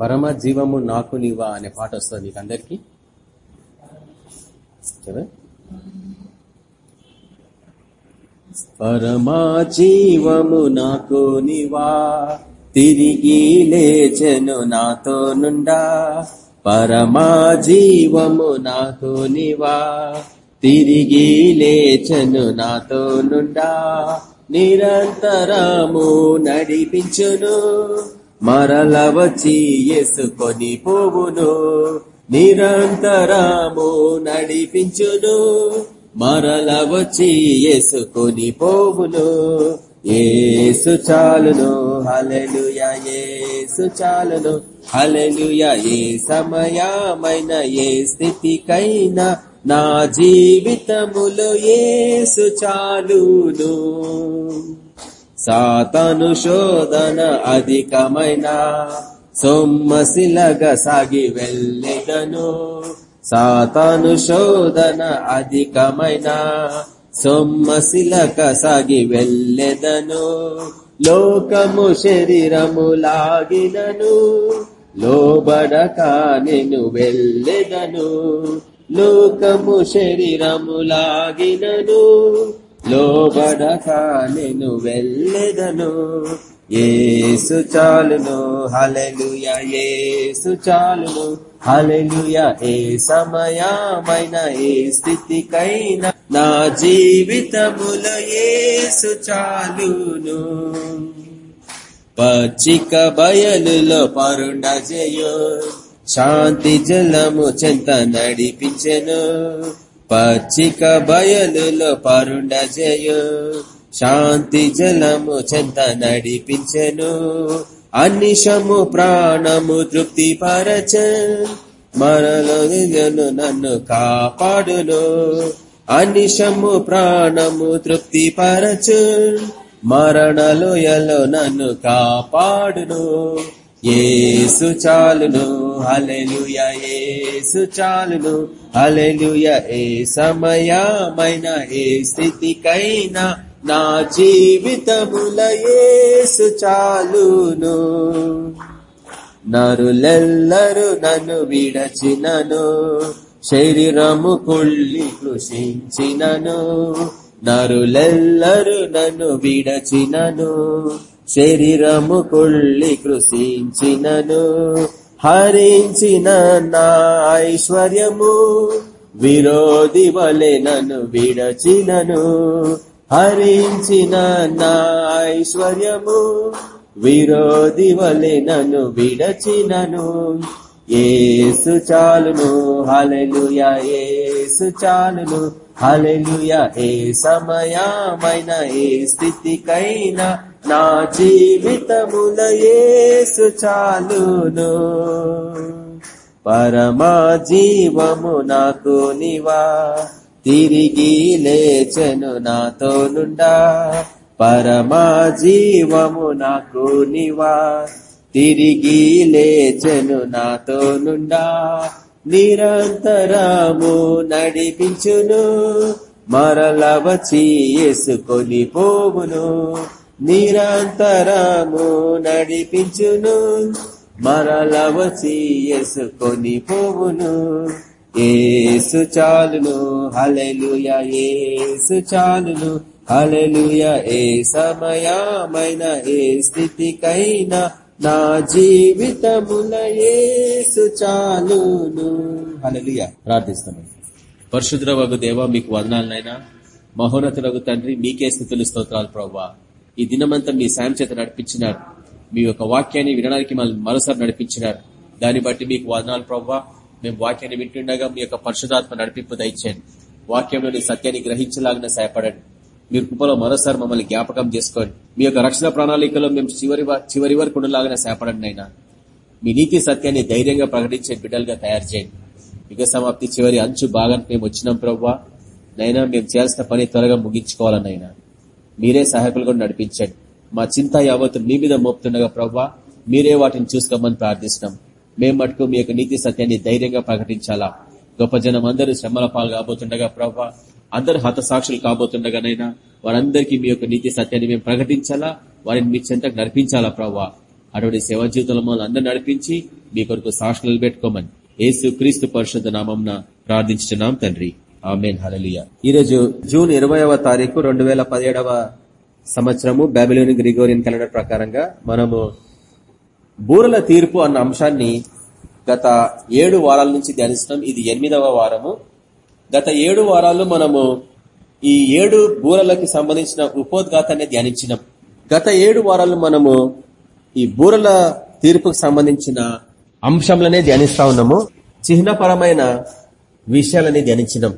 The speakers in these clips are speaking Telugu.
పరమ జీవము నాకు నీవా అనే పాట వస్తుంది మీకు అందరికి. పరమా జీవము నాకు నీవా తిరిగి లేచెను నాతో నుండా. పరమా జీవము నాకు నీవా తిరిగి లేచెను నాతో నుండా. నిరంతరము నడిపించును. మరల వచ్చి ఎసుకొని పోవును. నిరంతరము నడిపించును. మరల వచ్చి ఎసుకొని పోవును. ఏసు చాలును హలెలుయ ఏసు చాలును. హలెలుయ ఏ సమయమైన ఏ స్థితికైనా నా జీవితములో ఏసు చాలును. సాతను శోధన అధికమైన సొమ్మసిలగ సాగి వెళ్ళెదను. సాతాను శోధన అధికమైన సొమ్మశిలక సాగి వెళ్ళెదను. లోకము శరీరము లాగినను లోబడక నేను వెళ్ళెదను. లోకము శరీరము లాగినను లోబడక నేను వెళ్ళెదను. ఏసు చాలును హలెలుయ ఏసు చాలును హలెలుయ ఏ సమయమైన ఏ స్థితికైనా నా జీవితముల ఏసు చాలును. పచ్చిక బయలులో పరుండ చేయు శాంతి జలము చెంత నడిపించెను. పచ్చిక బయలులో పరుండ శాంతి జలము చెంత నడిపించెను. అనిషము ప్రాణము తృప్తి పరచ మరలను నన్ను కాపాడును. అనిషము ప్రాణము తృప్తి పరచు మరణలోయలో నన్ను కాపాడును. ఏసు చాలును హలెలుయ ఏసు చాలును హలెలుయ ఏ సమయమైన ఏ స్థితికైనా నా జీవితముల ఏసు చాలును. నరులెల్లరు నన్ను విడచినను శరీరము కుళ్ళి కృషించినను నరులెల్లరు నన్ను విడచినను శరీరము కుళ్ళి కృషించినను హరించిన నా ఐశ్వర్యము. విరోధి వలె నన్ను విడచినను హరించిన నా ఐశ్వర్యము. విరోధి వలె నన్ను విడచినను ఏసు చాలును హలెలుయా ఏసు చాలును హలెలుయా ఏ సమయమైన ఏ స్థితికైనా. నా జీవితముల ఏసు చాలును. పరమా జీవము నాకు నివా. తిరిగి లేచెను నాతో నుండా. పరమా జీవము నాకు నివా. తిరిగి లేచెను నాతో నుండా. నిరంతరము నడిపించును. మరల వచ్చి ఎసుకొని పోవును నిరంతరము నడిపించును. మరల వచ్చి ఎసుకొని పోవును ఏసు చాలును హలెలుయ ఏసు చాలును హలెలుయ ఏ సమయమైన ఏ స్థితికైనా నా జీవితముల ఏసు చాలును. హలెలుయ ప్రార్థిస్తాను పరశుద్ర వగు దేవ మీకు వదనాలనైనా. మహోన్నతులకు తండ్రి మీకే స్థితులు స్తోత్రాలు ప్రభావ ఈ దినమంతా మీ సాయం చేత నడిపించినారు. మీ యొక్క వాక్యాన్ని వినడానికి మళ్ళీ మరోసారి నడిపించినారు. దాన్ని బట్టి మీకు వదనాలు ప్రవ్వా. మేము వాక్యాన్ని వింటుండగా మీ యొక్క పరిశుధాత్మ నడిపింపు దయచేయండి. వాక్యంలోని సత్యాన్ని గ్రహించలాగిన సహాయపడండి. మీరు కృపలో మరోసారి మమ్మల్ని జ్ఞాపకం చేసుకోండి. మీ యొక్క రక్షణ ప్రణాళికలో మేము చివరి చివరి వరకు ఉండలాగిన సహాయపడండి అయినా మీ నీతి సత్యాన్ని ధైర్యంగా ప్రకటించే బిడ్డలుగా తయారు చేయండి. యుగ సమాప్తి చివరి అంచు బాగా మేము వచ్చినాం ప్రవ్వా. నైనా మేము చేయాల్సిన పని త్వరగా ముగించుకోవాలన్నైనా మీరే సహాయకులు కూడా నడిపించండి. మా చింత యావత్తు మీ మీద మోపుతుండగా ప్రవ్వా మీరే వాటిని చూసుకోమని ప్రార్థిస్తున్నాం. మేము మటుకు మీ యొక్క నీతి సత్యాన్ని ధైర్యంగా ప్రకటించాలా? గొప్ప జనం అందరూ శ్రమల పాలు కాబోతుండగా ప్రవ్వా అందరు హతసాక్షులు కాబోతుండగానైనా వారందరికీ మీ యొక్క నీతి సత్యాన్ని మేము ప్రకటించాలా? వారిని మీ చెంతకు నడిపించాలా ప్రవ్వా? అటువంటి సేవా జీవితంలో మమ్మల్ని అందరూ నడిపించి మీ కొరకు సాక్షులు పెట్టుకోమని ఏసు క్రీస్తు పరిషత్ నామం ప్రార్థించున్నాం తండ్రి. ఆమెన్ హలలియ ఈరోజు జూన్ ఇరవైవ తారీఖు రెండు వేల పదిహేడవ సంవత్సరము బాబిలోని గ్రిగోరియన్ క్యాలెండర్ ప్రకారంగా మనము బూరల తీర్పు అన్న అంశాన్ని గత ఏడు వారాల నుంచి ధ్యానిస్తున్నాం. ఇది ఎనిమిదవ వారము. గత ఏడు వారాలు మనము ఈ ఏడు బూరలకి సంబంధించిన ఉపోద్ఘాతాన్ని ధ్యానించినాం. గత ఏడు వారాలు మనము ఈ బూరల తీర్పుకు సంబంధించిన అంశంలనే ధ్యానిస్తా ఉన్నాము. చిహ్నపరమైన విషయాలని ధ్యానించినాం.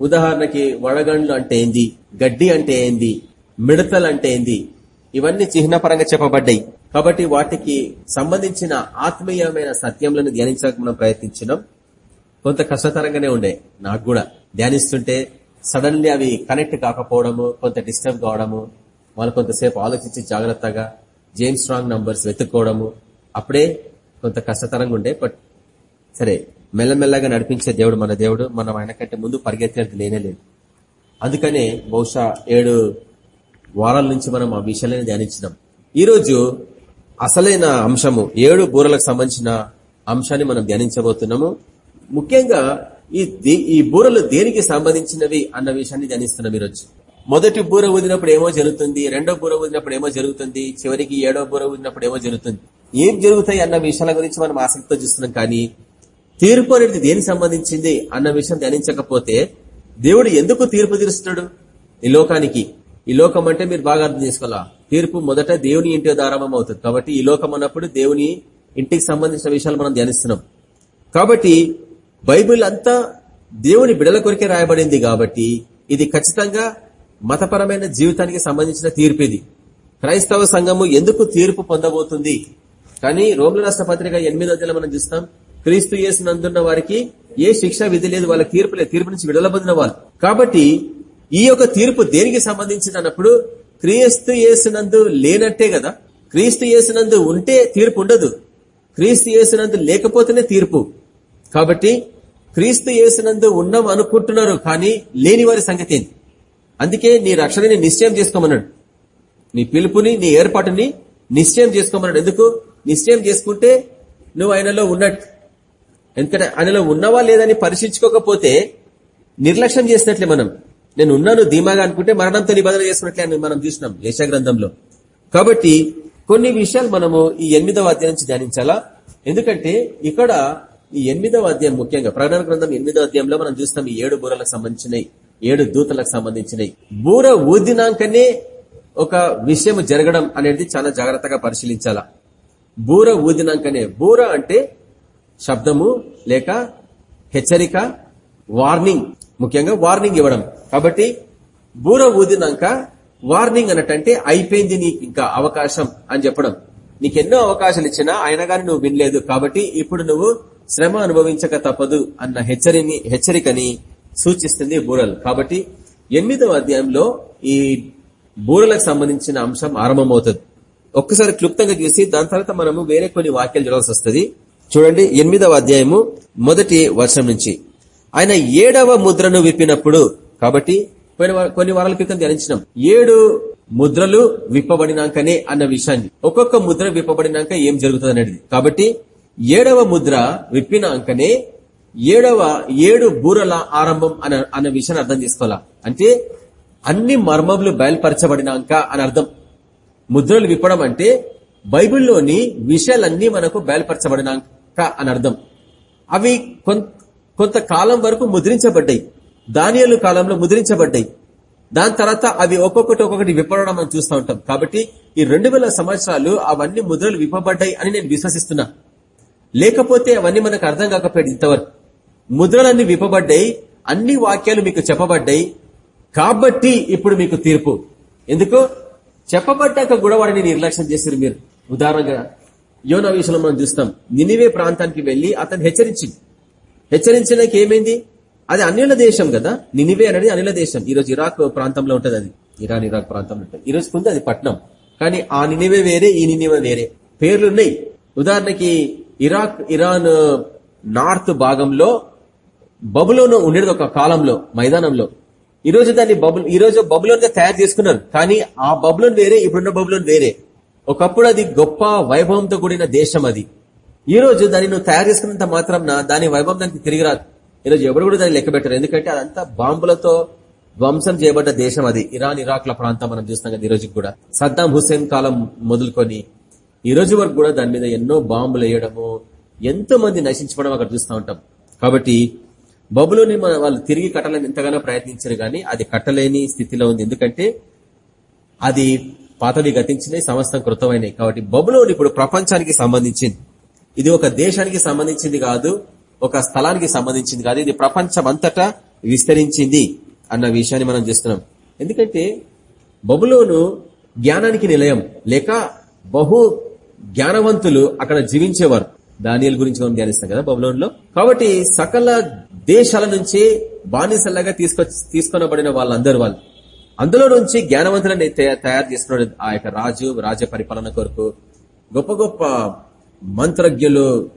ఉదాహరణకి వడగండ్లు అంటే ఏంది? గడ్డి అంటే ఏంది? మిడతలు అంటే ఏంది? ఇవన్నీ చిహ్నపరంగా చెప్పబడ్డాయి. కాబట్టి వాటికి సంబంధించిన ఆత్మీయమైన సత్యములను ధ్యానించడానికి మనం ప్రయత్నించినాం. కొంత కష్టతరంగానే ఉండే నాకు కూడా. ధ్యానిస్తుంటే సడన్లీ అవి కనెక్ట్ కాకపోవడము కొంత డిస్టర్బ్ కావడము వాళ్ళు కొంతసేపు ఆలోచించి జాగ్రత్తగా జేమ్స్ స్ట్రాంగ్ నంబర్స్ వెతుక్కోవడము అప్పుడే కొంత కష్టతరంగా ఉండే బట్ సరే. మెల్లమెల్లగా నడిపించే దేవుడు మన దేవుడు. మనం ఆయన కంటే ముందు పరిగెత్తేది లేనే లేదు. అందుకనే బహుశా ఏడు వారాల నుంచి మనం ఆ విషయాలనే ధ్యానించినాం. ఈరోజు అసలైన అంశము ఏడు బూరలకు సంబంధించిన అంశాన్ని మనం ధ్యానించబోతున్నాము. ముఖ్యంగా ఈ ఈ బూరలు దేనికి సంబంధించినవి అన్న విషయాన్ని ధ్యానిస్తున్నాం ఈరోజు. మొదటి బూర వదిలినప్పుడు ఏమో జరుగుతుంది రెండో బూర వదిలినప్పుడు ఏమో జరుగుతుంది చివరికి ఏడో బూర వదిలినప్పుడు ఏమో జరుగుతుంది. ఏం జరుగుతాయి అన్న విషయాల గురించి మనం ఆసక్తితో చూస్తున్నాం కానీ తీర్పు అనేది దేనికి సంబంధించింది అన్న విషయం ధ్యానించకపోతే దేవుడు ఎందుకు తీర్పు తీరుస్తున్నాడు? ఈ లోకానికి. ఈ లోకం అంటే మీరు బాగా అర్థం చేసుకోవాలా? తీర్పు మొదట దేవుని ఇంటి ఆరంభం అవుతుంది. కాబట్టి ఈ లోకం అన్నప్పుడు దేవుని ఇంటికి సంబంధించిన విషయాలు మనం ధ్యానిస్తున్నాం. కాబట్టి బైబిల్ అంతా దేవుని బిడల కొరికే రాయబడింది కాబట్టి ఇది ఖచ్చితంగా మతపరమైన జీవితానికి సంబంధించిన తీర్పు ఇది. క్రైస్తవ సంఘము ఎందుకు తీర్పు పొందబోతుంది? కానీ రోమిల రాష్ట్ర పత్రిక ఎనిమిదో మనం చూస్తాం. క్రీస్తు చేసినందున్న వారికి ఏ శిక్ష విధి లేదు వాళ్ళ తీర్పు లేదు. తీర్పు నుంచి విడుదల పొందిన వాళ్ళు. కాబట్టి ఈ యొక్క తీర్పు దేనికి సంబంధించింది అన్నప్పుడు క్రీస్తు చేసినందు లేనట్టే కదా. క్రీస్తు చేసినందు ఉంటే తీర్పు ఉండదు. క్రీస్తు చేసినందు లేకపోతేనే తీర్పు. కాబట్టి క్రీస్తు చేసినందు ఉన్నాం అనుకుంటున్నారు కానీ లేని వారి సంగతి అందుకే నీ రక్షణని నిశ్చయం చేసుకోమన్నాడు. నీ పిలుపుని నీ ఏర్పాటుని నిశ్చయం చేసుకోమన్నాడు. ఎందుకు? నిశ్చయం చేసుకుంటే నువ్వు ఆయనలో ఉన్నట్టు. ఎందుకంటే ఆయనలో ఉన్నవా లేదని పరిశీలించుకోకపోతే నిర్లక్ష్యం చేసినట్లే మనం. నేను ఉన్నాను ధీమాగా అనుకుంటే మరణంతో నిబంధన చేసుకున్నట్లే అని మనం చూసినాం గ్రంథంలో. కాబట్టి కొన్ని విషయాలు మనము ఈ ఎనిమిదవ అధ్యాయం నుంచి ధ్యానించాలా? ఎందుకంటే ఇక్కడ ఈ ఎనిమిదవ అధ్యాయం ముఖ్యంగా ప్రకటన గ్రంథం ఎనిమిదవ అధ్యాయంలో మనం చూస్తాం ఈ ఏడు బూరలకు సంబంధించినవి ఏడు దూతలకు సంబంధించినవి బూర ఊదినాకనే ఒక విషయం జరగడం అనేది చాలా జాగ్రత్తగా పరిశీలించాలా? బూర ఊదినాకనే. బూర అంటే శబ్దము లేక హెచ్చరిక వార్నింగ్ ముఖ్యంగా వార్నింగ్ ఇవ్వడం. కాబట్టి బూర ఊదినాక వార్నింగ్ అన్నట్టంటే అయిపోయింది నీకు ఇంకా అవకాశం అని చెప్పడం. నీకెన్నో అవకాశాలు ఇచ్చినా ఆయన గాని నువ్వు వినలేదు. కాబట్టి ఇప్పుడు నువ్వు శ్రమ అనుభవించక తప్పదు అన్న హెచ్చరిని హెచ్చరికని సూచిస్తుంది బూరలు. కాబట్టి ఎనిమిదవ అధ్యాయంలో ఈ బూరలకు సంబంధించిన అంశం ఆరంభమవుతుంది. ఒక్కసారి క్లుప్తంగా చూసి దాని తర్వాత మనము వేరే కొన్ని వాక్యాలు చూడాల్సి వస్తుంది. చూడండి ఎనిమిదవ అధ్యాయము మొదటి వర్షం నుంచి. ఆయన ఏడవ ముద్రను విప్పినప్పుడు కాబట్టి కొన్ని వారాల క్రితం ధ్యానించినాం. ఏడు ముద్రలు విప్పబడినాకనే అన్న విషయాన్ని. ఒక్కొక్క ముద్ర విప్పబడినాక ఏం జరుగుతుంది అనేది. కాబట్టి ఏడవ ముద్ర విప్పినాకనే ఏడవ ఏడు బూరల ఆరంభం అన్న అన్న విషయాన్ని అర్థం చేసుకోవాలా? అంటే అన్ని మర్మములు బయలుపరచబడినాక అని అర్థం. ముద్రలు విప్పడం అంటే బైబిల్లోని విషయాలన్నీ మనకు బయలుపరచబడినాక అని అర్థం. అవి కొంతకాలం వరకు ముద్రించబడ్డాయి. దానియలు కాలంలో ముద్రించబడ్డాయి. దాని తర్వాత అవి ఒక్కొక్కటి ఒక్కొక్కటి విప్పడం మనం చూస్తూ ఉంటాం. కాబట్టి ఈ రెండు సంవత్సరాలు అవన్నీ ముద్రలు విప్పబడ్డాయి అని నేను విశ్వసిస్తున్నా. లేకపోతే అవన్నీ మనకు అర్థం కాకపోయాడు ఇంతవరకు. ముద్రలన్నీ విప్పబడ్డాయి. అన్ని వాక్యాలు మీకు చెప్పబడ్డాయి. కాబట్టి ఇప్పుడు మీకు తీర్పు. ఎందుకు? చెప్పబడ్డాక కూడా వాడిని నిర్లక్ష్యం చేశారు మీరు. ఉదాహరణగా యోన విషయంలో మనం చూస్తాం నినివే ప్రాంతానికి వెళ్ళి అతను హెచ్చరించింది. హెచ్చరించడానికి ఏమైంది? అది అన్యుల దేశం కదా. నినివే అనేది అనిల దేశం. ఈ రోజు ఇరాక్ ప్రాంతంలో ఉంటుంది అది. ఇరాన్ ఇరాక్ ప్రాంతంలో ఉంటుంది. ఈ రోజు అది పట్నం. కానీ ఆ నినివే వేరే ఈ నినివే వేరే. పేర్లున్నాయి. ఉదాహరణకి ఇరాక్ ఇరాన్ నార్త్ భాగంలో బబులోను ఉండేది ఒక కాలంలో మైదానంలో. ఈ రోజు దాన్ని బబుల్ ఈ రోజు బబులోన్గా తయారు చేసుకున్నారు. కానీ ఆ బబులోన్ వేరే ఇప్పుడున్న బబులోన్ వేరే. ఒకప్పుడు అది గొప్ప వైభవంతో కూడిన దేశం అది. ఈ రోజు దాన్ని నువ్వు తయారు చేసుకున్నంత మాత్రం దాని వైభవం దానికి తిరిగి రాదు. ఈరోజు ఎవడు కూడా దాన్ని లెక్క పెట్టారు. ఎందుకంటే అదంతా బాంబులతో ధ్వంసం చేయబడ్డ దేశం అది. ఇరాన్ ఇరాక్ల ప్రాంతం మనం చూస్తాం కదా ఈ కూడా. సద్దాం హుస్సేన్ కాలం మొదలుకొని ఈ రోజు వరకు కూడా దాని మీద ఎన్నో బాంబులు వేయడము ఎంతో మంది నశించుకోవడం అక్కడ చూస్తూ ఉంటాం. కాబట్టి బబులోని మన వాళ్ళు తిరిగి కట్టాలని ఎంతగానో ప్రయత్నించారు కానీ అది కట్టలేని స్థితిలో ఉంది. ఎందుకంటే అది పాతవి గతించినాయి సమస్తం కృతమైనవి కాబట్టి బబులోని ఇప్పుడు ప్రపంచానికి సంబంధించింది. ఇది ఒక దేశానికి సంబంధించింది కాదు ఒక స్థలానికి సంబంధించింది కాదు. ఇది ప్రపంచం అంతటా విస్తరించింది అన్న విషయాన్ని మనం చూస్తున్నాం. ఎందుకంటే బబులోను జ్ఞానానికి నిలయం లేక బహు జ్ఞానవంతులు అక్కడ జీవించేవారు. దానియల్ గురించి మనం ధ్యానిస్తాం కదా బబులోన్లో. కాబట్టి సకల దేశాల నుంచి బానిసల్లాగా తీసుకొచ్చి తీసుకొనబడిన వాళ్ళందరూ వాళ్ళు. అందులో నుంచి జ్ఞానవంతులని తయారు చేస్తున్నాడు ఆ యొక్క రాజు రాజ్య పరిపాలన కొరకు గొప్ప గొప్ప మంత్రజ్ఞులు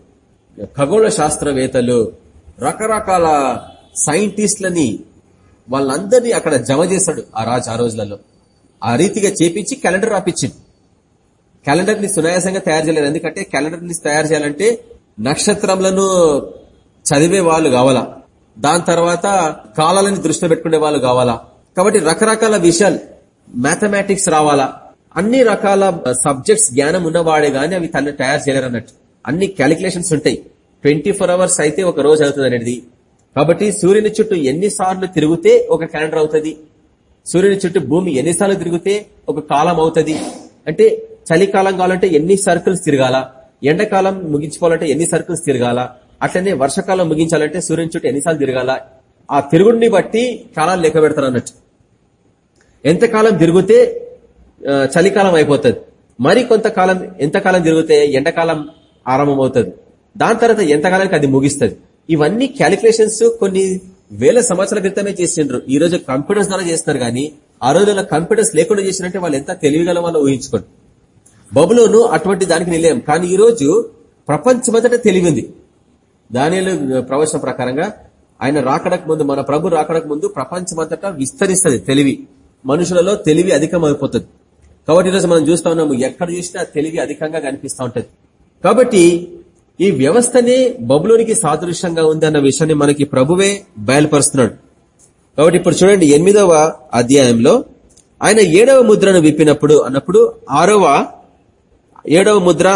ఖగోళ శాస్త్రవేత్తలు రకరకాల సైంటిస్టులని వాళ్ళందరినీ అక్కడ జమ చేశాడు ఆ రాజు ఆ రోజులలో. ఆ రీతిగా చేపించి క్యాలెండర్ రాపించింది క్యాలెండర్ని సునాయాసంగా తయారు చేయలేదు. ఎందుకంటే క్యాలెండర్ని తయారు చేయాలంటే నక్షత్రములను చదివే వాళ్ళు కావాలా. దాని తర్వాత కాలాలని దృష్టిలో పెట్టుకునే వాళ్ళు కావాలా. కాబట్టి రకరకాల విషయాలు. మ్యాథమెటిక్స్ రావాలా? అన్ని రకాల సబ్జెక్ట్స్ జ్ఞానం ఉన్నవాడే గాని అవి తను తయారు చేయలేరు అన్నట్టు అన్ని క్యాలిక్యులేషన్స్ ఉంటాయి. ట్వంటీ అవర్స్ అయితే ఒక రోజు అవుతుంది అనేది. కాబట్టి సూర్యుని చుట్టూ ఎన్నిసార్లు తిరిగితే ఒక క్యాలెండర్ అవుతుంది. సూర్యుని చుట్టూ భూమి ఎన్నిసార్లు తిరిగితే ఒక కాలం అవుతుంది. అంటే చలికాలం కావాలంటే ఎన్ని సర్కిల్స్ తిరగాల? ఎండాకాలం ముగించుకోవాలంటే ఎన్ని సర్కిల్స్ తిరగాల? అట్లనే వర్షాకాలం ముగించాలంటే సూర్యుని చుట్టూ ఎన్నిసార్లు తిరగాల? ఆ తిరుగుడిని బట్టి కాలాలు లెక్క పెడతారు అన్నట్టు ఎంతకాలం తిరిగితే చలికాలం అయిపోతుంది. మరి కొంతకాలం ఎంతకాలం తిరిగితే ఎండాకాలం ఆరంభమవుతుంది. దాని తర్వాత ఎంతకాలానికి అది ముగిస్తుంది. ఇవన్నీ క్యాలిక్యులేషన్స్ కొన్ని వేల సంవత్సరాల క్రితమే చేసిండ్రు. ఈ రోజు కంప్యూటర్స్ ద్వారా చేస్తున్నారు కానీ ఆ రోజుల్లో కంప్యూటర్స్ లేకుండా చేసినట్టే వాళ్ళు ఎంత తెలివిగల వాళ్ళు ఊహించుకోండి బబులోను అటువంటి దానికి నిలయం. కానీ ఈ రోజు ప్రపంచమంతటా తెలివింది. దాని ప్రవచన ప్రకారంగా ఆయన రాకడకు ముందు మన ప్రభు రాకడకు ముందు ప్రపంచమంతటా విస్తరిస్తుంది తెలివి. మనుషులలో తెలివి అధికమైపోతుంది. కాబట్టి ఈరోజు మనం చూస్తా ఉన్నాము ఎక్కడ చూసినా తెలివి అధికంగా కనిపిస్తూ ఉంటుంది. కాబట్టి ఈ వ్యవస్థనే బబులోనికి సాదృశ్యంగా ఉంది అన్న విషయాన్ని మనకి ప్రభువే బయలుపరుస్తున్నాడు. కాబట్టి ఇప్పుడు చూడండి ఎనిమిదవ అధ్యాయంలో ఆయన ఏడవ ముద్రను విప్పినప్పుడు అన్నప్పుడు ఆరవ ఏడవ ముద్ర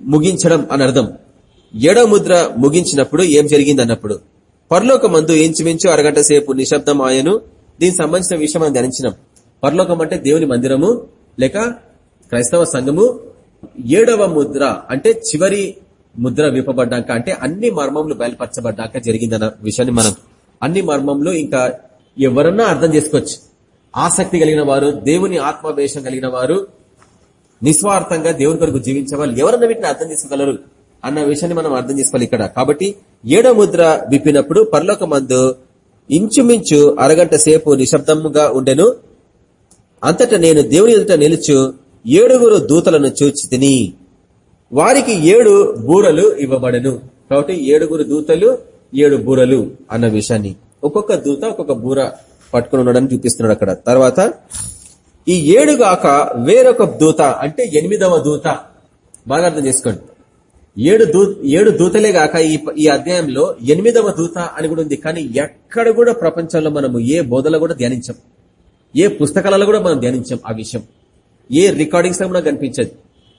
ముగించడం అని అర్థం. ఏడవ ముద్ర ముగించినప్పుడు ఏం జరిగింది అన్నప్పుడు? పరలోక మందు ఇంచుమించు అరగంట సేపు నిశ్శబ్దం ఆయను దీనికి సంబంధించిన విషయం మనం ధ్యానించినాం. పరలోకం అంటే దేవుని మందిరము లేక క్రైస్తవ సంఘము. ఏడవ ముద్ర అంటే చివరి ముద్ర విప్పబడ్డాక అంటే అన్ని మర్మములు బయలుపరచబడ్డాక జరిగిందన్న విషయాన్ని మనం అన్ని మర్మంలో ఇంకా ఎవరన్నా అర్థం చేసుకోవచ్చు. ఆసక్తి కలిగిన వారు దేవుని ఆత్మవేషం కలిగిన వారు నిస్వార్థంగా దేవుని కొరకు జీవించే వాళ్ళు ఎవరన్నా వీటిని అర్థం చేసుకోగలరు అన్న విషయాన్ని మనం అర్థం చేసుకోవాలి ఇక్కడ. కాబట్టి ఏడో ముద్ర విప్పినప్పుడు పర్లోక మందు ఇంచుమించు అరగంట సేపు నిశ్శబ్దముగా ఉండెను. అంతటా నేను దేవుని ఎదుట నిలుచు ఏడుగురు దూతలను చూచి తిని వారికి ఏడు బూరలు ఇవ్వబడను. కాబట్టి ఏడుగురు దూతలు ఏడు బూరలు అన్న విషయాన్ని ఒక్కొక్క దూత ఒక్కొక్క బూర పట్టుకుని ఉండడం చూపిస్తున్నాడు అక్కడ. తర్వాత ఈ ఏడుగాక వేరొక దూత అంటే ఎనిమిదవ దూత బాగా అర్థం చేసుకోండి. ఏడు దూ ఏడు దూతలే గాక ఈ ఈ అధ్యాయంలో ఎనిమిదవ దూత అని కూడా ఉంది. కానీ ఎక్కడ కూడా ప్రపంచంలో మనము ఏ బోధలో కూడా ధ్యానించాం. ఏ పుస్తకాలలో కూడా మనం ధ్యానించాం ఆ విషయం. ఏ రికార్డింగ్స్లో కూడా కనిపించదు.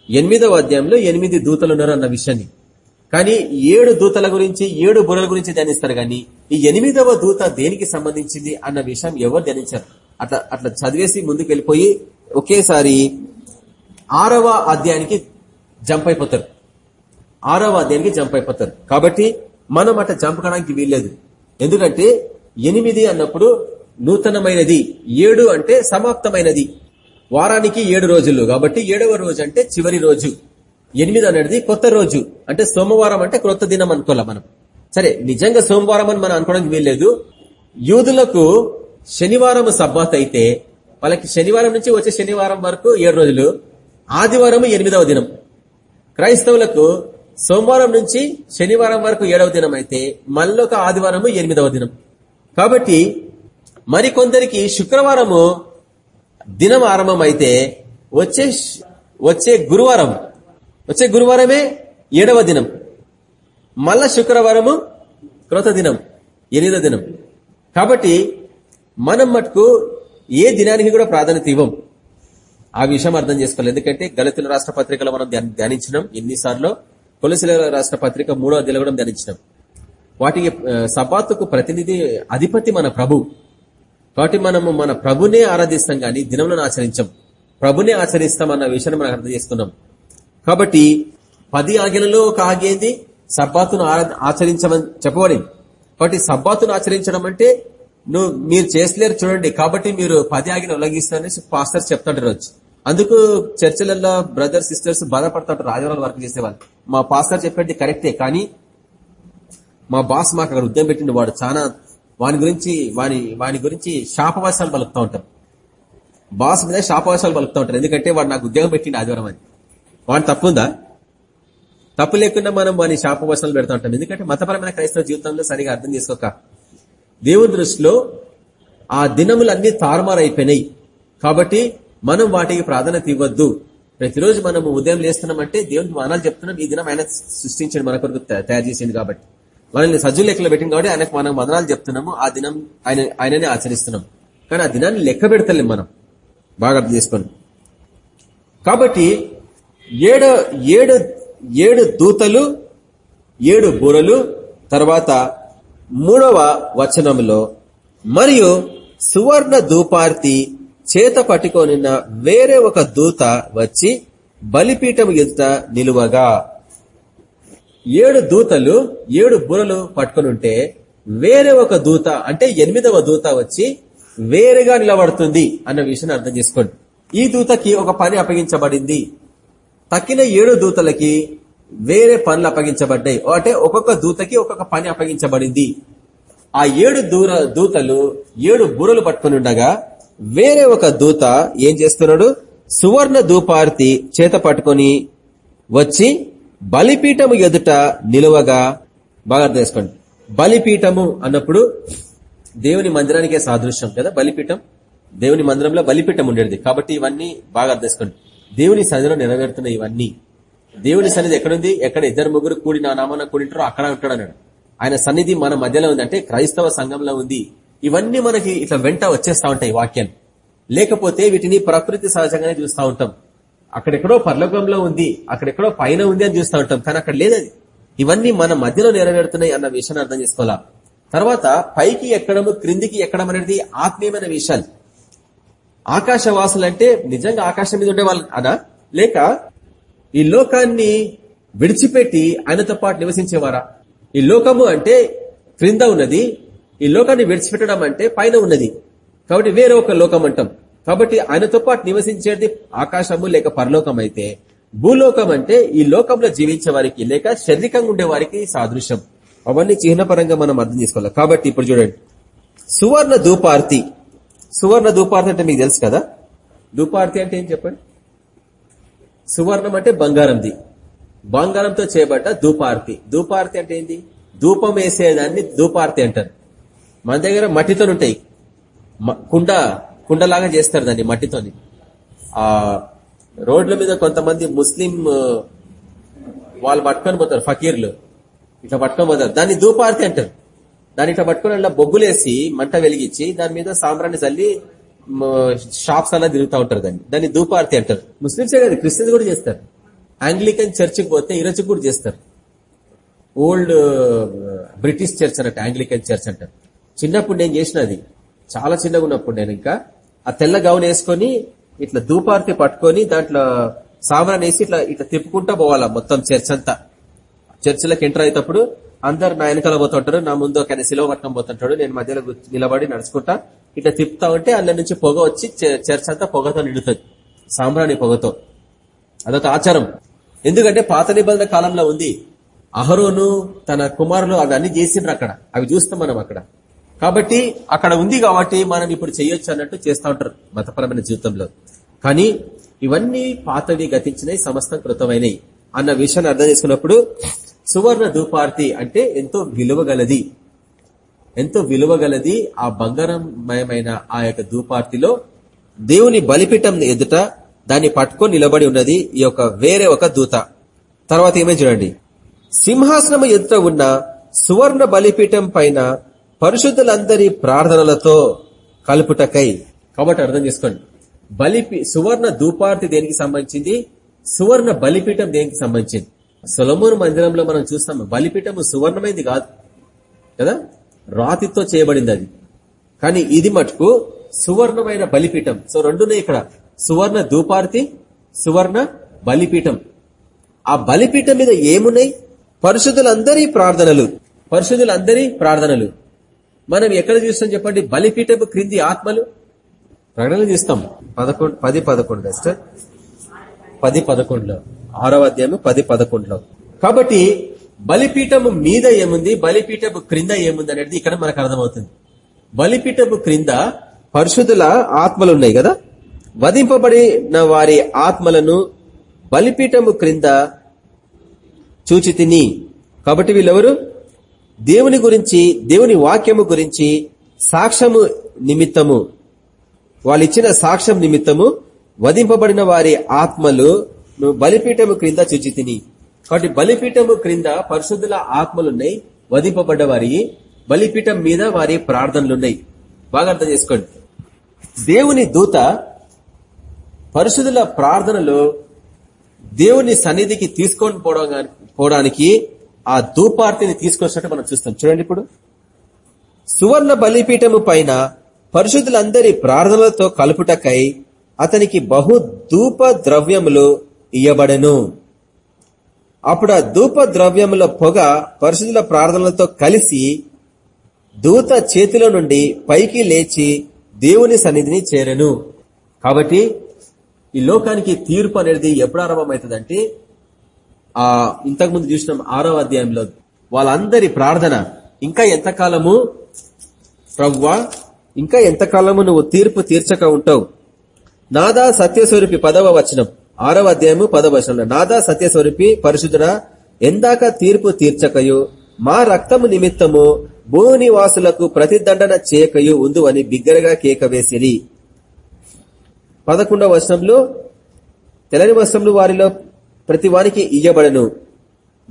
ఎనిమిదవ అధ్యాయంలో ఎనిమిది దూతలు ఉన్నారు అన్న విషయాన్ని. కానీ ఏడు దూతల గురించి ఏడు బుర్రల గురించి ధ్యానిస్తారు కానీ ఈ ఎనిమిదవ దూత దేనికి సంబంధించింది అన్న విషయం ఎవరు ధ్యానించారు. అట్లా అట్లా చదివేసి ముందుకు వెళ్ళిపోయి ఒకేసారి ఆరవ అధ్యాయానికి జంప్ అయిపోతారు. ఆరవ అధ్యాయానికి జంప్ అయిపోతారు. కాబట్టి మనం అట్లా జంప్ కావడానికి వీల్లేదు. ఎందుకంటే ఎనిమిది అన్నప్పుడు నూతనమైనది ఏడు అంటే సమాప్తమైనది. వారానికి ఏడు రోజులు. కాబట్టి ఏడవ రోజు అంటే చివరి రోజు. ఎనిమిది అనేది కొత్త రోజు. అంటే సోమవారం అంటే క్రొత్త దినం అనుకోలే మనం. సరే నిజంగా సోమవారం అని మనం అనుకోవడానికి వీల్లేదు. యూదులకు శనివారం సబ్బాత్ అయితే వాళ్ళకి శనివారం నుంచి వచ్చే శనివారం వరకు ఏడు రోజులు. ఆదివారం ఎనిమిదవ దినం. క్రైస్తవులకు సోమవారం నుంచి శనివారం వరకు ఏడవ దినం అయితే మళ్ళొక ఆదివారము ఎనిమిదవ దినం. కాబట్టి మరి కొందరికి శుక్రవారము దినం ఆరంభం అయితే వచ్చే వచ్చే గురువారం వచ్చే గురువారమే ఏడవ దినం. మళ్ళా శుక్రవారము క్రొత్త దినం ఎనిమిదవ దినం. కాబట్టి మనం మటుకు ఏ దినానికి కూడా ప్రాధాన్యత ఇవ్వం. ఆ విషయం అర్థం చేసుకోవాలి. ఎందుకంటే గళితుల రాష్ట్ర పత్రికలో మనం ధ్యానించినాం ఎన్నిసార్లు. కొలసిల రాష్ట్ర పత్రిక మూడో తెలవడం కూడా ధ్యానించినాం. వాటికి సబాతుకు ప్రతినిధి అధిపతి మన ప్రభు. కాబట్టి మనము మన ప్రభునే ఆరాధిస్తాం గాని దినంలో ఆచరించాం. ప్రభునే ఆచరిస్తాం అన్న విషయాన్ని మనం అర్థం చేసుకున్నాం. కాబట్టి పది ఆజ్ఞలలో ఒక ఆజ్ఞ ఏంది? సబ్బాతును ఆచరించమని చెప్పబడింది. కాబట్టి సబ్బాతును ఆచరించడం అంటే నువ్వు మీరు చేసలేరు చూడండి కాబట్టి మీరు పది ఆగిన ఉల్లంఘిస్తారని పాస్టర్ చెప్తుంటారు రోజు అందుకు చర్చలలో బ్రదర్స్ సిస్టర్స్ బాధపడుతుంటారు రాజవరాలు వర్క్ చేసేవాళ్ళు. మా పాస్టర్ చెప్పేది కరెక్టే కానీ మా బాస్ మాకు అక్కడ ఉద్యమం పెట్టిండు. వాడు చాలా వాని గురించి వాని వాని గురించి శాపవాసాలు పలుకుతూ ఉంటారు. బాస్ మీద శాపవాసాలు పలుకుతూ ఉంటారు. ఎందుకంటే వాడు నాకు ఉద్యోగం పెట్టిండు ఆదివారం అని. వాడు తప్పుందా? తప్పు లేకుండా మనం వాని శాపవాసాలు పెడతా ఉంటాం. ఎందుకంటే మతపరమైన క్రైస్తవ జీవితంలో సరిగా అర్థం చేసుకోక. దేవుని దృష్టిలో ఆ దినములన్నీ తారుమారైపోయినాయి. కాబట్టి మనం వాటికి ప్రాధాన్యత ఇవ్వద్దు. ప్రతిరోజు మనం ఉదయం లేస్తున్నామంటే దేవునికి మానాలు చెప్తున్నాం ఈ దినం ఆయన సృష్టించండి మన కొరకు తయారు చేసింది కాబట్టి. మనల్ని సజ్జు లెక్కలు పెట్టింది కాబట్టి ఆయనకు మనం వదనాలు చెప్తున్నాము ఆ దినం ఆయన ఆయననే ఆచరిస్తున్నాం. కానీ ఆ దినాన్ని లెక్క పెడతలేం మనం. బాగా అర్థం చేసుకోండి. కాబట్టి ఏడు ఏడు ఏడు దూతలు ఏడు బూరలు తర్వాత మూడవ వచనంలో మరియు సువర్ణ దూపార్తి చేత పట్టుకొనిన వేరే ఒక దూత వచ్చి బలిపీఠం ఎదుట నిలువగా. ఏడు దూతలు ఏడు బురలు పట్టుకునుంటే వేరే ఒక దూత అంటే ఎనిమిదవ దూత వచ్చి వేరేగా నిలబడుతుంది అన్న విషయాన్ని అర్థం చేసుకోండి. ఈ దూతకి ఒక పని అప్పగించబడింది. తక్కిన ఏడు దూతలకి వేరే పనులు అప్పగించబడ్డాయి. అంటే ఒక్కొక్క దూతకి ఒక్కొక్క పని అప్పగించబడింది. ఆ ఏడు దూర దూతలు ఏడు బురలు పట్టుకుని ఉండగా వేరే ఒక దూత ఏం చేస్తున్నాడు? సువర్ణ దూపార్తి చేత పట్టుకొని వచ్చి బలిపీఠము ఎదుట నిలువగా బాగా అర్థం చేసుకోండి. బలిపీఠము అన్నప్పుడు దేవుని మందిరానికే సాదృశ్యం కదా బలిపీఠం? దేవుని మందిరంలో బలిపీఠం ఉండేది. కాబట్టి ఇవన్నీ బాగా అర్థం చేసుకోండి. దేవుని సన్నిధిలో నెరవేరుతున్న ఇవన్నీ. దేవుని సన్నిధి ఎక్కడుంది? ఎక్కడ ఇద్దరు ముగ్గురు కూడి నా నామాన కూడింటారో అక్కడ ఉంటాడు అన్నాడు. ఆయన సన్నిధి మన మధ్యలో ఉంది అంటే క్రైస్తవ సంఘంలో ఉంది. ఇవన్నీ మనకి ఇట్లా వెంట వచ్చేస్తా ఉంటాయి వాక్యం. లేకపోతే వీటిని ప్రకృతి సహజంగానే చూస్తూ ఉంటాం. అక్కడెక్కడో పర్లోకంలో ఉంది అక్కడెక్కడో పైన ఉంది అని చూస్తూ ఉంటాం. కానీ అక్కడ లేదది ఇవన్నీ మన మధ్యలో నెరవేరుతున్నాయి అన్న విషయాన్ని అర్థం చేసుకోవాలా? తర్వాత పైకి ఎక్కడము క్రిందికి ఎక్కడం అనేది ఆత్మీయమైన విషయాలు. ఆకాశవాసులు అంటే నిజంగా ఆకాశం మీద ఉండే వాళ్ళు అనా? లేక ఈ లోకాన్ని విడిచిపెట్టి ఆయనతో పాటు నివసించేవారా? ఈ లోకము అంటే క్రింద ఉన్నది ఈ లోకాన్ని విడిచిపెట్టడం అంటే పైన ఉన్నది. కాబట్టి వేరే ఒక లోకం అంటాం. కాబట్టి ఆయనతో పాటు నివసించేది ఆకాశము లేక పరలోకం అయితే భూలోకం అంటే ఈ లోకంలో జీవించే వారికి లేక శారీరకంగా ఉండే వారికి సాదృశ్యం. అవన్నీ చిహ్నపరంగా మనం అర్థం చేసుకోవాలి. కాబట్టి ఇప్పుడు చూడండి. సువర్ణ ధూపార్తి. సువర్ణ ధూపార్తి అంటే మీకు తెలుసు కదా? ధూపార్తి అంటే ఏం చెప్పండి? సువర్ణం అంటే బంగారంది. బంగారంతో చేయబడ్డ ధూపార్తి. ధూపార్తి అంటే ఏంది? ధూపం వేసేదాన్ని ధూపార్తి అంటారు. మన దగ్గర మట్టితో ఉంటాయి. కుండ కుండలాగా చేస్తారు దాన్ని మట్టితోని. ఆ రోడ్ల మీద కొంతమంది ముస్లిం వాళ్ళు పట్టుకొని పోతారు ఫకీర్లు. ఇట్లా పట్టుకొని పోతారు. దాన్ని ధూపార్తి అంటారు. దాన్ని ఇట్లా పట్టుకొని అలా బొగ్గులేసి మంట వెలిగించి దాని మీద సాంబ్రాన్ని చల్లి షాప్స్ అలా తిరుగుతూ ఉంటారు దాన్ని. దాన్ని ధూపార్తి అంటారు. ముస్లింసే కాదు క్రిస్టియన్స్ కూడా చేస్తారు. ఆంగ్లికన్ చర్చికి పోతే ఈరోజు కూడా చేస్తారు. ఓల్డ్ బ్రిటిష్ చర్చ్ అన్నట్టు ఆంగ్లికన్ చర్చ్ అంటారు. చిన్నప్పుడు నేను చేసినది. చాలా చిన్నగా ఉన్నప్పుడు నేను ఇంకా ఆ తెల్ల గౌన్ వేసుకొని ఇట్లా దూపార్తి పట్టుకొని దాంట్లో సామాన్ వేసి ఇట్లా ఇట్లా తిప్పుకుంటా పోవాలా మొత్తం చర్చ్ అంతా. చర్చిలకు ఎంటర్ అయ్యేటప్పుడు అందరు నా వెనకాల పోతుంటారు నా ముందు ఒక సిలువ పట్టుకొని పోతుంటాడు నేను మధ్యలో నిలబడి నడుచుకుంటా ఇట్లా తిప్పుతా ఉంటే అందులో నుంచి పొగ వచ్చి చర్చ్ అంతా పొగతో నిండుతుంది. సాంబ్రాణి పొగతో. అదొక ఆచారం. ఎందుకంటే పాత నిబంధన కాలంలో ఉంది అహరోను తన కుమారులు అవన్నీ చేసిండ్రు అక్కడ. అవి చూస్తాం మనం అక్కడ. కాబట్టి అక్కడ ఉంది కాబట్టి మనం ఇప్పుడు చేయొచ్చు అన్నట్టు చేస్తూ ఉంటారు మతపరమైన జీవితంలో. కానీ ఇవన్నీ పాతవి గతించినవి సమస్తం కృతమైనవి అన్న విషయాన్ని అర్థం చేసుకున్నప్పుడు సువర్ణ ధూపార్తి అంటే ఎంతో విలువగలది. ఎంతో విలువగలది ఆ బంగారమయమైన ఆ యొక్క ధూపార్తిలో దేవుని బలిపీఠం ఎదుట దాన్ని పట్టుకొని నిలబడి ఉన్నది ఈ యొక్క వేరే ఒక దూత. తర్వాత ఏమేమి చూడండి. సింహాసనము ఎదుట ఉన్న సువర్ణ బలిపీఠం పైన పరిశుద్ధులందరి ప్రార్థనలతో కలుపుటకై. కాబట్టి అర్థం చేసుకోండి. బలి సువర్ణ దూపార్తి దేనికి సంబంధించింది? సువర్ణ బలిపీఠం దేనికి సంబంధించింది? సొలమూరు మందిరంలో మనం చూస్తాం బలిపీఠము సువర్ణమైంది కాదు. కదా? రాతితో చేయబడింది అది. కానీ ఇది మటుకు సువర్ణమైన బలిపీఠం. సో రెండునే ఇక్కడ. సువర్ణ ధూపార్తి సువర్ణ బలిపీఠం. ఆ బలిపీఠం మీద ఏమున్నాయి? పరిశుద్ధులందరి ప్రార్థనలు. పరిశుద్ధులందరి ప్రార్థనలు. మనం ఎక్కడ చూస్తాం చెప్పండి? బలిపీఠపు క్రింది ఆత్మలు? ప్రకటనలు చూస్తాం. పదకొండు పది పదకొండు సిస్టర్ పది పదకొండులో. ఆరవ అధ్యాయం పది పదకొండులో. కాబట్టి బలిపీఠము మీద ఏముంది? బలిపీఠపు క్రింద ఏముంది అనేది ఇక్కడ మనకు అర్థమవుతుంది. బలిపీఠపు క్రింద పరిశుద్ధుల ఆత్మలు ఉన్నాయి కదా? వధింపబడిన వారి ఆత్మలను బలిపీఠము క్రింద చూచి తిని కాబట్టి వీళ్ళెవరు? దేవుని గురించి దేవుని వాక్యము గురించి సాక్ష్యము నిమిత్తము వాళ్ళు ఇచ్చిన సాక్ష్యం నిమిత్తము వధింపబడిన వారి ఆత్మలు బలిపీఠము క్రింద చుచి తిని కాబట్టి బలిపీఠము క్రింద పరిశుద్ధుల ఆత్మలున్నాయి వధింపబడ్డ వారి బలిపీఠం మీద వారి ప్రార్థనలున్నాయి. బాగా అర్థం చేసుకోండి. దేవుని దూత పరిశుద్ధుల ప్రార్థనలు దేవుని సన్నిధికి తీసుకొని పోవడానికి ఆ ధూపార్తిని తీసుకొచ్చినట్టు మనం చూస్తాం. చూడండి ఇప్పుడు. సువర్ణ బలిపీఠము పైన పరిశుద్ధులందరి ప్రార్థనలతో కలుపుటకై అతనికి బహు ధూప ద్రవ్యములు ఇయ్యబడెను. అప్పుడు ఆ ధూప ద్రవ్యముల పొగ పరిశుద్ధుల ప్రార్థనలతో కలిసి దూత చేతిలో నుండి పైకి లేచి దేవుని సన్నిధిని చేరను. కాబట్టి ఈ లోకానికి తీర్పు అనేది ఎప్పుడు ఆరంభమవుతుందంటే ఆ ఇంతకుముందు చూసిన ఆరో అధ్యాయంలో వాళ్ళందరి ప్రార్థన ఇంకా ఎంతకాలము? ప్రవ్వా ఇంకా ఎంతకాలము నువ్వు తీర్పు తీర్చక ఉంటావు? నాదా సత్యస్వరూపి పదవ వచనం ఆరవ అధ్యాయము పదవ వచనం నాదా సత్యస్వరూపి పరిశుద్ధుడ ఎందాక తీర్పు తీర్చకయు మా రక్తము నిమిత్తము భూనివాసులకు ప్రతిదండన చేయకయు ఉందు అని బిగ్గరగా కేక వేసిరి. పదకొండవ వచనంలో తెల్లని వస్త్రములు వారిలో ప్రతి వారికి ఇయ్యబడను.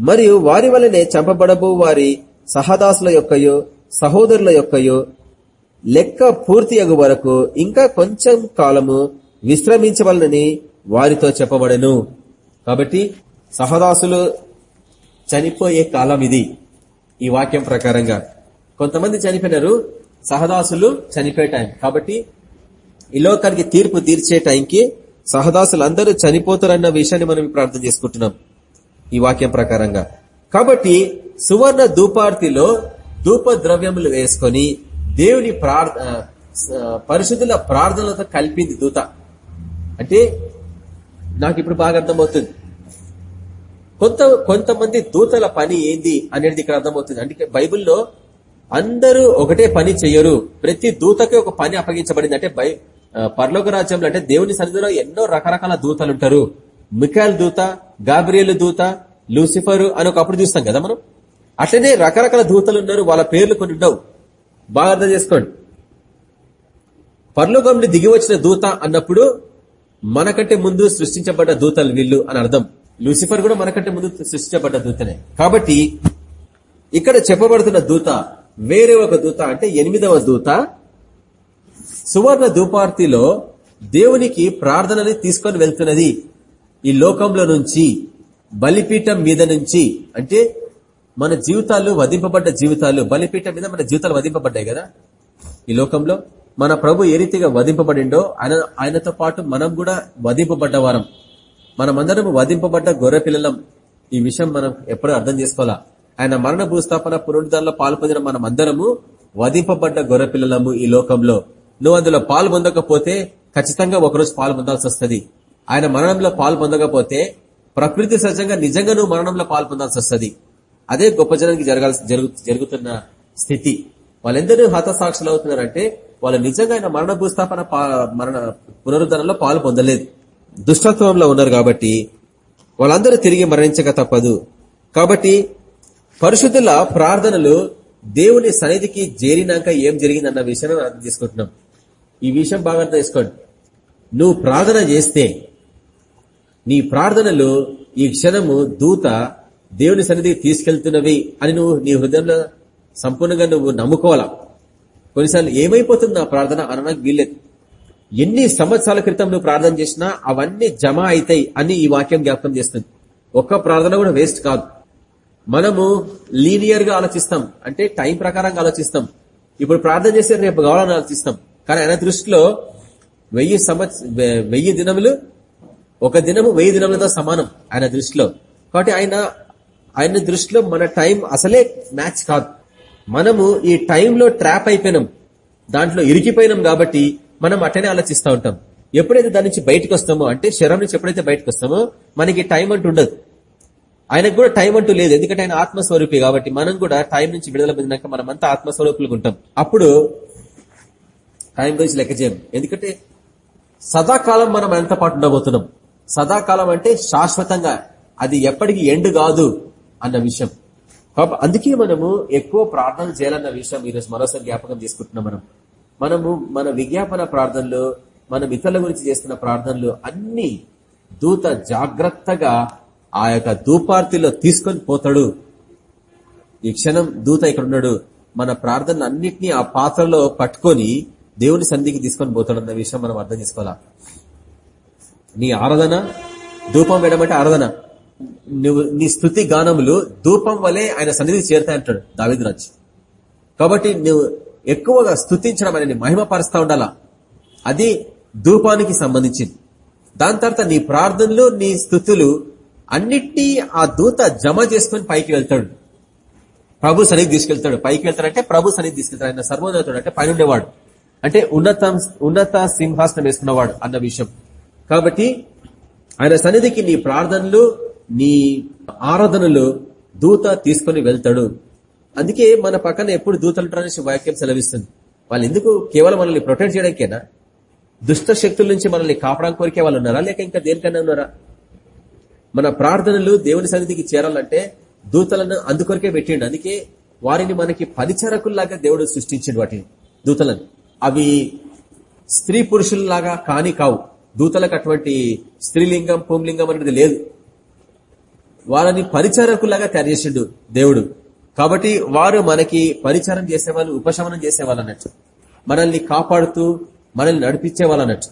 మరియు వారి వలనే చంపబడబో వారి సహదాసుల యొక్కయో సహోదరుల యొక్కయో లెక్క పూర్తి అగు వరకు ఇంకా కొంచెం కాలము విశ్రమించవలనని వారితో చెప్పబడను. కాబట్టి సహదాసులు చనిపోయే కాలం ఇది ఈ వాక్యం ప్రకారంగా. కొంతమంది చనిపోయినారు సహదాసులు చనిపోయే టైం. కాబట్టి ఈ లోకానికి తీర్పు తీర్చే టైంకి సహదాసులు అందరూ చనిపోతారన్న విషయాన్ని మనం ప్రార్థన చేసుకుంటున్నాం ఈ వాక్యం ప్రకారంగా. కాబట్టి సువర్ణ ధూపార్తిలో ధూప ద్రవ్యములు వేసుకొని దేవుని ప్రార్థ పరిశుద్ధుల ప్రార్థనలతో కలిపింది దూత. అంటే నాకు ఇప్పుడు బాగా అర్థమవుతుంది. కొంత కొంతమంది దూతల పని ఏంది అనేది ఇక్కడ అర్థమవుతుంది. అంటే బైబిల్లో అందరూ ఒకటే పని చెయ్యరు ప్రతి దూతకి ఒక పని అప్పగించబడింది. అంటే పర్లోక రాజ్యంలో అంటే దేవుని సన్నిధిలో ఎన్నో రకరకాల దూతలు ఉంటారు. మికాయల్ దూత గాబ్రియల్ దూత లూసిఫర్ అని ఒకప్పుడు చూస్తాం కదా మనం? అట్లనే రకరకాల దూతలు ఉన్నారు వాళ్ళ పేర్లు కొన్ని ఉండవు. బాగా అర్థం చేసుకోండి. పర్లోకంలో దిగి వచ్చిన దూత అన్నప్పుడు మనకంటే ముందు సృష్టించబడ్డ దూతలు వీళ్ళు అని అర్థం. లూసిఫర్ కూడా మనకంటే ముందు సృష్టించబడ్డ దూతనే. కాబట్టి ఇక్కడ చెప్పబడుతున్న దూత వేరే ఒక దూత అంటే ఎనిమిదవ దూత సువర్ణ దూపార్తిలో దేవునికి ప్రార్థనని తీసుకొని వెళ్తున్నది. ఈ లోకంలో నుంచి బలిపీఠం మీద నుంచి అంటే మన జీవితాలు వధింపబడ్డ జీవితాలు బలిపీఠం మీద మన జీవితాలు వధింపబడ్డాయి కదా? ఈ లోకంలో మన ప్రభు ఏ రీతిగా వధింపబడిండో ఆయన ఆయనతో పాటు మనం కూడా వధింపబడ్డవారం మనమందరం వధింపబడ్డ గొర్రె పిల్లలం. ఈ విషయం మనం ఎప్పుడూ అర్థం చేసుకోవాలా? ఆయన మరణ భూస్థాపన పునరుద్ధారంలో పాల్పొందిన మనం అందరము వధింపబడ్డ గొర్రె పిల్లలము ఈ లోకంలో. నువ్వు అందులో పాలు పొందకపోతే ఖచ్చితంగా ఒకరోజు పాలు పొందాల్సి వస్తుంది. ఆయన మరణంలో పాలు పొందకపోతే ప్రకృతి సహజంగా నిజంగా నువ్వు మరణంలో పాలు పొందాల్సి వస్తుంది. అదే గొప్ప జనానికి జరగాల్సి జరుగుతున్న స్థితి. వాళ్ళెందరూ హతసాక్షులు అవుతున్నారంటే వాళ్ళు నిజంగా ఆయన మరణ భూస్థాపన మరణ పునరుద్ధరణలో పాలు పొందలేదు. దుష్టత్వంలో ఉన్నారు కాబట్టి వాళ్ళందరూ తిరిగి మరణించక తప్పదు. కాబట్టి పరిశుద్ధుల ప్రార్థనలు దేవుని సన్నిధికి చేరినాక ఏం జరిగిందన్న విషయాన్ని అర్థం ఈ విషయం బాగా అర్థం చేసుకోండి. నువ్వు ప్రార్థన చేస్తే నీ ప్రార్థనలు ఈ క్షణము దూత దేవుని సన్నిధికి తీసుకెళ్తున్నవి అని నువ్వు నీ హృదయంలో సంపూర్ణంగా నువ్వు నమ్ముకోవాలా? కొన్నిసార్లు ఏమైపోతుంది నా ప్రార్థన అనడానికి వీల్లేదు. ఎన్ని సంవత్సరాల క్రితం నువ్వు ప్రార్థన చేసినా అవన్నీ జమ అవుతాయి అని ఈ వాక్యం జ్ఞాపకం చేస్తుంది. ఒక్క ప్రార్థన కూడా వేస్ట్ కాదు. మనము లీనియర్గా ఆలోచిస్తాం. అంటే టైం ప్రకారంగా ఆలోచిస్తాం. ఇప్పుడు ప్రార్థన చేస్తే రేపు కావాలని ఆలోచిస్తాం. కానీ ఆయన దృష్టిలో వెయ్యి సంవత్స వెయ్యి దినములు ఒక దినము వెయ్యి దినములతో సమానం ఆయన దృష్టిలో. కాబట్టి ఆయన ఆయన దృష్టిలో మన టైం అసలే మ్యాచ్ కాదు. మనము ఈ టైంలో ట్రాప్ అయిపోయినాం. దాంట్లో ఇరికిపోయినాం కాబట్టి మనం అట్టనే ఆలోచిస్తూ ఉంటాం. ఎప్పుడైతే దాని నుంచి బయటకు వస్తామో అంటే శరం నుంచి ఎప్పుడైతే బయటకు వస్తామో మనకి టైం అంటూ ఉండదు. ఆయనకు కూడా టైం అంటూ లేదు. ఎందుకంటే ఆయన ఆత్మస్వరూపి కాబట్టి మనం కూడా టైం నుంచి విడుదల పొందినాక మనమంతా ఆత్మస్వరూపులుగా ఉంటాం. అప్పుడు టైం గురించి లెక్క చేయం ఎందుకంటే సదాకాలం మనం ఎంత పాటు ఉండబోతున్నాం. సదాకాలం అంటే శాశ్వతంగా అది ఎప్పటికీ ఎండు కాదు అన్న విషయం. అందుకే మనము ఎక్కువ ప్రార్థన చేయాలన్న విషయం ఈరోజు మరోసారి జ్ఞాపకం తీసుకుంటున్నాం మనం. మనము మన విజ్ఞాపన ప్రార్థనలు మన ఇతరుల గురించి చేస్తున్న ప్రార్థనలు అన్ని దూత జాగ్రత్తగా ఆ యొక్క దూపార్తిలో తీసుకొని పోతాడు. ఈ క్షణం దూత ఇక్కడ ఉన్నాడు. మన ప్రార్థనలు అన్నిటినీ ఆ పాత్రలో పట్టుకొని దేవుని సంధికి తీసుకొని పోతాడన్న విషయం మనం అర్థం చేసుకోవాలా? నీ ఆరాధన ధూపం వేయడం ఆరాధన. నువ్వు నీ స్థుతి గానములు ధూపం వలె ఆయన సన్నిధి చేరుతాయంటాడు దావిద్రాజ్. కాబట్టి నువ్వు ఎక్కువగా స్థుతించడం అనేది మహిమపరుస్తా ఉండాలా? అది ధూపానికి సంబంధించింది. దాని తర్వాత నీ ప్రార్థనలు నీ స్థుతులు అన్నిటినీ ఆ దూత జమ చేసుకుని పైకి వెళ్తాడు. ప్రభు సన్నిధి తీసుకెళ్తాడు. పైకి వెళ్తాడంటే ప్రభు సన్నిధి తీసుకెళ్తాడు. ఆయన సర్వోన్నతుడు అంటే పైన ఉండేవాడు అంటే ఉన్నత ఉన్నత సింహాసనం వేసుకున్నవాడు అన్న విషయం. కాబట్టి ఆయన సన్నిధికి నీ ప్రార్థనలు నీ ఆరాధనలు దూత తీసుకుని వెళ్తాడు. అందుకే మన పక్కన ఎప్పుడు దూతలు ఉంటారనేసి వాక్యం సెలవిస్తుంది. వాళ్ళు ఎందుకు కేవలం మనల్ని ప్రొటెక్ట్ చేయడానికేనా? దుష్ట శక్తుల నుంచి మనల్ని కాపడానికి కోరికే వాళ్ళు ఉన్నారా? లేక ఇంకా దేనికైనా ఉన్నారా? మన ప్రార్థనలు దేవుని సన్నిధికి చేరాలంటే దూతలను అందుకొరకే పెట్టిండు. అందుకే వారిని మనకి పరిచారకుల్లాగా దేవుడు సృష్టించిండు వాటిని దూతలను. అవి స్త్రీ పురుషుల్లాగా కాని కావు. దూతలకు అటువంటి స్త్రీలింగం పుంలింగం అనేది లేదు. వారిని పరిచారకులాగా తయారు చేసిండు దేవుడు. కాబట్టి వారు మనకి పరిచారం చేసేవాళ్ళు ఉపశమనం చేసేవాళ్ళు అన్నట్టు. మనల్ని కాపాడుతూ మనల్ని నడిపించే వాళ్ళు అన్నట్టు.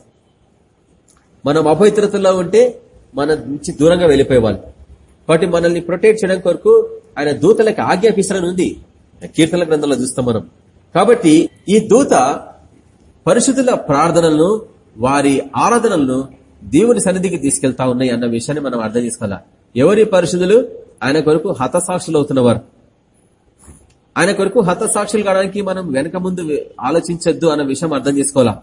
మనం అభయతరతలో ఉంటే మన నుంచి దూరంగా వెళ్ళిపోయేవాళ్ళు. కాబట్టి మనల్ని ప్రొటెక్ట్ చేయడం కొరకు ఆయన దూతలకు ఆజ్ఞాపిస్తారని ఉంది. కీర్తన గ్రంథంలో చూస్తాం మనం. కాబట్టి ఈ దూత పరిశుద్ధుల ప్రార్థనలను వారి ఆరాధనలను దేవుని సన్నిధికి తీసుకెళ్తా ఉన్నాయి అన్న విషయాన్ని మనం అర్థం చేసుకోవాలా? ఎవరి పరిశుద్ధులు? ఆయన కొరకు హతసాక్షులు అవుతున్నవారు ఆయన కొరకు హతసాక్షులు కావడానికి మనం వెనక ముందు ఆలోచించద్దు అన్న విషయం అర్థం చేసుకోవాలా?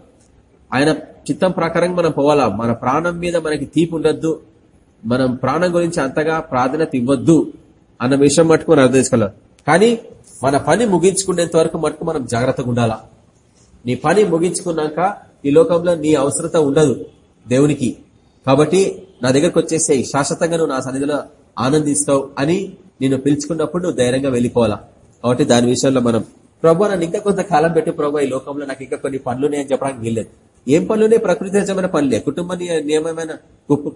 ఆయన చిత్తం ప్రకారం మనం పోవాలా? మన ప్రాణం మీద మనకి తీపి ఉండొద్దు. మనం ప్రాణం గురించి అంతగా ప్రాధాన్యత ఇవ్వద్దు అన్న విషయం మటుకు మనం అర్థం చేసుకోవాలి? కానీ మన పని ముగించుకునేంత వరకు మటుకు మనం జాగ్రత్తగా ఉండాలా? నీ పని ముగించుకున్నాక ఈ లోకంలో నీ అవసరత ఉండదు దేవునికి. కాబట్టి నా దగ్గరకు వచ్చేసే శాశ్వతంగా నువ్వు నా సన్నిధిలో ఆనందిస్తావు అని నేను పిలుచుకున్నప్పుడు నువ్వు ధైర్యంగా వెళ్ళిపోవాలా? కాబట్టి దాని విషయంలో మనం ప్రభు నన్ను ఇంకా కొంతకాలం పెట్టి ప్రభు ఈ లోకంలో నాకు ఇంకా కొన్ని పనులున్నాయని చెప్పడానికి వీల్లేదు. ఏం పనులునే ప్రకృతి నిజమైన పనులే. కుటుంబ నియమమైన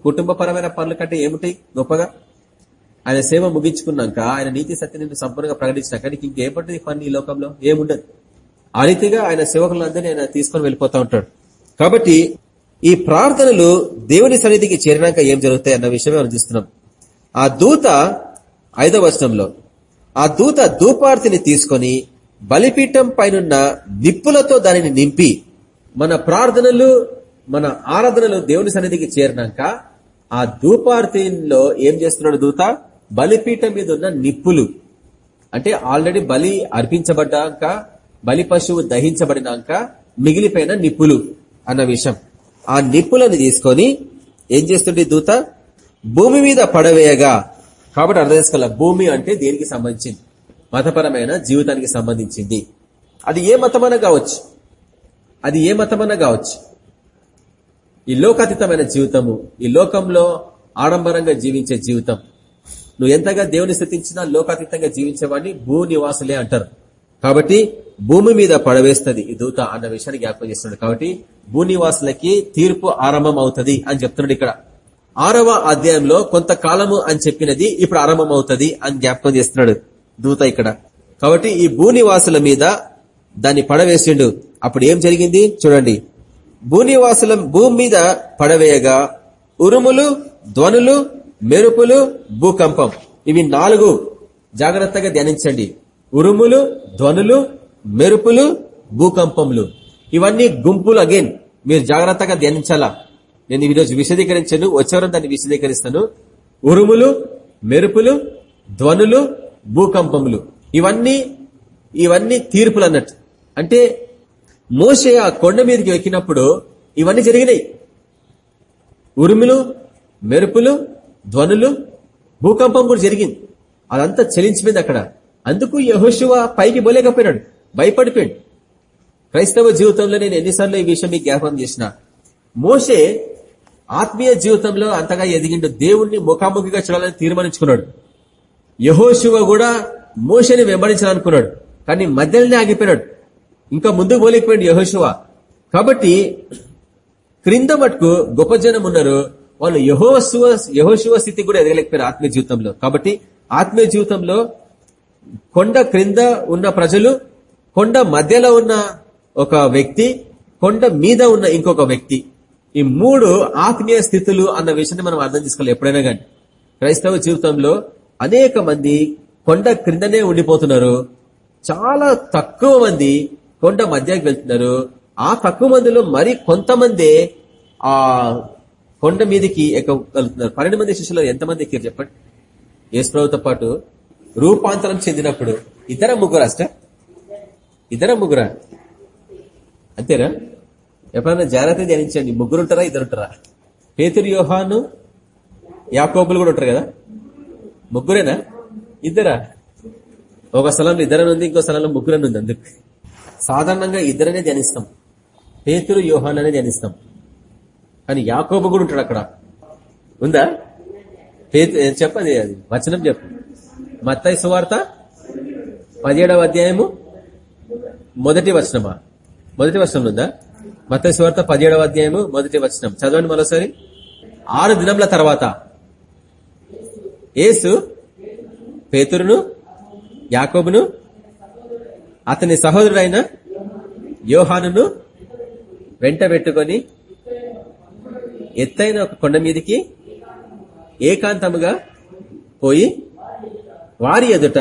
కుటుంబపరమైన పనుల కంటే ఏమిటాయి? గొప్పగా? ఆయన సేవ ముగించుకున్నాక ఆయన నీతి సత్యాన్ని సంపూర్ణంగా ప్రకటించినాక నీకు ఇంకేం పడుతుంది పని ఈ లోకంలో? ఏముండదు. ఆ రీతిగా ఆయన సేవకులందరినీ ఆయన తీసుకొని వెళ్ళిపోతా ఉంటాడు. కాబట్టి ఈ ప్రార్థనలు దేవుని సన్నిధికి చేరినాక ఏం జరుగుతాయి అన్న విషయమే మనం చూస్తున్నాం. ఆ దూత ఐదవ వచనంలో ఆ దూత దూపార్తిని తీసుకొని బలిపీఠం పైనున్న నిప్పులతో దానిని నింపి మన ప్రార్థనలు మన ఆరాధనలు దేవుని సన్నిధికి చేరినాక ఆ ధూపార్తిలో ఏం చేస్తున్నాడు దూత? బలిపీఠం మీద ఉన్న నిప్పులు. అంటే ఆల్రెడీ బలి అర్పించబడ్డాక బలి పశువు దహించబడినాక మిగిలిపోయిన నిప్పులు అన్న విషయం. ఆ నిప్పులను తీసుకొని ఏం చేస్తుండే దూత? భూమి మీద పడవేయగా. కాబట్టి అర్థం చేసుకోవాలి? భూమి అంటే దేనికి సంబంధించింది? మతపరమైన జీవితానికి సంబంధించింది. అది ఏ మతమన్నా కావచ్చు? అది ఏ మతమన్నా కావచ్చు? ఈ లోకాతీతమైన జీవితము ఈ లోకంలో ఆడంబరంగా జీవించే జీవితం. నువ్వు ఎంతగా దేవుని స్థితించినా లోకాతీతంగా జీవించేవాడిని భూ నివాసులే అంటారు. కాబట్టి భూమి మీద పడవేస్తుంది. ఈ దూత అన్న విషయాన్ని జ్ఞాపకం చేస్తున్నాడు. కాబట్టి భూనివాసులకి తీర్పు ఆరంభం అవుతుంది అని చెప్తున్నాడు ఇక్కడ. ఆరవ అధ్యాయంలో కొంతకాలము అని చెప్పినది ఇప్పుడు ఆరంభం అవుతుంది అని జ్ఞాపకం చేస్తున్నాడు దూత ఇక్కడ. కాబట్టి ఈ భూనివాసుల మీద దాన్ని పడవేసిండు. అప్పుడు ఏం జరిగింది? చూడండి. భూనివాసుల భూమి మీద పడవేయగా ఉరుములు ధ్వనులు మెరుపులు భూకంపం. ఇవి నాలుగు. జాగ్రత్తగా ధ్యానించండి. ఉరుములు ధ్వనులు మెరుపులు భూకంపములు. ఇవన్నీ గుంపులు అగైన్. మీరు జాగ్రత్తగా ధ్యానించాలా? నేను ఈరోజు విశదీకరించాను వచ్చేవరం దాన్ని విశదీకరిస్తాను. ఉరుములు మెరుపులు ధ్వనులు భూకంపములు. ఇవన్నీ ఇవన్నీ తీర్పులు అన్నట్టు. అంటే మోసే ఆ కొండ మీదకి ఎక్కినప్పుడు ఇవన్నీ జరిగినాయి. ఉరుములు మెరుపులు ధ్వనులు భూకంపం కూడా జరిగింది. అదంతా చెలించిపోయింది అక్కడ. అందుకు యహోశివ పైకి పోలేకపోయినాడు భయపడిపోయాడు. క్రైస్తవ జీవితంలో నేను ఎన్నిసార్లు ఈ విషయం మీకు జ్ఞాపకం చేసిన. మోసే ఆత్మీయ జీవితంలో అంతగా ఎదిగిండు. దేవుణ్ణి ముఖాముఖిగా చూడాలని తీర్మానించుకున్నాడు. యహోశివ కూడా మోసని వెంబడించాలనుకున్నాడు. కానీ మధ్యలోనే ఆగిపోయినాడు. ఇంకా ముందుకు పోలేకపోయాడు యహోశివ కాబట్టి క్రింద మటుకు గొప్ప జనం ఉన్నారు. వాళ్ళు యహోశివ యహోశివ స్థితి కూడా ఎదగలేకపోయారు ఆత్మీయ జీవితంలో. కాబట్టి ఆత్మీయ జీవితంలో కొండ క్రింద ఉన్న ప్రజలు కొండ మధ్యలో ఉన్న ఒక వ్యక్తి కొండ మీద ఉన్న ఇంకొక వ్యక్తి. ఈ మూడు ఆత్మీయ స్థితులు అన్న విషయాన్ని మనం అర్థం చేసుకోవాలి ఎప్పుడైనా కానీ. క్రైస్తవ జీవితంలో అనేక మంది కొండ క్రిందనే ఉండిపోతున్నారు. చాలా తక్కువ మంది కొండ మధ్యకి వెళ్తున్నారు. ఆ తక్కువ మందిలో మరి కొంతమంది ఆ కొండ మీదకి ఎక్కగలుగుతున్నారు. పన్నెండు మంది శిష్యులు ఎంతమంది ఎక్కారు చెప్పండి యేసుప్రభుతో పాటు రూపాంతరం చెందినప్పుడు ఇతర ముగ్గురు అష్ట ఇతర ముగ్గురా? అంతేనా? ఎప్పుడన్నా జాగ్రత్త ధ్యానించండి. ముగ్గురు ఉంటారా ఇద్దరు ఉంటారా పేతురు యోహాను యాకోబులు కూడా ఉంటారు కదా? ముగ్గురేనా? ఇద్దరా? ఒక స్థలంలో ఇద్దరని ఉంది ఇంకో స్థలంలో ముగ్గురని ఉంది అందుకు. సాధారణంగా ఇద్దరనే ధ్యానిస్తాం. పేతురు యోహాన్ అనే ధ్యానిస్తాం. కానీ యాకోబు కూడా ఉంటాడు అక్కడ. ఉందా? పేతు చెప్పది అది వచనం చెప్పు మత్తయి సువార్త పదిహేడవ అధ్యాయము మొదటి వచనమా? మొదటి వచనం ఉందా? మత్తయి సువార్త పదిహేడవ అధ్యాయము మొదటి వచనం. చదవండి మరోసారి. ఆరు దినముల తర్వాత ఏసు పేతురును యాకోబును అతని సహోదరుడైన యోహానును వెంట పెట్టుకొని ఎత్తైన ఒక కొండ మీదికి ఏకాంతముగా పోయి వారి ఎదుట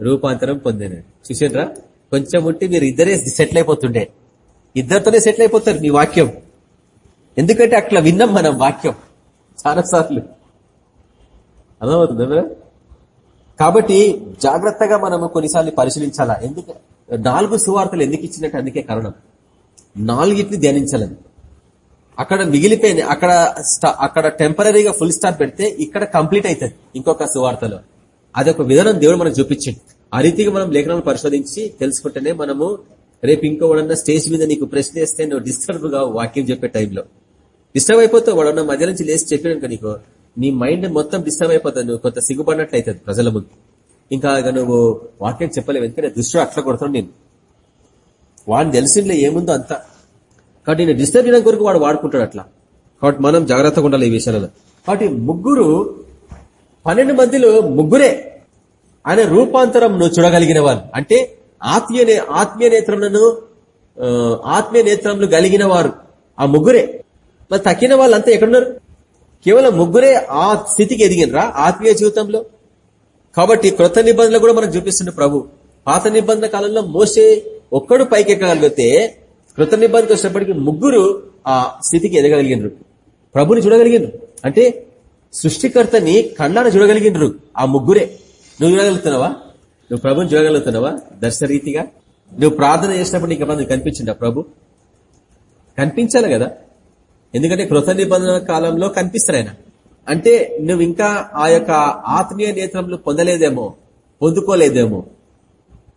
రూపాంతరం పొందినాడు చూసారా కొంచెం ఉంటే మీరు ఇద్దరే సెటిల్ అయిపోతుండే. ఇద్దరితోనే సెటిల్ అయిపోతారు నీ వాక్యం. ఎందుకంటే అట్లా విన్నాం మనం వాక్యం. చాలా సార్లు. అర్థమవుతుంది? కాబట్టి జాగ్రత్తగా మనము కొన్నిసార్లు పరిశీలించాలా? ఎందుకు? నాలుగు సువార్తలు ఎందుకు ఇచ్చినట్టు అందుకే కారణం. నాలుగిటిని ధ్యానించాలని అక్కడ మిగిలిపోయింది అక్కడ అక్కడ టెంపరీగా ఫుల్ స్టాప్ పెడితే ఇక్కడ కంప్లీట్ అవుతుంది ఇంకొక సువార్తలో. అదొక విధానం దేవుడు మనకు చూపించండి. ఆ రీతిగా మనం లేఖనాలను పరిశోధించి తెలుసుకుంటేనే మనము రేపు ఇంకోవడన్నా స్టేజ్ మీద నీకు ప్రశ్న వేస్తే నువ్వు డిస్టర్బ్గా వాక్యం చెప్పే టైంలో. డిస్టర్బ్ అయిపోతావు వాడన్న మధ్య నుంచి లేచి చెప్పాడు నీకు నీ మైండ్ మొత్తం డిస్టర్బ్ అయిపోతుంది. నువ్వు కొంత సిగ్గుపడినట్లు అవుతుంది ప్రజల ముందు. ఇంకా నువ్వు వాక్యం చెప్పలేవు. ఎందుకంటే దృష్టి అట్లా కొడతాడు నేను. వాడిని తెలిసిందిలే ఏముందో అంతా. కాబట్టి నేను డిస్టర్బ్ చేయడానికి వరకు వాడు వాడుకుంటాడు అట్లా. కాబట్టి మనం జాగ్రత్తగా ఉండాలి ఈ విషయాలలో. కాబట్టి ముగ్గురు పన్నెండు మందిలో ముగ్గురే ఆయన రూపాంతరం చూడగలిగిన వారు అంటే ఆత్మీయ ఆత్మీయ నేత్రములను ఆత్మీయ నేత్రములు కలిగిన వారు ఆ ముగ్గురే. మరి తక్కిన వాళ్ళంతా ఎక్కడున్నారు? కేవలం ముగ్గురే ఆ స్థితికి ఎదిగినరా? ఆత్మీయ జీవితంలో? కాబట్టి కృత నిబంధనలు కూడా మనం చూపిస్తుంది ప్రభు. పాత నిబంధన కాలంలో మోసే ఒక్కడు పైకి ఎక్కగలిగితే కృత నిబంధనకు వచ్చినప్పటికీ ముగ్గురు ఆ స్థితికి ఎదగలిగినరు ప్రభుని చూడగలిగినరు. అంటే సృష్టికర్తని కళ్ళాన చూడగలిగినరు ఆ ముగ్గురే. నువ్వు చూడగలుగుతున్నావా? నువ్వు ప్రభుని చూడగలుగుతున్నావా? దర్శరీతిగా నువ్వు ప్రార్థన చేసినప్పుడు నీకు మంది కనిపించిందా ప్రభు? కనిపించాలి కదా. ఎందుకంటే కృత నిబంధన కాలంలో కనిపిస్తారు ఆయన. అంటే నువ్వు ఇంకా ఆ యొక్క ఆత్మీయ నేత్రంలో పొందలేదేమో పొందుకోలేదేమో.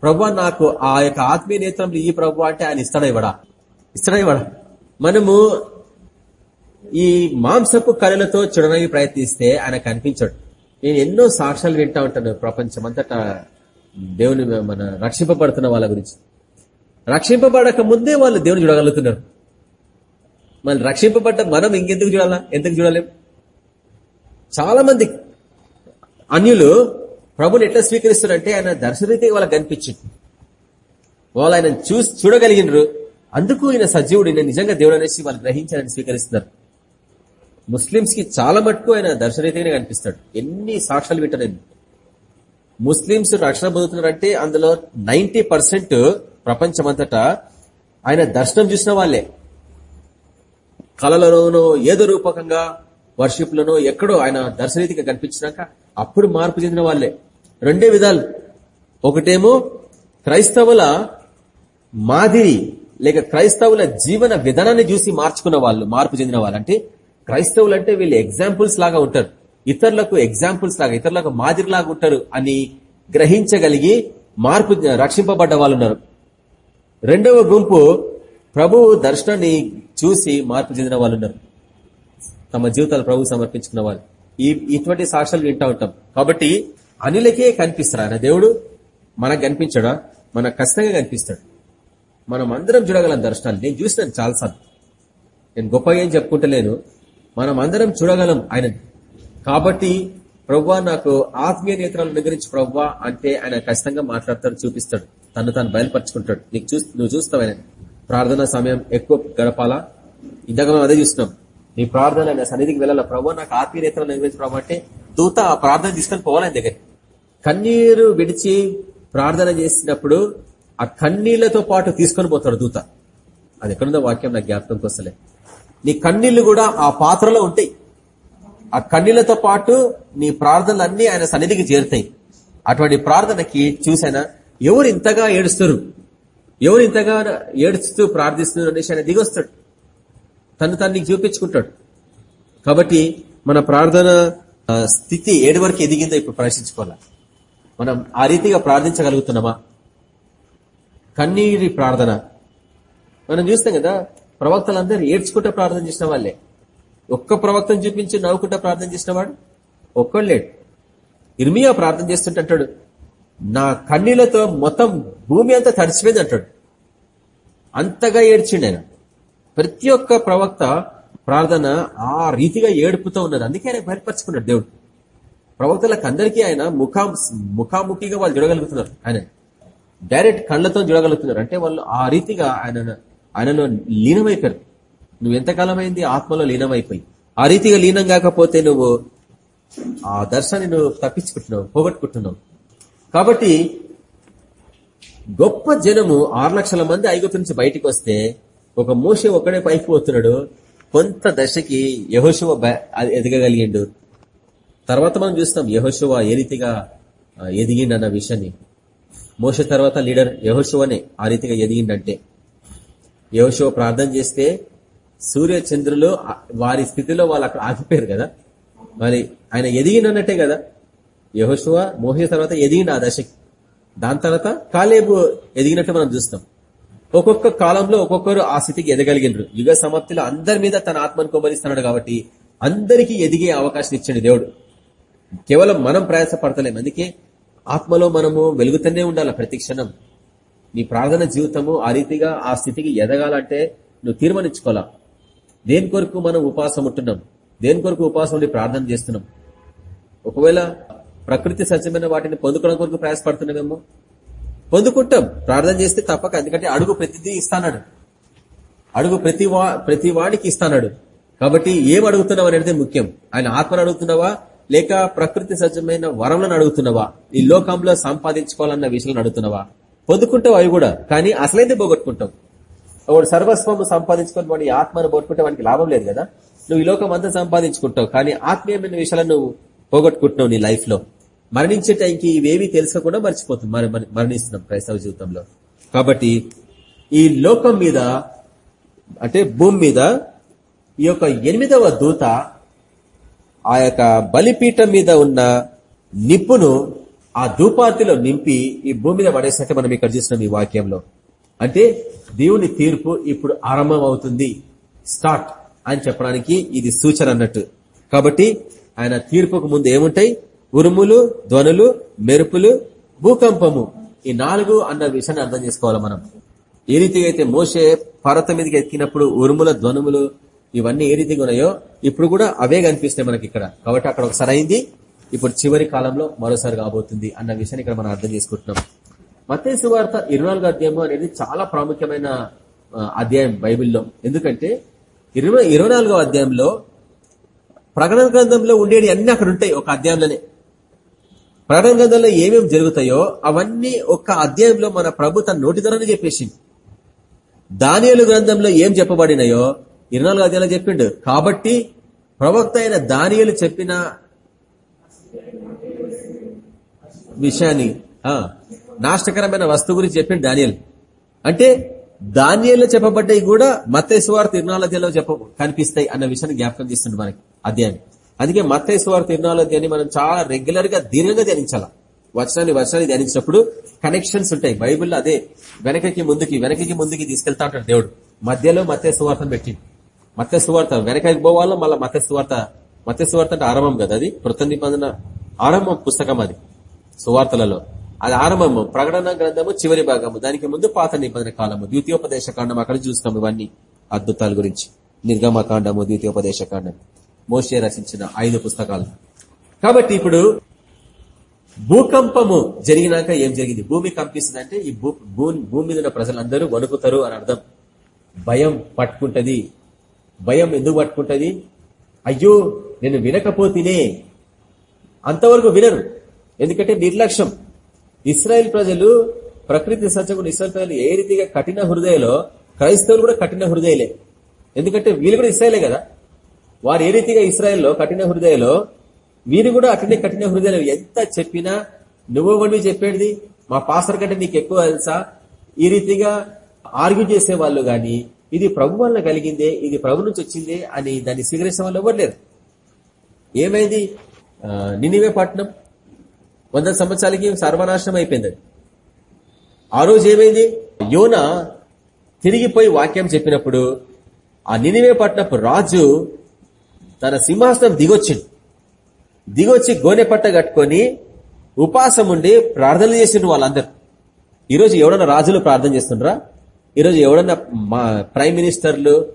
ప్రభు నాకు ఆ యొక్క ఆత్మీయ నేత్రంలో ఈ ప్రభు అంటే ఆయన ఇస్తాడా ఇవ్వడా? ఇస్తాడా ఇవ్వడా? మనము ఈ మాంసపు కళలతో చూడడానికి ప్రయత్నిస్తే ఆయన కనిపించడు. నేను ఎన్నో సాక్ష్యాలు వింటా ఉంటాను ప్రపంచమంతటా. దేవుని మన రక్షింపబడుతున్న వాళ్ళ గురించి. రక్షింపబడక ముందే వాళ్ళు దేవుని చూడగలుగుతున్నారు. మళ్ళీ రక్షింపబడ్డ మనం ఇంకెందుకు చూడాలా? ఎందుకు చూడలేం? చాలా మంది అన్యులు ప్రభుని ఎట్లా స్వీకరిస్తున్నారంటే ఆయన దర్శనరీతిగా వాళ్ళకి కనిపించింది. వాళ్ళు ఆయన చూసి చూడగలిగినరు. అందుకు ఈయన సజీవుడు. ఈయన నిజంగా దేవుడు అనేసి వాళ్ళు గ్రహించారని స్వీకరిస్తున్నారు. ముస్లింస్కి చాలా మటుకు ఆయన దర్శనరీతిగానే కనిపిస్తాడు. ఎన్ని సాక్ష్యాలు పెట్టారు ముస్లింస్ రక్షణ పొందుతున్నారంటే అందులో నైన్టీ పర్సెంట్ ప్రపంచమంతటా ఆయన దర్శనం చూసిన వాళ్ళే. కళలలోనో ఏదో రూపకంగా వర్షిప్ లోనో ఎక్కడో ఆయన దర్శనరీతిగా కనిపించినాక అప్పుడు మార్పు చెందిన వాళ్ళే. రెండే విధాలు. ఒకటేమో క్రైస్తవుల మాదిరి లేక క్రైస్తవుల జీవన విధానాన్ని చూసి మార్చుకున్న వాళ్ళు మార్పు చెందిన వాళ్ళు అంటే క్రైస్తవులు అంటే వీళ్ళు ఎగ్జాంపుల్స్ లాగా ఉంటారు. ఇతరులకు ఎగ్జాంపుల్స్ లాగా ఇతరులకు మాదిరిలాగా ఉంటారు అని గ్రహించగలిగి మార్పు రక్షింపబడ్డ వాళ్ళు ఉన్నారు. రెండవ గుంపు ప్రభువు దర్శనాన్ని చూసి మార్పు చెందిన వాళ్ళు ఉన్నారు. తమ జీవితాలు ప్రభు సమర్పించుకున్న వాళ్ళు. ఈ ఇటువంటి సాక్ష్యాలు వింటా ఉంటాం. కాబట్టి అనిలకే కనిపిస్తారు? ఆయన దేవుడు మనకు కనిపించడా? మనకు ఖచ్చితంగా కనిపిస్తాడు. మనం అందరం చూడగలం దర్శనాలు నేను చూసినాను చాలాసార్లు. నేను గొప్పగా ఏం చెప్పుకుంటలేను. మనం అందరం చూడగలం ఆయన కాబట్టి ప్రవ్వా నాకు ఆత్మీయ నేత్రాలు అనుగ్రహించి ప్రవ్వా అంటే ఆయన ఖచ్చితంగా మాట్లాడతాడు చూపిస్తాడు. తను తాను బయలుపరుచుకుంటాడు. నీకు చూ నువ్వు చూస్తావు ఆయన ప్రార్థన సమయం ఎక్కువ గడపాలా? ఇందాక మనం అదే చూస్తున్నాం. నీ ప్రార్థన ఆయన సన్నిధికి వెళ్ళాలా? ప్రభావ నాకు ఆత్మీయ నేత్రాలు అనుగ్రహించి ప్రభావ అంటే దూత ఆ ప్రార్థన తీసుకొని పోవాలి దగ్గర కన్నీరు విడిచి ప్రార్థన చేసినప్పుడు ఆ కన్నీళ్ళతో పాటు తీసుకొని పోతాడు దూత. అది ఎక్కడుందో వాక్యం నాకు జ్ఞాపకంకి వస్తలే నీ కన్నీళ్ళు కూడా ఆ పాత్రలో ఉంటాయి. ఆ కన్నీళ్ళతో పాటు నీ ప్రార్థనలన్నీ ఆయన సన్నిధికి చేరుతాయి. అటువంటి ప్రార్థనకి చూసానా ఎవరు ఇంతగా ఏడుస్తారు? ఎవరు ఇంతగా ఏడుస్తూ ప్రార్థిస్తున్నారు అనేసి ఆయన దిగొస్తాడు. తను తను నీకు చూపించుకుంటాడు. కాబట్టి మన ప్రార్థన స్థితి ఏడు వరకు ఎదిగిందో ఇప్పుడు ప్రవేశించుకోవాలా మనం ఆ రీతిగా ప్రార్థించగలుగుతున్నామా? కన్నీరి ప్రార్థన. మనం చూస్తాం కదా ప్రవక్తలందరూ ఏడ్చుకుంటూ ప్రార్థన చేసిన వాళ్ళే. ఒక్క ప్రవక్తను చూపించి నవ్వుకుంటూ ప్రార్థన చేసిన వాడు ఒక్కళ్ళేడు ఇర్మియా ప్రార్థన చేస్తుంటాడు నా కన్నీళ్ళతో మొత్తం భూమి అంతా తడిచిపోయింది అంటాడు. అంతగా ఏడ్చిండు ఆయన. ప్రతి ఒక్క ప్రవక్త ప్రార్థన ఆ రీతిగా ఏడుపుతూ ఉన్నది అందుకే ఆయన బయటపరచుకున్నాడు దేవుడు. ప్రవక్తలకు అందరికీ ఆయన ముఖా ముఖాముఖిగా వాళ్ళు చూడగలుగుతున్నారు. ఆయన డైరెక్ట్ కళ్ళతో చూడగలుగుతున్నారు. అంటే వాళ్ళు ఆ రీతిగా ఆయన ఆయనలో లీనమైపోయారు. నువ్వు ఎంతకాలం అయింది ఆత్మలో లీనమైపోయి? ఆ రీతిగా లీనం కాకపోతే నువ్వు ఆ దర్శనాన్ని నువ్వు తప్పించుకుంటున్నావు పోగొట్టుకుంటున్నావు. కాబట్టి గొప్ప జనము ఆరు లక్షల మంది ఐగుప్తు నుంచి బయటికి వస్తే ఒక మూష ఒక్కడే పైకి పోతున్నాడు. కొంత దశకి యహోశివ ఎదగగలిగిండు. తర్వాత మనం చూస్తాం యహోశువ ఏ రీతిగా ఎదిగిండన్న విషయాన్ని. మోస తర్వాత లీడర్ యహోశువనే ఆ రీతిగా ఎదిగిండంటే. యోశో ప్రార్థన చేస్తే సూర్య చంద్రులు వారి స్థితిలో వాళ్ళు అక్కడ ఆగిపోయారు కదా. మరి ఆయన ఎదిగినన్నట్టే కదా. యహోశువ మోహిన తర్వాత ఎదిగిన ఆ దశకి. దాని తర్వాత కాలేబు ఎదిగినట్టు మనం చూస్తాం. ఒక్కొక్క కాలంలో ఒక్కొక్కరు ఆ స్థితికి ఎదగలిగినరు యుగ సమాప్తిలో అందరి మీద తన ఆత్మను కొమ్మరిస్తున్నాడు కాబట్టి అందరికీ ఎదిగే అవకాశం ఇచ్చాడు దేవుడు. కేవలం మనం ప్రయాసపడతలేం. అందుకే ఆత్మలో మనము వెలుగుతూనే ఉండాలి ప్రతి క్షణం. నీ ప్రార్థన జీవితము ఆ రీతిగా ఆ స్థితికి ఎదగాలంటే నువ్వు తీర్మానించుకోవాలా? దేని కొరకు మనం ఉపాసం ఉంటున్నాం? దేని కొరకు ఉపాసం ఉండి ప్రార్థన చేస్తున్నాం? ఒకవేళ ప్రకృతి సత్యమైన వాటిని పొందుకోవడం కొరకు ప్రయాసపడుతున్నామేమో? పొందుకుంటాం. ప్రార్థన చేస్తే తప్పక ఎందుకంటే అడుగు ప్రతిదీ ఇస్తానాడు అడుగు ప్రతి ప్రతి వాడికి ఇస్తానాడు కాబట్టి ఏం అడుగుతున్నావు అనేది ముఖ్యం. ఆయన ఆత్మను అడుగుతున్నావా? లేక ప్రకృతి సజ్జమైన వరంలను అడుగుతున్నావా? ఈ లోకంలో సంపాదించుకోవాలన్న విషయాలను అడుగుతున్నావా? పొందుకుంటావు అవి కూడా. కానీ అసలైతే పోగొట్టుకుంటాం వాడు సర్వస్వము సంపాదించుకొని వాడి ఆత్మను పోగొట్టుకుంటే వాడికి లాభం లేదు కదా. నువ్వు ఈ లోకం అంతా సంపాదించుకుంటావు. కానీ ఆత్మీయమైన విషయాలను నువ్వు పోగొట్టుకుంటున్నావు నీ లైఫ్లో మరణించే టైంకి ఇవేవి తెలుసుకోకుండా మర్చిపోతుంది మరణిస్తున్నాం క్రైస్తవ జీవితంలో. కాబట్టి ఈ లోకం మీద అంటే భూమి మీద ఈ యొక్క ఎనిమిదవ దూత ఆ యొక్క బలిపీఠం మీద ఉన్న నిప్పును ఆ ధూపార్తిలో నింపి ఈ భూమి మీద పడేసినట్టు మనం ఇక్కడ చూసినాం ఈ వాక్యంలో. అంటే దేవుని తీర్పు ఇప్పుడు ఆరంభం అవుతుంది స్టార్ట్ అని చెప్పడానికి ఇది సూచన అన్నట్టు. కాబట్టి ఆయన తీర్పుకు ముందు ఏముంటాయి? ఉరుములు ధ్వనులు మెరుపులు భూకంపము. ఈ నాలుగు అన్న విషయాన్ని అర్థం చేసుకోవాలి మనం. ఏ రీతిగా అయితే మోసే పర్వతం మీదకి ఎక్కినప్పుడు ఉరుముల ధ్వనుములు ఇవన్నీ ఏ రీతిగా ఉన్నాయో ఇప్పుడు కూడా అవే కనిపిస్తాయి మనకి ఇక్కడ. కాబట్టి అక్కడ ఒకసారి అయింది. ఇప్పుడు చివరి కాలంలో మరోసారి కాబోతుంది అన్న విషయాన్ని ఇక్కడ మనం అర్థం చేసుకుంటున్నాం. మతేసు వార్త ఇరవై నాలుగు అధ్యాయం అనేది చాలా ప్రాముఖ్యమైన అధ్యాయం బైబిల్లో. ఎందుకంటే ఇరవై ఇరవై నాలుగో అధ్యాయంలో ప్రకటన గ్రంథంలో ఉండేవి అన్ని అక్కడ ఉంటాయి ఒక అధ్యాయంలోనే. ప్రకటన గ్రంథంలో ఏమేమి జరుగుతాయో అవన్నీ ఒక అధ్యాయంలో మన ప్రభు తన నోటి ధరని చెప్పేసింది దానియలు గ్రంథంలో ఏం చెప్పబడినాయో ఇరవై నాలుగు అధ్యాయంలో చెప్పిండు. కాబట్టి ప్రవక్త అయిన దానియలు చెప్పిన విషయాన్ని ఆ, నాష్టకరమైన వస్తువు గురించి చెప్పిండు దానియలు అంటే దానియల్లో చెప్పబడ్డాయి కూడా మత్తేశ్వార్త ఇరునాలధ్యాయంలో చెప్ప కనిపిస్తాయి అన్న విషయాన్ని జ్ఞాపకం చేస్తుంది మనకి అధ్యాయం. అందుకే మత్తేశ్వార్త తిరునాలధ్యాన్ని మనం చాలా రెగ్యులర్గా దీర్ఘంగా ధ్యానించాలా. వచనాన్ని వచనాన్ని ధ్యానించినప్పుడు కనెక్షన్స్ ఉంటాయి. బైబిల్లో అదే వెనకకి ముందుకి వెనకకి ముందుకి తీసుకెళ్తా ఉంటాడు దేవుడు. మధ్యలో మత్స్య సువార్తను పెట్టింది మత్స్య సువార్త వెనకకి పోవాలో మళ్ళీ మత్స్య సువార్త మత్స్య సువార్త అంటే ఆరంభం కదా అది? కృత నిబంధన ఆరంభం పుస్తకం అది. సువార్తలలో. అది ఆరంభము ప్రకటన గ్రంథము చివరి భాగము. దానికి ముందు పాత నిబంధన కాలము ద్వితీయోపదేశ కాండం అక్కడ చూస్తాం ఇవన్నీ అద్భుతాల గురించి. నిర్గమ కాండము ద్వితీయోపదేశ కాండం మోషే రచించిన ఐదు పుస్తకాలు. కాబట్టి ఇప్పుడు భూకంపము జరిగినాక ఏం జరిగింది? భూమి కంపిస్తుంది అంటే ఈ భూ భూమి మీద ఉన్న ప్రజలందరూ వణుకుతారు అని అర్థం. భయం పట్టుకుంటది. భయం ఎందుకు పట్టుకుంటది? అయ్యో నేను వినకపోతేనే. అంతవరకు వినరు. ఎందుకంటే నిర్లక్ష్యం. ఇస్రాయెల్ ప్రజలు ప్రకృతి సత్యగుణ ఇస్రాయల్ ప్రజలు ఏ రీతిగా కఠిన హృదయలో క్రైస్తవులు కూడా కఠిన హృదయలే. ఎందుకంటే వీళ్ళు కూడా ఇస్రాయలే కదా. వారు ఏ రీతిగా ఇస్రాయల్లో కఠిన హృదయలో వీరు కూడా అట్లనే కఠిన హృదయాలు ఎంత చెప్పినా నువ్వు వండి చెప్పేది మా పాస్టర్ కంటే నీకు ఎక్కువ తెలుసా? ఈ రీతిగా ఆర్గ్యూ చేసే వాళ్ళు గాని ఇది ప్రభు వల్ల కలిగిందే ఇది ప్రభు నుంచి వచ్చిందే అని దాన్ని స్వీకరించడం వాళ్ళు ఎవరు లేరు. ఏమైంది? నినివే పట్టణం. వంద సంవత్సరాలకి సర్వనాశనం అయిపోయింది ఆ రోజు ఏమైంది? యోన తిరిగిపోయి వాక్యం చెప్పినప్పుడు ఆ నినివే పట్టణపు రాజు తన సింహాసనం దిగొచ్చింది దిగొచ్చి గోనె పట్ట కట్టుకొని ఉపాసం ఉండి ప్రార్థన చేసిండ్రు వాళ్ళందరూ. ఈరోజు ఎవడన్నా రాజులు ప్రార్థన చేస్తుండ్రా? ఈరోజు ఎవడన్నా మా ప్రైమ్ మినిస్టర్లు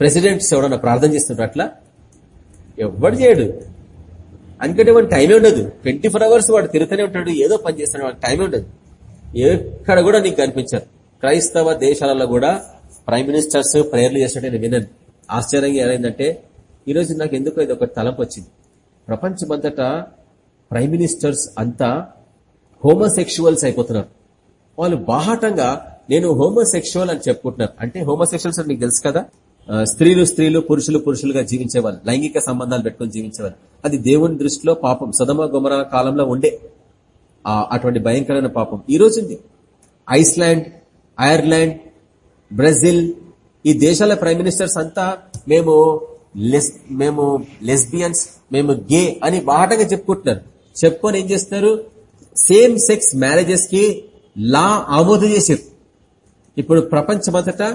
ప్రెసిడెంట్స్ ఎవడన్నా ప్రార్థన చేస్తుంటారు అట్లా? ఎవడు చేయడు. అందుకంటే వాడు టైమే ఉండదు. ట్వంటీ ఫోర్ అవర్స్ వాడు తిరుగుతూనే ఉంటాడు ఏదో పని చేస్తాడు వాడికి టైమే ఉండదు. ఎక్కడ కూడా నీకు కనిపించారు క్రైస్తవ దేశాలలో కూడా ప్రైమ్ మినిస్టర్స్ ప్రేయర్లు చేసినట్టు నేను విన్నాను. ఆశ్చర్యంగా ఏమైందంటే ఈరోజు నాకు ఎందుకో ఇది ఒక తలంపు వచ్చింది. ప్రపంచమంతటా ప్రైమ్ మినిస్టర్స్ అంతా హోమోసెక్షువల్స్ అయిపోతున్నారు. వాళ్ళు బాహాటంగా నేను హోమోసెక్షువల్ అని చెప్పుకుంటున్నాను. అంటే హోమోసెక్షువల్స్ మీకు తెలుసు కదా? స్త్రీలు స్త్రీలు పురుషులు పురుషులుగా జీవించేవాళ్ళు. లైంగిక సంబంధాలు పెట్టుకుని జీవించేవాళ్ళు. అది దేవుని దృష్టిలో పాపం. సదమ గుమర కాలంలో ఉండే అటువంటి భయంకరమైన పాపం. ఈ రోజుంది ఐస్లాండ్ ఐర్లాండ్ బ్రెజిల్ ఈ దేశాల ప్రైమ్ మినిస్టర్స్ అంతా మేము లెస్ మేము లెస్బియన్స్ మేము గే అని బాటగా చెప్పుకుంటున్నారు. చెప్పుకొని ఏం చేస్తున్నారు? సేమ్ సెక్స్ మ్యారేజెస్కి లా ఆమోదం చేశారు. ఇప్పుడు ప్రపంచమంతటా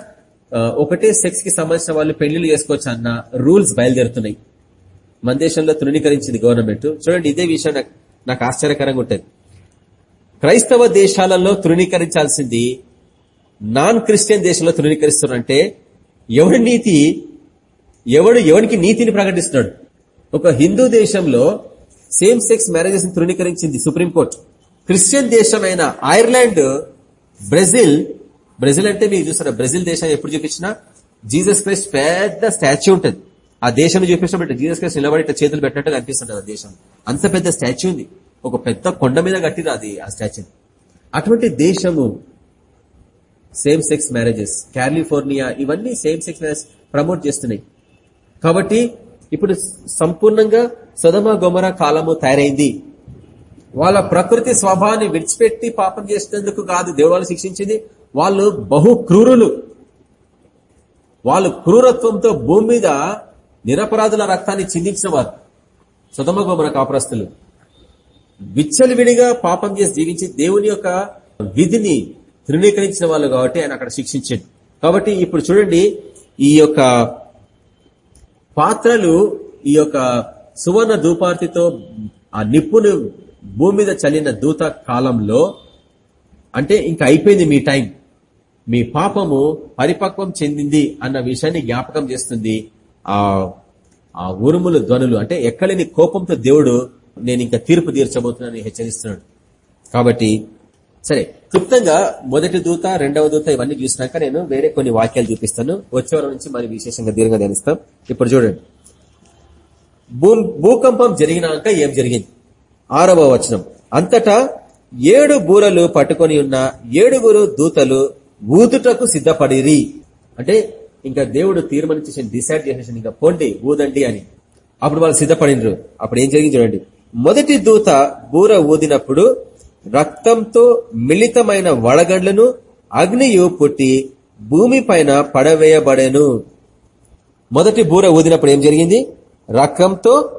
ఒకటే సెక్స్కి సంబంధించిన వాళ్ళు పెళ్ళిళ్ళు చేసుకోవచ్చు అన్న రూల్స్ బయలుదేరుతున్నాయి. మన దేశంలో తృణీకరించింది గవర్నమెంట్. చూడండి ఇదే విషయం నాకు నాకు ఆశ్చర్యకరంగా ఉంటుంది. క్రైస్తవ దేశాలలో తృణీకరించాల్సింది నాన్ క్రిస్టియన్ దేశంలో తృణీకరిస్తున్నారంటే ఎవడి నీతి ఎవడు ఎవరికి నీతిని ప్రకటిస్తున్నాడు? ఒక హిందూ దేశంలో సేమ్ సెక్స్ మ్యారేజెస్ తృణీకరించింది సుప్రీంకోర్టు క్రిస్టియన్ దేశమైన ఐర్లాండ్ బ్రెజిల్ బ్రెజిల్ అంటే మీరు చూస్తారా? బ్రెజిల్ దేశం ఎప్పుడు చూపించినా జీసస్ క్రైస్ట్ పెద్ద స్టాచ్యూ ఉంటుంది. ఆ దేశం చూపించినప్పుడు జీసస్ క్రైస్ట్ నిలబడి ఇట్లా చేతులు పెట్టినట్టు కనిపిస్తుంటది ఆ దేశం. అంత పెద్ద స్టాచ్యూ ఉంది. ఒక పెద్ద కొండ మీద కట్టిరు అది ఆ స్టాచ్యూ అటువంటి దేశము సేమ్ సెక్స్ మ్యారేజెస్ కాలిఫోర్నియా ఇవన్నీ సేమ్ సెక్స్ మ్యారేజ్ ప్రమోట్ చేస్తున్నాయి. కాబట్టి ఇప్పుడు సంపూర్ణంగా సదమ గొమర కాలము తయారైంది. వాళ్ళ ప్రకృతి స్వభావాన్ని విడిచిపెట్టి పాపం చేసినందుకు కాదు దేవుడు శిక్షించింది. వాళ్ళు బహు క్రూరులు. వాళ్ళు క్రూరత్వంతో భూమి మీద నిరపరాధుల రక్తాన్ని చిందించిన వారు సుధమ గుమర కాపురస్తులు. విచ్చలవిడిగా పాపం చేసి జీవించి దేవుని యొక్క విధిని తృణీకరించిన వాళ్ళు కాబట్టి ఆయన అక్కడ శిక్షించాడు. కాబట్టి ఇప్పుడు చూడండి ఈ యొక్క పాత్రలు ఈ యొక్క సువర్ణ దూపార్తితో ఆ నిప్పును భూమి మీద చల్లిన దూత కాలంలో అంటే ఇంకా అయిపోయింది మీ టైం. మీ పాపము పరిపక్వం చెందింది అన్న విషయాన్ని జ్ఞాపకం చేస్తుంది ఆ ఆ ఉరుములు ధ్వనులు. అంటే ఎక్కలేని కోపంతో దేవుడు నేను ఇంకా తీర్పు తీర్చబోతున్నానని హెచ్చరిస్తున్నాడు. కాబట్టి సరే క్లుప్తంగా మొదటి దూత రెండవ దూత ఇవన్నీ చూసినాక నేను వేరే కొన్ని వాక్యాలు చూపిస్తాను. వచ్చేవారం నుంచి మరి విశేషంగా దీర్ఘంగా ధ్యానిస్తాం. ఇప్పుడు చూడండి. భూకంపం జరిగినాక ఏం జరిగింది? ఆరవ వచనం. అంతటా ఏడు బూరలు పట్టుకొని ఉన్న ఏడుగురు దూతలు ఊదుటకు సిద్ధపడిరి. అంటే ఇంకా దేవుడు తీర్మానించేసి డిసైడ్ చేసేసి ఇంకా పోండి ఊదండి అని. అప్పుడు వాళ్ళు సిద్ధపడినరు. అప్పుడు ఏం జరిగింది చూడండి. మొదటి దూత బూర ఊదినప్పుడు రక్తంతో మిళితమైన వడగండ్లను అగ్నియు పుట్టి భూమి పైన పడవేయబడేను. మొదటి బూర ఊదినప్పుడు ఏం జరిగింది? రక్తంతో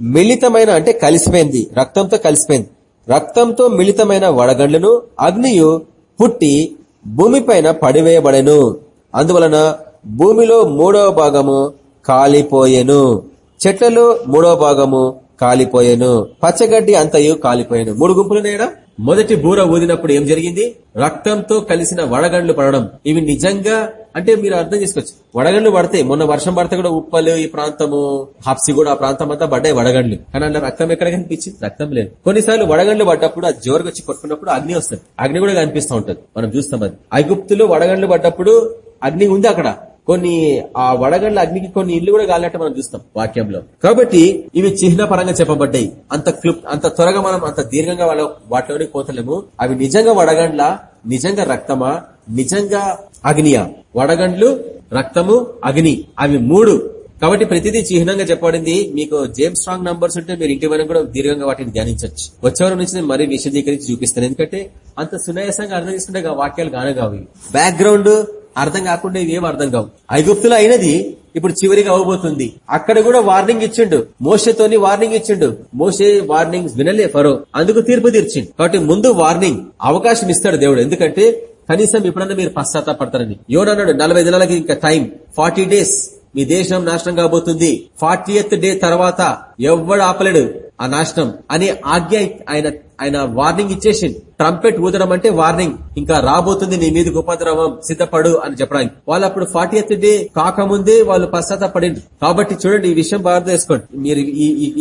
మిళితమైన అంటే కలిసిపోయింది. రక్తంతో కలిసిపోయింది. రక్తంతో మిళితమైన వడగండ్లను అగ్నియు పుట్టి భూమిపైన పడివేయబడెను. అందువలన భూమిలో మూడవ భాగము కాలిపోయెను. చెట్లలో మూడవ భాగము కాలిపోయేను. పచ్చగడ్డి అంతయు కాలిపోయాను. మూడు గుంపులు నేడా మొదటి బూర ఊదినప్పుడు ఏం జరిగింది? రక్తంతో కలిసిన వడగండ్లు పడడం. ఇవి నిజంగా అంటే మీరు అర్థం చేసుకోవచ్చు. వడగండ్లు పడతాయి మొన్న వర్షం పడితే కూడా ఉప్పలు ఈ ప్రాంతము హాప్సి కూడా ఆ ప్రాంతం అంతా పడ్డాయి వడగండ్లు. కానీ అలా రక్తం ఎక్కడ కనిపించింది? రక్తం లేదు. కొన్నిసార్లు వడగండ్లు పడ్డప్పుడు ఆ జోరుగా వచ్చి కొట్టుకున్నప్పుడు అగ్ని వస్తుంది. అగ్ని కూడా కనిపిస్తూ ఉంటుంది. మనం చూస్తాం అది. ఐగుప్తులు వడగండ్లు పడ్డప్పుడు అగ్ని ఉంది అక్కడ. కొన్ని ఆ వడగండ్ల అగ్నికి కొన్ని ఇల్లు కూడా కాలినట్టు మనం చూస్తాం వాక్యంలో. కాబట్టి ఇవి చిహ్న పరంగా చెప్పబడ్డాయి. అంత క్లుప్ అంత త్వరగా మనం అంత దీర్ఘంగా వాటిలోనే పోతలేము. అవి నిజంగా వడగండ్ల నిజంగా రక్తమా నిజంగా అగ్నియా? వడగండ్లు రక్తము అగ్ని. అవి మూడు. కాబట్టి ప్రతిదీ చిహ్నంగా చెప్పబడింది. మీకు జేమ్స్ స్ట్రాంగ్ నంబర్స్ ఉంటే మీరు ఇంటి వరకు కూడా దీర్ఘంగా వాటిని ధ్యానించవచ్చు. వచ్చేవారి నుంచి నేను మరీ విశదీకరించి చూపిస్తాను. ఎందుకంటే అంత సునాయాసంగా అర్థం చేసుకుంటే వాక్యాలు కానగావి బ్యాక్గ్రౌండ్ అర్థం కాకుండా ఇవేం అర్థం కావు. ఐగుప్తులు అయినది ఇప్పుడు చివరిగా అవబోతుంది. అక్కడ కూడా వార్నింగ్ ఇచ్చిండు. మోసతోని వార్నింగ్ ఇచ్చిండు. మోసే వార్నింగ్ వినలే ఫరో. అందుకు తీర్పు తీర్చిండు. కాబట్టి ముందు వార్నింగ్ అవకాశం ఇస్తాడు దేవుడు. ఎందుకంటే కనీసం ఇప్పుడన్నా మీరు పశ్చాత్తాపడతారని. యోనన్నాడు నలభై దినాలకి ఇంకా టైం ఫార్టీ డేస్ మీ దేశం నాశనం కాబోతుంది. ఫార్టీ డే తర్వాత ఎవడు ఆపలేడు ఆ నాశనం అని ఆజ్ఞ ఆయన ఆయన వార్నింగ్ ఇచ్చేసి ట్రంపెట్ ఊదడం అంటే వార్నింగ్. ఇంకా రాబోతుంది నీ మీద ఉపద్రవం. సిద్ధపడు అని చెప్పడానికి. వాళ్ళు అప్పుడు ఫార్టీ డే కాకముందే వాళ్ళు పశ్చాత్తపడింది కాబట్టి చూడండి ఈ విషయం బాగా చేసుకోండి. మీరు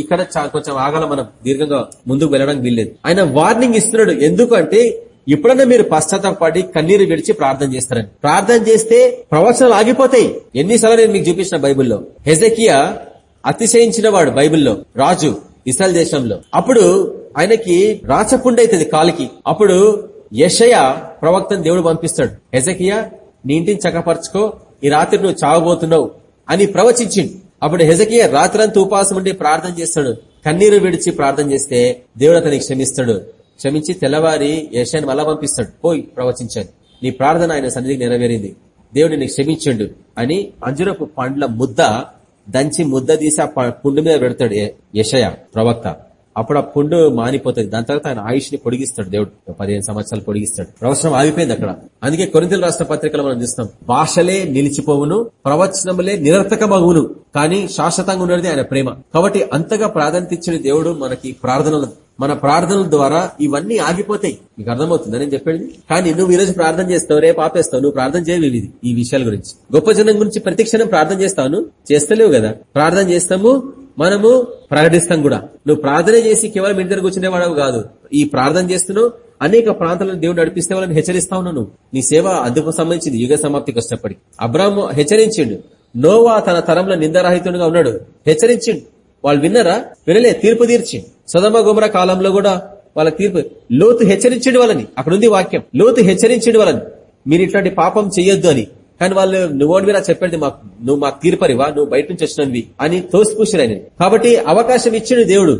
ఇక్కడ కొంచెం ఆగల మనం. దీర్ఘంగా ముందుకు వెళ్ళడానికి వీల్లేదు. ఆయన వార్నింగ్ ఇస్తున్నాడు. ఎందుకంటే ఇప్పుడన్నా మీరు పశ్చాత్తాపడి కన్నీరు విడిచి ప్రార్థన చేస్తారని. ప్రార్థన చేస్తే ప్రవచనాలు ఆగిపోతాయి. ఎన్నిసార్లు నేను మీకు చూపించిన బైబుల్లో. హెజకియా అతిశయించిన వాడు బైబిల్లో. రాజు ఇస్రాయల్ దేశంలో. అప్పుడు ఆయనకి రాచపుండ అవుతుంది కాలికి. అప్పుడు యషయ ప్రవక్తను దేవుడు పంపిస్తాడు. హెజకియా నీ ఇంటిని చక్కపరచుకో. ఈ రాత్రి నువ్వు చావబోతున్నావు అని ప్రవచించిండు. అప్పుడు హెజకియ రాత్రంతా ఉపాసం ఉండి ప్రార్థన చేస్తాడు. కన్నీరు విడిచి ప్రార్థన చేస్తే దేవుడు అతనికి క్షమిస్తాడు. క్షమించి తెల్లవారి యశాన్ని మళ్ళా పంపిస్తాడు. పోయి ప్రవచించాను నీ ప్రార్థన ఆయన సన్నిధికి నెరవేరింది. దేవుడు నీకు క్షమించండు అని అంజురపు పండ్ల ముద్ద దంచి ముద్ద తీసి ఆ పుండు మీద పెడతాడు యశయ ప్రవక్త. అప్పుడు ఆ పుండు మానిపోతుంది. దాని తర్వాత ఆయన ఆయుష్ని పొడిగిస్తాడు దేవుడు. పదిహేను సంవత్సరాలు పొడిగిస్తాడు. ప్రవచనం ఆగిపోయింది అక్కడ. అందుకే కొరింతలు రాష్ట్ర పత్రికలు మనం చూస్తాం. భాషలే నిలిచిపోవును ప్రవచనములే నిరర్థకమగును. కానీ శాశ్వతంగా ఉన్నది ఆయన ప్రేమ. కాబట్టి అంతగా ప్రాధాన్యత ఇచ్చిన దేవుడు మనకి ప్రార్థనలు మన ప్రార్థనల ద్వారా ఇవన్నీ ఆగిపోతాయి. మీకు అర్థమవుతుందా నేను చెప్పేది? కానీ నువ్వు ఈరోజు ప్రార్థన చేస్తావు రేపు ఆపేస్తావు నువ్వు ప్రార్థన చేయలేదు ఈ విషయాల గురించి. గొప్ప జనం గురించి ప్రతిక్షణం ప్రార్థన చేస్తావు చేస్తలేవు కదా? ప్రార్థన చేస్తాము మనము ప్రకటిస్తాం కూడా. నువ్వు ప్రార్థన చేసి కేవలం ఇంటి దగ్గర వాడవు కాదు. ఈ ప్రార్థన చేస్తున్నావు అనేక ప్రాంతాలను దేవుడు నడిపిస్తే వాళ్ళని హెచ్చరిస్తా ఉన్నావు నీ సేవ అందుకు సంబంధించింది యుగ సమాప్తికి వచ్చేప్పటికి అబ్రాహ్మ హెచ్చరించిండు. నోవా తన తరంలో నిందరాహితుడుగా ఉన్నాడు. హెచ్చరించిండు. వాళ్ళు విన్నారా? వినలే తీర్పు తీర్చిండు. సదమ గుమర కాలంలో కూడా వాళ్ళ తీర్పు. లోతు హెచ్చరించండి వాళ్ళని. అక్కడుంది వాక్యం. లోతు హెచ్చరించండి వాళ్ళని. మీరు ఇట్లాంటి పాపం చెయ్యొద్దు అని. కానీ వాళ్ళు నువ్వు మీద చెప్పండి మాకు నువ్వు మాకు తీర్పరివా? నువ్వు బయట నుంచి వచ్చినవి అని తోసిపూసిరాయని కాబట్టి అవకాశం ఇచ్చిండు దేవుడు.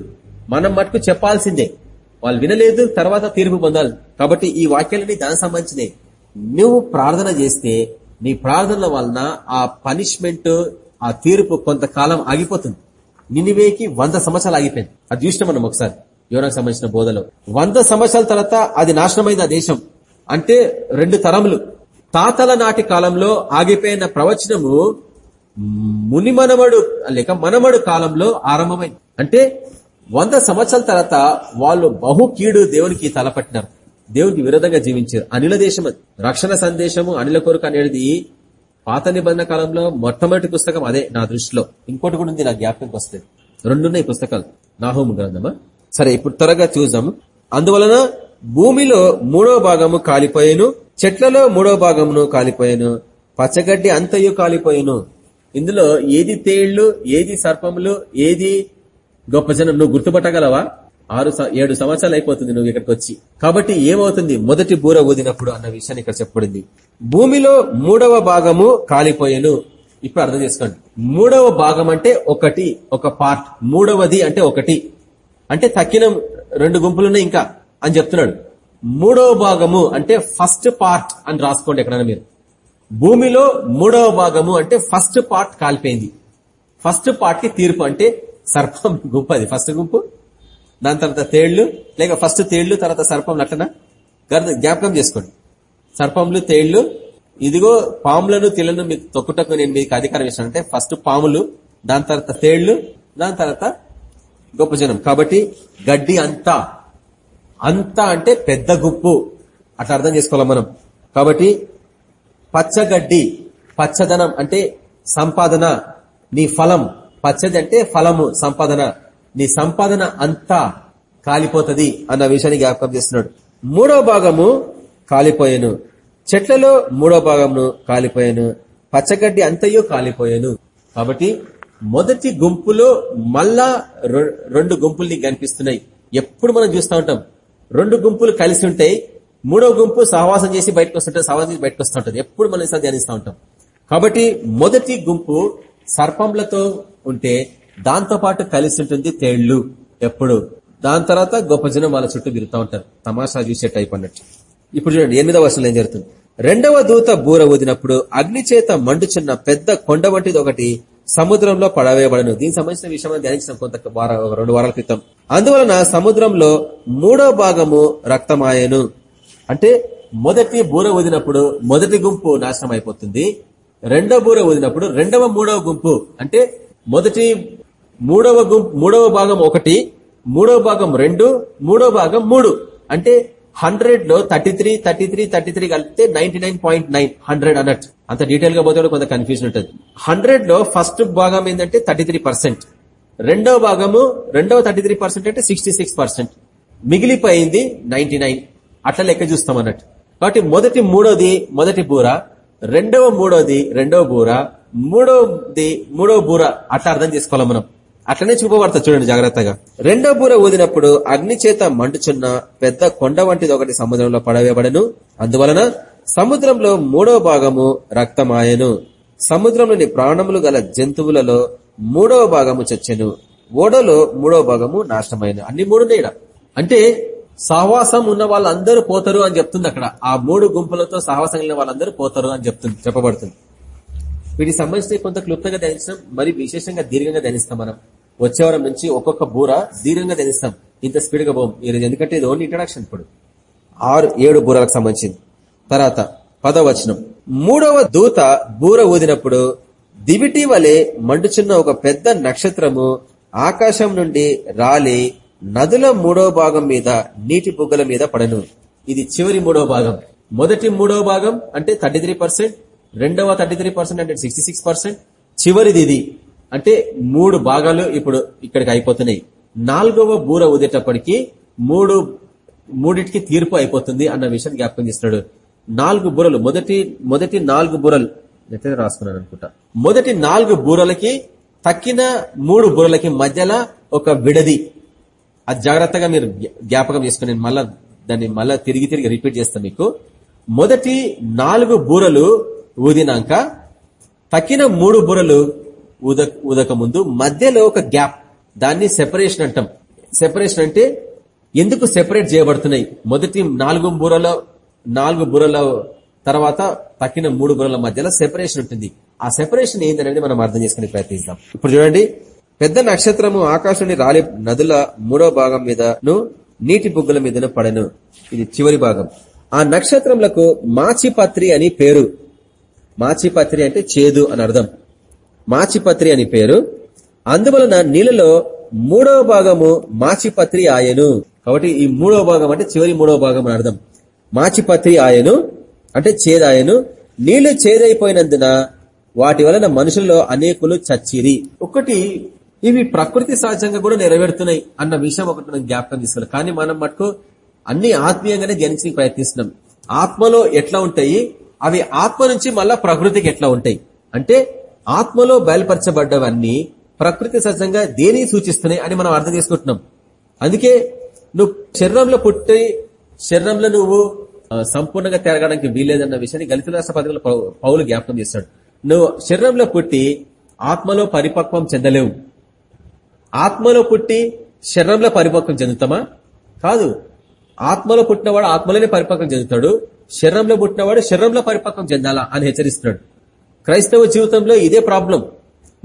మనం మటుకు చెప్పాల్సిందే. వాళ్ళు వినలేదు తర్వాత తీర్పు పొందాలి. కాబట్టి ఈ వాక్యాలని దానికి సంబంధించినవి. నువ్వు ప్రార్థన చేస్తే నీ ప్రార్థనల వలన ఆ పనిష్మెంట్ ఆ తీర్పు కొంతకాలం ఆగిపోతుంది. నినివేకి వంద సంవత్సరాలు ఆగిపోయింది. అది చూసినాం మనం ఒకసారి? యోనాకు సంబంధించిన బోధలో. వంద సంవత్సరాల తర్వాత అది నాశనమైంది ఆ దేశం. అంటే రెండు తరములు. తాతల నాటి కాలంలో ఆగిపోయిన ప్రవచనము ముని మనమడు లేక మనమడు కాలంలో ఆరంభమైంది. అంటే వంద సంవత్సరాల తర్వాత వాళ్ళు బహు కీడు దేవునికి తలపట్టినారు. దేవునికి విరోధంగా జీవించారు. అనిల దేశం రక్షణ సందేశము అనిల కొరకు అనేది పాత నిబంధన కాలంలో మొట్టమొదటి పుస్తకం అదే నా దృష్టిలో. ఇంకోటి కూడా ఉంది నా జ్ఞాపకంకి వస్తే. రెండున్నాయి పుస్తకాలు. నాహోము గ్రంథమా? సరే ఇప్పుడు త్వరగా చూద్దాము. అందువలన భూమిలో మూడో భాగము కాలిపోయాను చెట్లలో మూడో భాగమును కాలిపోయాను పచ్చగడ్డి అంతయు కాలిపోయాను. ఇందులో ఏది తేళ్ళు ఏది సర్పములు ఏది గొప్ప జనం నువ్వు గుర్తుపట్టగలవా? ఆరు ఏడు సంవత్సరాలు అయిపోతుంది నువ్వు ఇక్కడికి వచ్చి. కాబట్టి ఏమవుతుంది? మొదటి బూర ఊదినప్పుడు అన్న విషయాన్ని ఇక్కడ చెప్పబడింది. భూమిలో మూడవ భాగము కాలిపోయాను. ఇప్పుడు అర్థం చేసుకోండి. మూడవ భాగం అంటే ఒకటి ఒక పార్ట్ మూడవది అంటే ఒకటి. అంటే తక్కిన రెండు గుంపులున్నాయి ఇంకా అని చెప్తున్నాడు. మూడవ భాగము అంటే ఫస్ట్ పార్ట్ అని రాసుకోండి ఎక్కడైనా మీరు. భూమిలో మూడవ భాగము అంటే ఫస్ట్ పార్ట్ కాలిపోయింది. ఫస్ట్ పార్ట్కి తీర్పు అంటే సర్పం గుంపు అది. ఫస్ట్ గుంపు? దాని తర్వాత తేళ్ళు లేక ఫస్ట్ తేళ్ళు తర్వాత సర్పం అట్లనా? జ్ఞాపకం చేసుకోండి. సర్పంలు తేళ్ళు ఇదిగో పాములను తెలను మీకు తొక్కుటకు నేను మీకు అధికారం ఇస్తాను. అంటే ఫస్ట్ పాములు దాని తర్వాత తేళ్ళు దాని తర్వాత గొప్ప జనం. కాబట్టి గడ్డి అంతా అంతా అంటే పెద్ద గుప్పు. అట్లా అర్థం చేసుకోవాలి మనం? కాబట్టి పచ్చగడ్డి పచ్చదనం అంటే సంపాదన. నీ ఫలం పచ్చది అంటే ఫలము సంపాదన. నీ సంపాదన అంతా కాలిపోతుంది అన్న విషయాన్ని జ్ఞాపకం చేస్తున్నాడు. మూడో భాగము కాలిపోయాను. చెట్లలో మూడో భాగమును కాలిపోయాను. పచ్చగడ్డి అంతయో కాలిపోయాను. కాబట్టి మొదటి గుంపులో మళ్ళా రెండు గుంపుల్ని కనిపిస్తున్నాయి. ఎప్పుడు మనం చూస్తూ ఉంటాం. రెండు గుంపులు కలిసి ఉంటాయి మూడో గుంపు సహవాసం చేసి బయటకు వస్తుంటారు సహవాసం చేసి బయటకు వస్తుంటారు ఎప్పుడు మనం ధ్యానిస్తూ ఉంటాం. కాబట్టి మొదటి గుంపు సర్పంలతో ఉంటే దాంతో పాటు కలిసి ఉంటుంది తేళ్ళు. ఎప్పుడు? దాని తర్వాత గొప్ప జనం వాళ్ళ చుట్టూ తిరుగుతూ ఉంటారు. తమాషా చూసే టైప్ అన్నట్టు. ఇప్పుడు చూడండి ఎనిమిదవ వర్షంలో ఏం జరుగుతుంది? రెండవ దూత బూర ఊదినప్పుడు అగ్నిచేత మండుచున్న పెద్ద కొండ వంటిది ఒకటి సముద్రంలో పడవేయబడను. దీనికి సంబంధించిన విషయం ధ్యానించిన కొంత రెండు వారాల క్రితం. అందువలన సముద్రంలో మూడో భాగము రక్తమాయను. అంటే మొదటి బూర ఊదినప్పుడు మొదటి గుంపు నాశనం అయిపోతుంది. రెండవ బూర ఊదినప్పుడు రెండవ మూడవ గుంపు. అంటే మొదటి మూడవ గుంపు మూడవ భాగం ఒకటి మూడవ భాగం రెండు మూడవ భాగం మూడు. అంటే హండ్రెడ్లో thirty three thirty three thirty three కలిపితే ninety nine point nine hundred అన్నట్టు. అంత డీటెయిల్గా పోతే కొంత కన్ఫ్యూజన్ ఉంటుంది. హండ్రెడ్లో ఫస్ట్ భాగం ఏంటంటే థర్టీ త్రీ పర్సెంట్. రెండవ భాగము రెండవ థర్టీ త్రీ పర్సెంట్ అంటే సిక్స్టీ సిక్స్ పర్సెంట్. మిగిలిపోయింది నైన్టీ నైన్. అట్లా లెక్క చూస్తాం అన్నట్టు. కాబట్టి మొదటి మూడోది మొదటి బూర రెండవ మూడోది రెండవ బూర మూడోది మూడవ బూర అట్లా అర్థం చేసుకోవాలి మనం. అట్లనే చూపబడతా చూడండి జాగ్రత్తగా. రెండో బూర ఊదినప్పుడు అగ్ని చేత మండుచున్న పెద్ద కొండ వంటిది ఒకటి సముద్రంలో పడవేయబడను. అందువలన సముద్రంలో మూడో భాగము రక్తమాయను. సముద్రంలోని ప్రాణములు గల జంతువులలో మూడవ భాగము చచ్చెను. ఓడలో మూడవ భాగము నాశనమైన అన్ని మూడు అంటే సహవాసం ఉన్న వాళ్ళందరూ పోతారు అని చెప్తుంది అక్కడ. ఆ మూడు గుంపులతో సహవాసం కలిగిన వాళ్ళందరూ పోతారు అని చెప్తుంది చెప్పబడుతుంది. వీటికి సంబంధించి కొంత క్లుప్తంగా ధ్యానిస్తాం మరి విశేషంగా దీర్ఘంగా ధ్యానిస్తాం మనం. వచ్చేవారం నుంచి ఒక్కొక్క బూర దీర్ఘంగా ధ్యానిస్తాం ఇంత స్పీడ్గా పోం. ఈరోజు ఎందుకంటే ఇది ఓన్లీ ఇంట్రడక్షన్ ఇప్పుడు. ఆరు ఏడు బూరలకు సంబంధించింది. తర్వాత పదవచనం మూడవ దూత బూర ఊదినప్పుడు దివిటి వలె మండుచున్న ఒక పెద్ద నక్షత్రము ఆకాశం నుండి రాలి నదుల మూడవ భాగం మీద నీటి బుగ్గల మీద పడను. ఇది చివరి మూడవ భాగం. మొదటి మూడవ భాగం అంటే థర్టీ రెండవ థర్టీ అంటే సిక్స్టీ చివరిది ఇది. అంటే మూడు భాగాలు ఇప్పుడు ఇక్కడికి అయిపోతున్నాయి. నాలుగవ బూర ఊదేటప్పటికి మూడు మూడింటికి తీర్పు అయిపోతుంది అన్న విషయాన్ని జ్ఞాపకం చేస్తున్నాడు. నాలుగు బూరలు మొదటి మొదటి నాలుగు బూరలు ఎట్లయితే రాసుకున్నాను అనుకుంటా. మొదటి నాలుగు బూరలకి తక్కిన మూడు బూరలకి మధ్యలో ఒక విడది. అది జాగ్రత్తగా మీరు జ్ఞాపకం చేసుకుని నేను మళ్ళా దాన్ని మళ్ళా తిరిగి తిరిగి రిపీట్ చేస్తాను మీకు. మొదటి నాలుగు బూరలు ఊదినాక తక్కిన మూడు బూరలు ఊద ఊదక ముందు మధ్యలో ఒక గ్యాప్. దాన్ని సెపరేషన్ అంటాం. సెపరేషన్ అంటే ఎందుకు సెపరేట్ చేయబడుతున్నాయి? మొదటి నాలుగు బుర్రల నాలుగు బుర్రల తర్వాత తక్కిన మూడు బుర్రల మధ్యలో సెపరేషన్ ఉంటుంది. ఆ సెపరేషన్ ఏంటనేది మనం అర్థం చేసుకునే ప్రయత్నిస్తాం ఇప్పుడు చూడండి. పెద్ద నక్షత్రము ఆకాశం రాలి నదుల మూడో భాగం మీదను నీటి బుగ్గల మీదను పడను. ఇది చివరి భాగం. ఆ నక్షత్రములకు మాచిపత్రి అని పేరు. మాచిపత్రి అంటే చేదు అని అర్థం. మాచిపత్రి అని పేరు. అందువలన నీళ్ళలో మూడవ భాగము మాచిపత్రి ఆయను. కాబట్టి ఈ మూడవ భాగం అంటే చివరి మూడవ భాగం అని అర్థం. మాచిపత్రి ఆయను అంటే చేదాయను. నీళ్ళు చేదైపోయినందున వాటి వలన మనుషుల్లో అనేకులు చచ్చిరి. ఒకటి ఇవి ప్రకృతి సహజంగా కూడా నెరవేరుతున్నాయి అన్న విషయం ఒకటి మనం జ్ఞాపకం తీసుకోవాలి. కానీ మనం మటుకు అన్ని ఆత్మీయంగానే ధ్యానించడానికి ప్రయత్నిస్తున్నాం. ఆత్మలో ఎట్లా ఉంటాయి? అవి ఆత్మ నుంచి మళ్ళా ప్రకృతికి ఎట్లా ఉంటాయి? అంటే ఆత్మలో బయలుపరచబడ్డవన్నీ ప్రకృతి సహజంగా దేని సూచిస్తున్నాయి అని మనం అర్థం చేసుకుంటున్నాం. అందుకే నువ్వు శరీరంలో పుట్టి శరీరంలో నువ్వు సంపూర్ణంగా తిరగడానికి వీల్లేదన్న విషయాన్ని గలిత రాష్ట్ర పథకంలో పౌలు జ్ఞాపకం చేస్తాడు. నువ్వు శరీరంలో పుట్టి ఆత్మలో పరిపక్వం చెందలేవు. ఆత్మలో పుట్టి శరీరంలో పరిపక్వం చెందుతామా? కాదు. ఆత్మలో పుట్టినవాడు ఆత్మలోనే పరిపక్వం చెందుతాడు. శరీరంలో పుట్టినవాడు శరీరంలో పరిపక్వం చెందాలా అని హెచ్చరిస్తున్నాడు. క్రైస్తవ జీవితంలో ఇదే ప్రాబ్లం.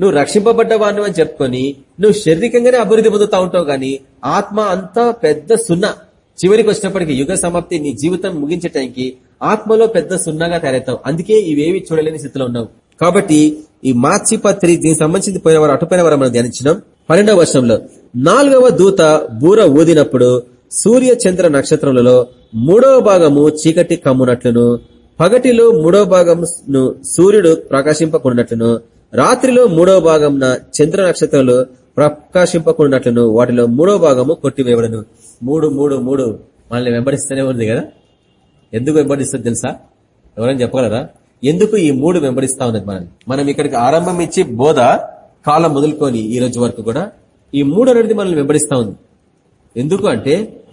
నువ్వు రక్షింపబడ్డవాడు అని చెప్పుకొని నువ్వు శారీరకంగానే అభివృద్ధి పొందుతా ఉంటావు గాని ఆత్మ అంతా పెద్ద సున్నా. చివరికి వచ్చినప్పటికీ యుగ సమాప్తి నీ జీవితం ముగించటానికి ఆత్మలో పెద్ద సున్నాగా తయారవుతావు. అందుకే ఇవేవి చూడలేని స్థితిలో ఉన్నావు. కాబట్టి ఈ మార్చి పత్రి దీనికి సంబంధించి పోయిన వారు అటుపోయిన వారు మనం ధ్యానించినాం. పన్నెండవ వర్షంలో నాలుగవ దూత బూర ఊదినప్పుడు సూర్య చంద్ర నక్షత్రములలో మూడవ భాగము చీకటి కమ్మునట్లును పగటిలో మూడవ భాగంను సూర్యుడు ప్రకాశింపకున్నట్లును రాత్రిలో మూడవ భాగంన చంద్ర నక్షత్రాలు ప్రకాశింపకున్నట్లును వాటిలో మూడవ భాగము కొట్టివేయబడను. మూడు మూడు మూడు. మనల్ని వెంబడిస్తూనే ఉంది కదా? ఎందుకు వెంబడిస్తుంది తెలుసా? ఎవరైనా చెప్పగలరా? ఎందుకు ఈ మూడు వెంబడిస్తా ఉన్నది మనం మనం ఇక్కడికి ఆరంభం ఇచ్చి బోధ కాలం మొదలుకొని ఈ రోజు వరకు కూడా ఈ మూడు అనేది మనల్ని వెంబడిస్తా ఉంది. ఎందుకు అంటే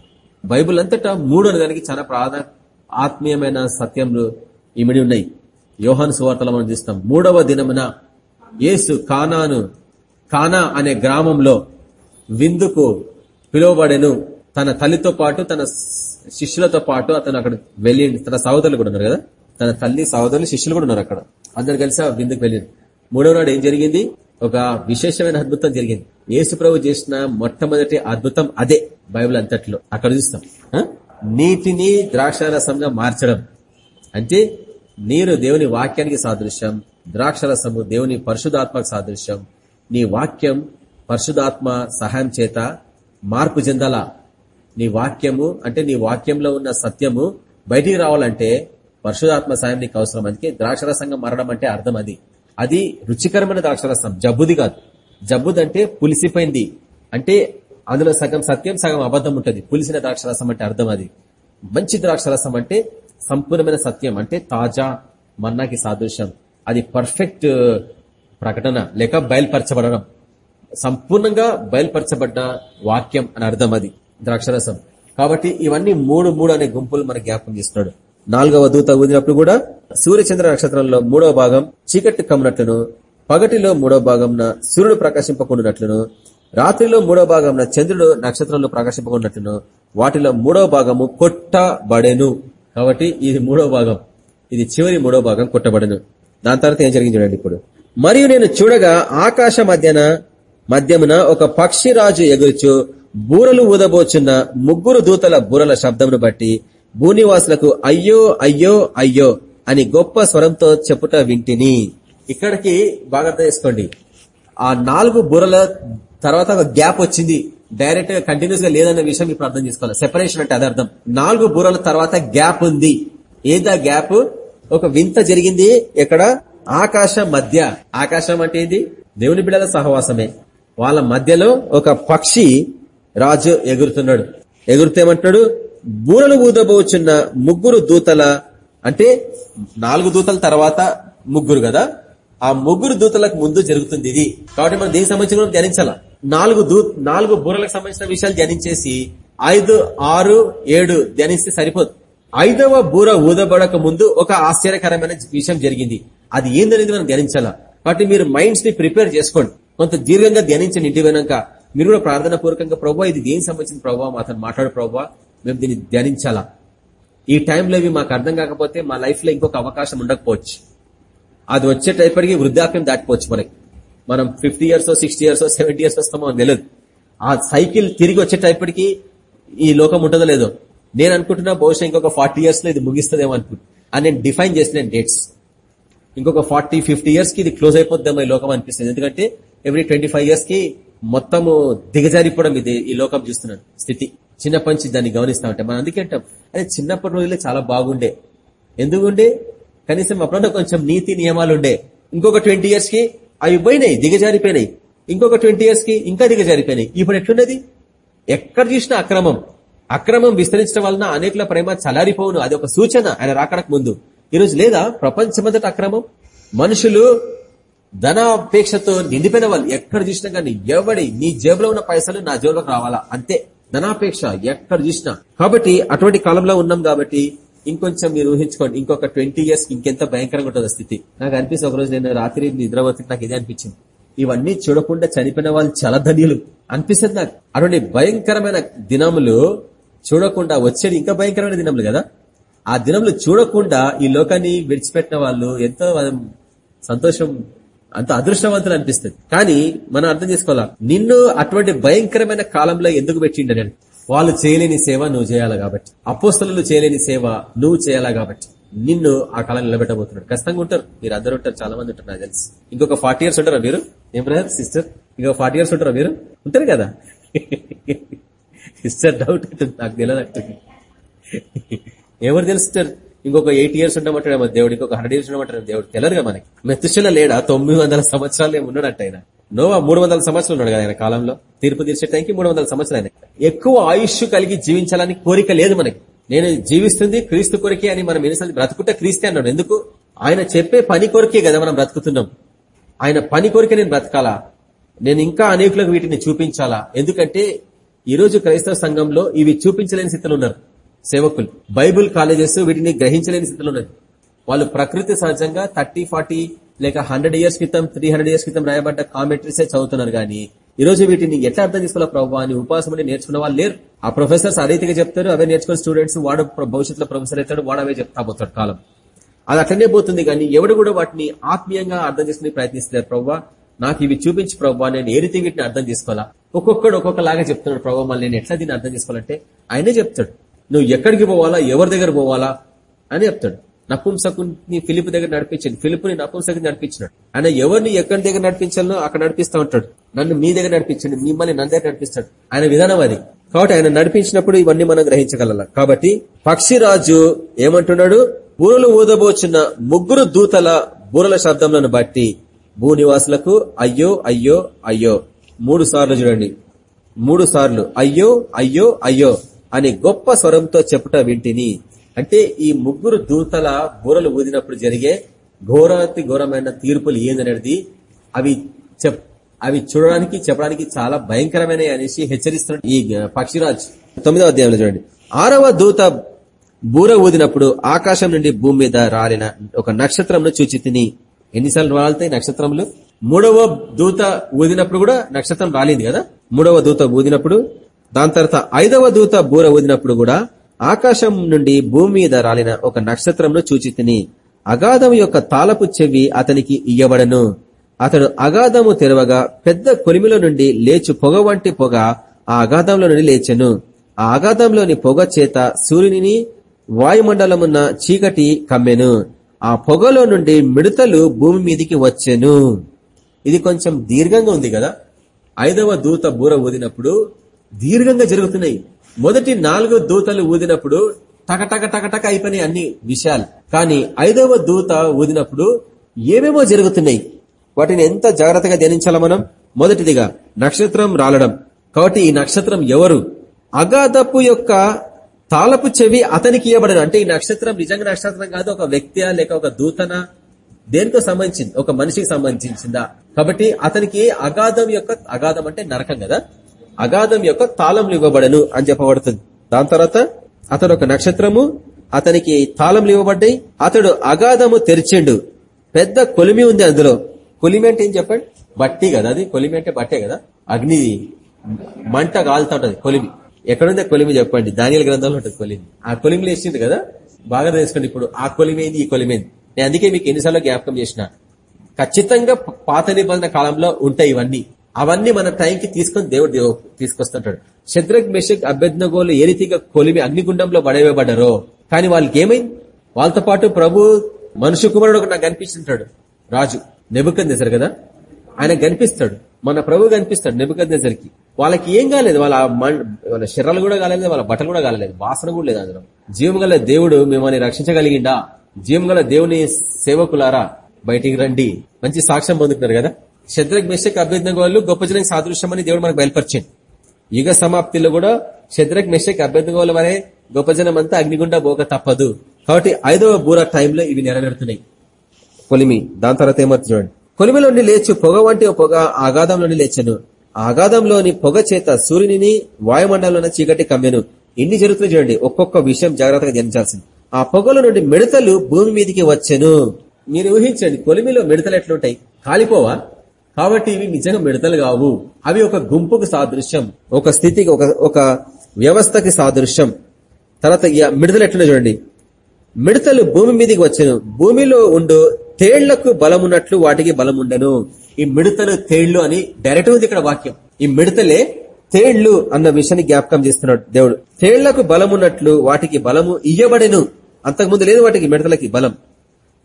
బైబుల్ అంతటా మూడు అనేదానికి చాలా ప్రాధాన్యత ఆత్మీయమైన సత్యములు ఇమిడి ఉన్నాయి. యోహాను సువార్తలో మనం చూస్తాం మూడవ దినమున యేసు కానాను కానా అనే గ్రామంలో విందుకు పిలువబడెను. తన తల్లితో పాటు తన శిష్యులతో పాటు అతను అక్కడ వెళ్ళి తన సహోదరులు కూడా ఉన్నారు కదా? తన తల్లి సహోదరులు శిష్యులు కూడా ఉన్నారు అక్కడ. అందరు కలిసి ఆ విందుకు వెళ్ళింది మూడవ నాడు ఏం జరిగింది? ఒక విశేషమైన అద్భుతం జరిగింది. యేసు ప్రభు చేసిన మొట్టమొదటి అద్భుతం అదే బైబిల్ అంతట్లో. అక్కడ చూస్తాం. నీటిని ద్రాక్షారసంగా మార్చడం. అంటే నీరు దేవుని వాక్యానికి సాదృశ్యం ద్రాక్షరసము దేవుని పరిశుధాత్మకు సాదృశ్యం. నీ వాక్యం పరిశుధాత్మ సహాయం చేత మార్పు చెందాలా? నీ వాక్యము అంటే నీ వాక్యంలో ఉన్న సత్యము బయటికి రావాలంటే పరిశుధాత్మ సాయం నీకు అవసరం. అందుకే ద్రాక్షరసంగా మారడం అంటే అర్థం అది. అది రుచికరమైన ద్రాక్షరసం. జబ్బుది కాదు. జబ్బుదంటే పులిసిపోయింది. అంటే అందులో సగం సత్యం సగం అబద్ధం ఉంటుంది. పులిసిన ద్రాక్షరసం అంటే అర్థం అది. మంచి ద్రాక్షరసం అంటే సంపూర్ణమైన సత్యం అంటే తాజా మన్నాకి సాదృశ్యం. అది పర్ఫెక్ట్ ప్రకటన లేక బయలుపరచబడడం. సంపూర్ణంగా బయలుపరచబడ్డ వాక్యం అని అర్థం అది ద్రాక్షరసం కాబట్టి ఇవన్నీ మూడు మూడు అనే గుంపులు మన జ్ఞాపకం చేస్తున్నాడు. నాలుగవ దూత ఊదినప్పుడు కూడా సూర్యచంద్ర నక్షత్రంలో మూడవ భాగం చీకటి కమ్మునట్లును పగటిలో మూడవ భాగంన సూర్యుడు ప్రకాశింపకుండాట్లును రాత్రిలో మూడో భాగంన చంద్రుడు నక్షత్రంలో ప్రకాశింపకున్నట్టును వాటిలో మూడో భాగము కొట్టబడెను. కాబట్టి ఇది మూడో భాగం. ఇది చివరి మూడో భాగం కొట్టబడెను. దాని తర్వాత ఏం జరిగింది చూడండి ఇప్పుడు. మరియు నేను చూడగా ఆకాశ మధ్యన మధ్యమున ఒక పక్షి రాజు ఎగురుచు బూరలు ఊదబోచున్న ముగ్గురు దూతల బూరల శబ్దమును బట్టి భూనివాసులకు అయ్యో అయ్యో అయ్యో అని గొప్ప స్వరంతో చెప్పుట వింటిని. ఇక్కడికి బాగా చేసుకోండి. ఆ నాలుగు బుర్రల తర్వాత ఒక గ్యాప్ వచ్చింది. డైరెక్ట్గా కంటిన్యూస్గా లేదన్న విషయం ఇప్పుడు అర్థం చేసుకోవాలి. సెపరేషన్ అంటే అది అర్థం. నాలుగు బూరల తర్వాత గ్యాప్ ఉంది. ఏదా గ్యాప్? ఒక వింత జరిగింది ఇక్కడ ఆకాశం మధ్య. ఆకాశం అంటే ఏంది? దేవుని బిడ్డల సహవాసమే. వాళ్ళ మధ్యలో ఒక పక్షి రాజు ఎగురుతున్నాడు. ఎగురుతేమంటాడు బూరలు ఊదబోచున్న ముగ్గురు దూతల అంటే నాలుగు దూతల తర్వాత ముగ్గురు కదా? ఆ ముగ్గురు దూతలకు ముందు జరుగుతుంది ఇది. కాబట్టి మనం దీనికి సంబంధించి కూడా ధ్యానించాలా? నాలుగు దూ నాలుగు బూరలకు సంబంధించిన విషయాలు ధ్యానించేసి ఐదు ఆరు ఏడు ధ్యానిస్తే సరిపోదు. ఐదవ బూర ఊదబడక ముందు ఒక ఆశ్చర్యకరమైన విషయం జరిగింది. అది ఏందనేది మనం ధ్యానించాలా? కాబట్టి మీరు మైండ్స్ని ప్రిపేర్ చేసుకోండి. కొంత దీర్ఘంగా ధ్యానించండి. ఇంటి వెనక మీరు కూడా ప్రార్థన పూర్వకంగా ప్రభావ ఇది దేనికి సంబంధించిన ప్రభావ అతను మాట్లాడు ప్రభావ మేము దీన్ని ధ్యానించాలా? ఈ టైంలో ఇవి మాకు అర్థం కాకపోతే మా లైఫ్లో ఇంకొక అవకాశం ఉండకపోవచ్చు. అది వచ్చేటప్పటికి వృద్ధాప్యం దాటిపోవచ్చు మనకి. మనం fifty years sixty years seventy years వస్తామో మనకు తెలియదు ఆ సైకిల్ తిరిగి వచ్చేటప్పటికి ఈ లోకం ఉంటుందో లేదో నేను అనుకుంటున్నా బహుశా ఇంకొక ఫార్టీ ఇయర్స్లో ఇది ముగిస్తుందేమో అనుకుంటున్నా అని నేను డిఫైన్ చేసిన డేట్స్. ఇంకొక ఫార్టీ ఫిఫ్టీ ఇయర్స్కి ఇది క్లోజ్ అయిపోద్దేమో ఈ లోకం అనిపిస్తుంది. ఎందుకంటే ఎవ్రీ ట్వంటీ ఫైవ్ ఇయర్స్కి మొత్తము దిగజారిపోవడం ఇది ఈ లోకం చూస్తున్నాను స్థితి. చిన్నప్పటి నుంచి దాన్ని గమనిస్తా ఉంటాం. మనం అందుకే అంటాం అదే చిన్నప్పటి రోజులే చాలా బాగుండే. ఎందుకుండే కనీసం అప్పుడన్నా కొంచెం నీతి నియమాలు ఉండే. ఇంకొక ట్వంటీ ఇయర్స్కి అవి పోయినాయి దిగజారిపోయినాయి. ఇంకొక ట్వంటీ ఇయర్స్కి ఇంకా దిగజారిపోయినాయి. ఇప్పుడు ఎట్లున్నది? ఎక్కడ చూసినా అక్రమం. అక్రమం విస్తరించడం వలన అనేకల ప్రేమ చలారిపోవును. అది ఒక సూచన. ఆయన రాకడకు ముందు. ఈరోజు లేదా? ప్రపంచమంతట అక్రమం. మనుషులు ధనాపేక్షతో నిండిపోయిన వాళ్ళు ఎక్కడ చూసినా కానీ ఎవడి నీ జేబులో ఉన్న పైసలు నా జేబులోకి రావాలా? అంతే. ధనాపేక్ష ఎక్కడ చూసినా. కాబట్టి అటువంటి కాలంలో ఉన్నాం కాబట్టి ఇంకొంచెం మీరు ఊహించుకోండి ఇంకొక ట్వంటీ ఇయర్స్ ఇంకెంత భయంకరంగా ఉంటుంది స్థితి. నాకు అనిపిస్తుంది ఒకరోజు నేను రాత్రి నిద్రపోతుంది నాకు ఇదే అనిపించింది. ఇవన్నీ చూడకుండా చనిపోయిన వాళ్ళు చాలా ధన్యులు అనిపిస్తుంది నాకు. అటువంటి భయంకరమైన దినములు చూడకుండా వచ్చేది ఇంకా భయంకరమైన దినములు కదా? ఆ దినములు చూడకుండా ఈ లోకాన్ని విడిచిపెట్టిన వాళ్ళు ఎంతో సంతోషం అంత అదృష్టవంతులు అనిపిస్తుంది. కానీ మనం అర్థం చేసుకోవాలా? నిన్ను అటువంటి భయంకరమైన కాలంలో ఎందుకు పెట్టిండ నేను? వాళ్ళు చేయలేని సేవ నువ్వు చేయాలి కాబట్టి. అపోస్తలు చేయలేని సేవ నువ్వు చేయాలా కాబట్టి. నిన్ను ఆ కాలం నిలబెట్టబోతున్నాడు. ఖచ్చితంగా ఉంటారు. మీరు అందరు ఉంటారు. చాలా మంది ఉంటారు నాకు తెలుసు. ఇంకొక ఫార్టీ ఇయర్స్ ఉంటారా మీరు? ఏం బ్రదర్ సిస్టర్? ఇంకొక ఫార్టీ ఇయర్స్ ఉంటారా మీరు? ఉంటారు కదా. సిస్టర్ డౌట్ నాకు తెలియదు ఎవరు తెలుస్తారు? ఇంకొక ఎయిట్ ఇయర్స్ ఉండమంటాడేమో దేవుడు. ఇంకొక హండ్రెడ్ ఇయర్స్ ఉండమంటాడు దేవుడు. తెలియదుగా మనకి. మెత్తుశల లేడా? తొమ్మిది వందల సంవత్సరాలు ఉన్నాడట ఆయన నోవా మూడు వందల సంవత్సరాలు ఉన్నాడు కదా ఆయన కాలంలో. తీర్పు తీర్చే టైంకి మూడు వందల సంవత్సరాలు ఆయన. ఎక్కువ ఆయుష్ కలిగి జీవించాలని కోరిక లేదు మనకి. నేను జీవిస్తుంది క్రీస్తు కొరికే అని మనం ఎన్నిసార్లు బ్రతుకుంటే క్రీస్తే అన్నాడు. ఎందుకు? ఆయన చెప్పే పని కొరికే కదా మనం బ్రతుకుతున్నాం. ఆయన పని కొరికే నేను బ్రతకాలా? నేను ఇంకా అనేకులకు వీటిని చూపించాలా? ఎందుకంటే ఈరోజు క్రైస్తవ సంఘంలో ఇవి చూపించలేని స్థితిలో ఉన్నారు సేవకులు. బైబుల్ కాలేజెస్ వీటిని గ్రహించలేని స్థితిలో ఉన్నారు. వాళ్ళు ప్రకృతి సహజంగా థర్టీ ఫార్టీ లేక హండ్రెడ్ ఇయర్స్ క్రితం త్రీ హండ్రెడ్ ఇయర్స్ క్రితం రాయబడ్డ కామెంటరీసే చదువుతున్నారు కానీ ఈ రోజు వీటిని ఎట్లా అర్థం చేసుకోవాలి ప్రభావ అని ఉపాసం నేర్చుకున్న వాళ్ళు లేరు. ఆ ప్రొఫెసర్స్ అదైతే చెప్తారు అవే నేర్చుకున్న స్టూడెంట్స్ వాడు భవిష్యత్తులో ప్రొఫెసర్ అవుతాడు వాడు అవే చెప్తా పోతాడు కాలం. అది అట్లనే పోతుంది కానీ ఎవడు కూడా వాటిని ఆత్మీయంగా అర్థం చేసుకునే ప్రయత్నిస్తున్నారు ప్రవ్వా నాకు ఇవి చూపించి ప్రవ్వా నేను ఏ రీతి వీటిని అర్థం చేసుకోవాలా? ఒక్కొక్కడు ఒక్కొక్కలాగా చెప్తున్నాడు ప్రభావ మళ్ళీ నేను ఎట్లా దీన్ని అర్థం చేసుకోవాలంటే ఆయనే చెప్తాడు. నువ్వు ఎక్కడికి పోవాలా ఎవరి దగ్గర పోవాలా అని చెప్తాడు. నపుంసకుని ఫిలిప్ దగ్గర నడిపించండి. ఫిలిప్ని నపుంసకుని నడిపించినాడు. ఆయన ఎవరిని ఎక్కడి దగ్గర నడిపించాలో అక్కడ నడిపిస్తూ ఉంటాడు. నన్ను మీ దగ్గర నడిపించండి. మిమ్మల్ని నన్ను దగ్గర నడిపిస్తాడు. ఆయన విధానం అది. కాబట్టి ఆయన నడిపించినప్పుడు ఇవన్నీ మనం గ్రహించగల కాబట్టి పక్షిరాజు ఏమంటున్నాడు? బూరలు ఊదబోచున్న ముగ్గురు దూతల బూరల శబ్దములను బట్టి భూనివాసులకు అయ్యో అయ్యో అయ్యో. మూడు సార్లు చూడండి. మూడు సార్లు. అయ్యో అయ్యో అయ్యో అని గొప్ప స్వరంతో చెప్పుట వింటిని. అంటే ఈ ముగ్గురు దూతల బూరలు ఊదినప్పుడు జరిగే ఘోరాతి ఘోరమైన తీర్పులు ఏందనేది అవి చెప్ అవి చూడడానికి చెప్పడానికి చాలా భయంకరమైన అనేసి హెచ్చరిస్తున్నాడు ఈ పక్షిరాజ్. తొమ్మిదవ అధ్యాయంలో చూడండి. ఆరవ దూత బూర ఊదినప్పుడు ఆకాశం నుండి భూమి మీద రాలిన ఒక నక్షత్రంను చూచి తిని ఎన్నిసార్లు రాలుతాయి నక్షత్రములు? మూడవ దూత ఊదినప్పుడు కూడా నక్షత్రం రాలింది కదా? మూడవ దూత ఊదినప్పుడు దాని తర్వాత ఐదవ దూత బూర ఊదినప్పుడు కూడా ఆకాశం నుండి భూమి మీద రాలిన ఒక నక్షత్రంను చూచి తిని అగాధం యొక్క తాళపు చెవి అతనికి ఇయ్యబడను. అతడు అగాధము తెరవగా పెద్ద కొలిమిలో నుండి లేచు పొగ వంటి పొగ ఆ అగాధంలో నుండి లేచెను. ఆ అగాధంలోని పొగ చేత సూర్యుని వాయుమండలమున్న చీకటి కమ్మెను. ఆ పొగలో నుండి మిడతలు భూమి మీదికి వచ్చెను. ఇది కొంచెం దీర్ఘంగా ఉంది కదా? ఐదవ దూత బూర ఊదినప్పుడు దీర్ఘంగా జరుగుతున్నాయి. మొదటి నాలుగు దూతలు ఊదినప్పుడు టకటక టకటక అయిపోయినాయి అన్ని విషయాలు. కానీ ఐదవ దూత ఊదినప్పుడు ఏమేమో జరుగుతున్నాయి? వాటిని ఎంత జాగ్రత్తగా ధ్యానించాలా మనం? మొదటిదిగా నక్షత్రం రాలడం. కాబట్టి ఈ నక్షత్రం ఎవరు? అగాధపు యొక్క తాళపు చెవి అతనికి ఇవ్వబడను. అంటే ఈ నక్షత్రం నిజంగా నక్షత్రం కాదు ఒక వ్యక్తి లేక ఒక దూతన? దేనితో సంబంధించింది ఒక మనిషికి సంబంధించిందా? కాబట్టి అతనికి అగాధం యొక్క అగాధం అంటే నరకం కదా? అగాధం యొక్క తాళంలు ఇవ్వబడను అని చెప్పబడుతుంది. దాని తర్వాత అతడు ఒక నక్షత్రము అతనికి తాళంలు ఇవ్వబడ్డాయి. అతడు అగాధము తెరిచిండు. పెద్ద కొలిమి ఉంది అందులో. కొలిమి అంటే ఏం చెప్పండి? బట్టి కదా అది? కొలిమి అంటే బట్టే కదా? అగ్ని మంట కాలుతా ఉంటది కొలిమి. ఎక్కడుందే కొలిమి చెప్పండి? దానియల గ్రంథంలో ఉంటుంది కొలిమి. ఆ కొలిమిలో వేసింది కదా? బాగా తెలుసుకోండి ఇప్పుడు. ఆ కొలిమేంది ఈ కొలిమేంది? నేను అందుకే మీకు ఎన్నిసార్లు జ్ఞాపకం చేసిన. ఖచ్చితంగా పాత నిబంధన కాలంలో ఉంటాయి ఇవన్నీ. అవన్నీ మన టైంకి తీసుకొని దేవుడు తీసుకొస్తుంటాడు. శత్రుఘ్ మెషక్ అభ్యర్థనగోలు ఏ రీతిగా కొలిమి అగ్నిగుండంలో పడవేయబడ్డారో కానీ వాళ్ళకి ఏమైంది? వాళ్ళతో పాటు ప్రభు మనుషు కుమారుడు నాకు కనిపిస్తుంటాడు. రాజు నెబుకం చేశారు కదా? ఆయన కనిపిస్తాడు. మన ప్రభు కనిపిస్తాడు నెబుకం దగ్గరికి వాళ్ళకి ఏం కాలేదు. వాళ్ళ వాళ్ళ శరీరాలు కూడా కాలేదు వాళ్ళ బట్టలు కూడా కాలేదు వాసన కూడా లేదు అందులో. జీవం దేవుడు మిమ్మల్ని రక్షించగలిగిండా? జీవం దేవుని సేవకులారా? బయటికి రండి. మంచి సాక్ష్యం పొందుతున్నారు కదా? శద్రక్ మెషక్ అభ్యర్థన వాళ్ళు గొప్ప జనానికి సాదృశ్యం అని దేవుడు మనకు బయలుపరిచింది యుగ సమాప్తిలో కూడా శద్రక్ మెషక్ అభ్యర్థన వాళ్ళ వరే గొప్ప జనం అంతా అగ్నిగుండా పోక తప్పదు. కాబట్టి ఐదవ బూర టైంలో ఇవి నెరవేరుతున్నాయి. కొలిమి దాని తర్వాత ఏమవుతుంది చూడండి. కొలిమిలోని లేచు పొగ వంటి ఓ పొగ ఆగాధంలోని లేచను. ఆగాధంలోని పొగ చేత సూర్యుని వాయుమండలంలో చీకటి కమ్మెను. ఇన్ని జరుగుతున్నాయి చూడండి. ఒక్కొక్క విషయం జాగ్రత్తగా ధ్యానించాల్సింది. ఆ పొగల నుండి మిడతలు భూమి మీదకి వచ్చెను. మీరు ఊహించండి కొలిమిలో మిడతలు ఎట్లుంటాయి? కాలిపోవా? కాబట్టి ఇవి నిజంగా మిడతలు కావు. అవి ఒక గుంపుకు సాదృశ్యం ఒక స్థితికి ఒక ఒక వ్యవస్థకి సాదృశ్యం. తర్వాత మిడతలు ఎట్లున్నాయి చూడండి. మిడతలు భూమి మీదకి వచ్చను. భూమిలో ఉండు తేళ్ళకు బలమున్నట్లు వాటికి బలముండెను ఈ మిడతలు తేళ్ళు అని డైరెక్ట్ ఉంది ఇక్కడ వాక్యం. ఈ మిడతలే తేళ్ళు అన్న విషయాన్ని జ్ఞాపకం చేస్తున్నాడు దేవుడు. తేళ్ళకు బలమున్నట్లు వాటికి బలము ఇయ్యబడెను. అంతకుముందు లేదు వాటికి మిడతలకి బలం.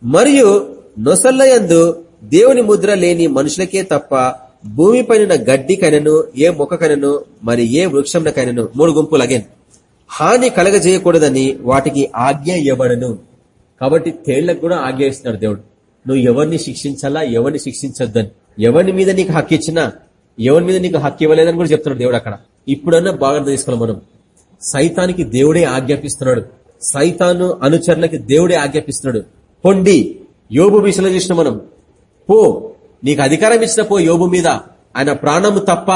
మరియు నొసల్లయందు దేవుని ముద్ర లేని మనుషులకే తప్ప భూమి భూమిపైన గడ్డికైనను ఏ మొక్కకైనను మరి ఏ వృక్షంకైనను మూడు గుంపులు అగేన్. హాని కలగజేయకూడదని వాటికి ఆజ్ఞ ఇవ్వబడను. కాబట్టి తేళ్ళకు కూడా ఆజ్ఞ ఇస్తున్నాడు దేవుడు. నువ్వు ఎవరిని శిక్షించాలా? ఎవరిని శిక్షించొద్దని. ఎవరి మీద నీకు హక్కు ఇచ్చినా ఎవరి మీద నీకు హక్కు ఇవ్వలేదని కూడా చెప్తున్నాడు దేవుడు అక్కడ. ఇప్పుడన్నా బాగా తీసుకోవాలి మనం. సైతానికి దేవుడే ఆజ్ఞాపిస్తున్నాడు. సైతాను అనుచరులకి దేవుడే ఆజ్ఞాపిస్తున్నాడు. పొండి. యోబు విషయంలో చూసిన మనం. పో నీకు అధికారం ఇచ్చిన పో యోబు మీద. ఆయన ప్రాణము తప్ప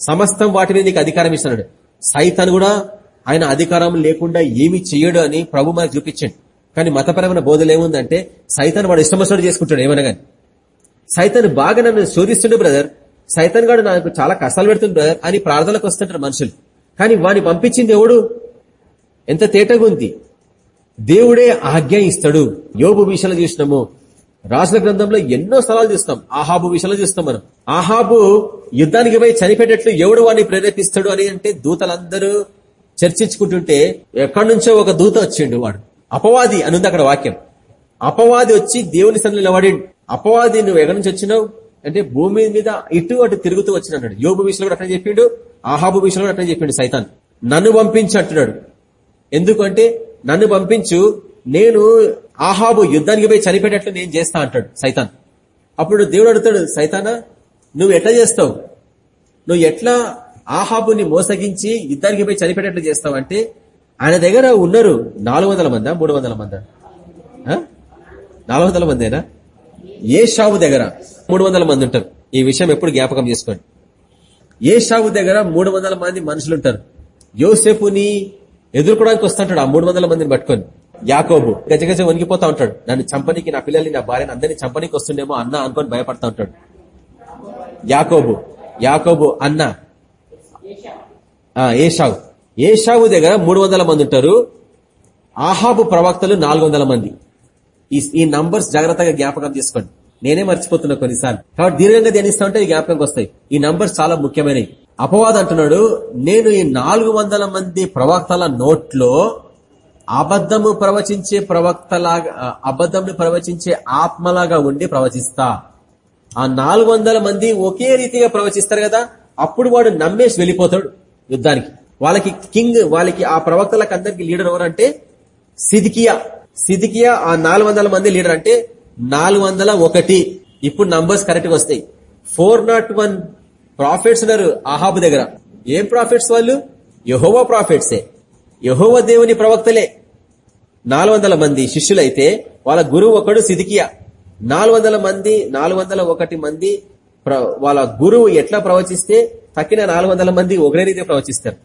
సమస్తం వాటి మీద నీకు అధికారం ఇస్తున్నాడు. సైతాన్ కూడా ఆయన అధికారం లేకుండా ఏమి చెయ్యడు అని ప్రభు మనకు చూపించండి. కానీ మతపరమైన బోధలు ఏముందంటే సైతాన్ వాడు ఇష్టమస్తుడు చేసుకుంటాడు ఏమైనా కానీ సైతాన్ బాగా నన్ను శోధిస్తుండే బ్రదర్ సైతాన్ గాడు నాకు చాలా కష్టాలు పెడుతుంది బ్రదర్ అని ప్రార్థనలకు వస్తుంటారు మనుషులు. కానీ వాడిని పంపించింది ఎవడు? ఎంత తేటగా ఉంది? దేవుడే ఆజ్ఞ ఇస్తాడు. యోగు విషయంలో చూసినాము. రాజుల గ్రంథంలో ఎన్నో స్థలాలు చూస్తాం. ఆహాబు విషయంలో చూస్తాం మనం. ఆహాబు యుద్ధానికి పోయి చనిపోయేటట్లు ఎవడు వాడిని ప్రేరేపిస్తాడు అని అంటే దూతలందరూ చర్చించుకుంటుంటే ఎక్కడి నుంచో ఒక దూత వచ్చిండు వాడు. అపవాది అనుంది అక్కడ వాక్యం. అపవాది వచ్చి దేవుని సన్నిలో నిలబడి అపవాది నువ్వు ఎక్కడి నుంచి వచ్చినావు? అంటే భూమి మీద ఇటు అటు తిరుగుతూ వచ్చినాడు యోగు విషయంలో కూడా అట్లా చెప్పిండు. ఆహాబు విషయంలో కూడా అట్లా చెప్పిండు సైతాన్. నన్ను పంపించి అంటున్నాడు. ఎందుకంటే నన్ను పంపించు నేను ఆహాబు యుద్ధానికి పోయి చనిపోయేటట్లు నేను చేస్తా అంటాడు సైతాన్. అప్పుడు దేవుడు అడుగుతాడు సైతానా నువ్వు ఎట్లా చేస్తావు? నువ్వు ఎట్లా ఆహాబుని మోసగించి యుద్ధానికి పోయి చనిపోయేటట్లు చేస్తావంటే ఆయన దగ్గర ఉన్నారు నాలుగు వందల మందా మూడు వందల మందా? నాలుగు వందల మందేనా? ఏ షావు దగ్గర మూడు వందల మంది ఉంటారు. ఈ విషయం ఎప్పుడు జ్ఞాపకం చేసుకోండి. ఏ షావు దగ్గర మూడు వందల మంది మనుషులు ఉంటారు యోసేపుని ఎదుర్కోవడానికి వస్తుంటాడు ఆ మూడు వందల మందిని పట్టుకొని. యాకోబు గజ గజ ఉంటాడు. నన్ను చంపనికి నా పిల్లల్ని నా భార్యను అందరినీ చంపనికి వస్తుండేమో అన్న అనుకొని భయపడతా ఉంటాడు. యాకోబు యాకోబు అన్న. ఏషావు. ఏషావు దగ్గర మూడు వందల మంది ఉంటారు. ఆహాబు ప్రవక్తలు నాలుగు వందల మంది. ఈ ఈ నంబర్స్ జాగ్రత్తగా జ్ఞాపకం తీసుకోండి. నేనే మర్చిపోతున్నా కొన్నిసార్లు. కాబట్టి దీర్ఘంగా ధ్యానిస్తా ఉంటే ఈ జ్ఞాపకంకి వస్తాయి. ఈ నంబర్స్ చాలా ముఖ్యమైనవి. అపవాదం అంటున్నాడు నేను ఈ నాలుగు వందల మంది ప్రవక్తల నోట్లో అబద్ధము ప్రవచించే ప్రవక్తలాగా అబద్ధంను ప్రవచించే ఆత్మలాగా ఉండి ప్రవచిస్తా. ఆ నాలుగు వందల మంది ఒకే రీతిగా ప్రవచిస్తారు కదా అప్పుడు వాడు నమ్మేసి వెళ్ళిపోతాడు యుద్ధానికి. వాళ్ళకి కింగ్ వాళ్ళకి ఆ ప్రవక్తలకు అందరికి లీడర్ ఎవరంటే సిదికియా. సిదికియా ఆ నాలుగు వందల మంది లీడర్ అంటే నాలుగు వందల ఒకటి. ఇప్పుడు నంబర్స్ కరెక్ట్గా వస్తాయి. ఫోర్ నాట్ వన్ ప్రాఫిట్స్ ఉన్నారు ఆహాబు దగ్గర. ఏం ప్రాఫిట్స్ వాళ్ళు? యహోవా ప్రాఫిట్సే యహోవ దేవుని ప్రవక్తలే. నాలుగు వందల మంది శిష్యులైతే వాళ్ళ గురువు ఒకడు సిదికియా నాలుగు వందల మంది నాలుగు వందల ఒకటి మంది ప్ర- వాళ్ళ గురువు ఎట్లా ప్రవచిస్తే తక్కిన నాలుగు వందల మంది ఒకరే రీతి ప్రవచిస్తారు.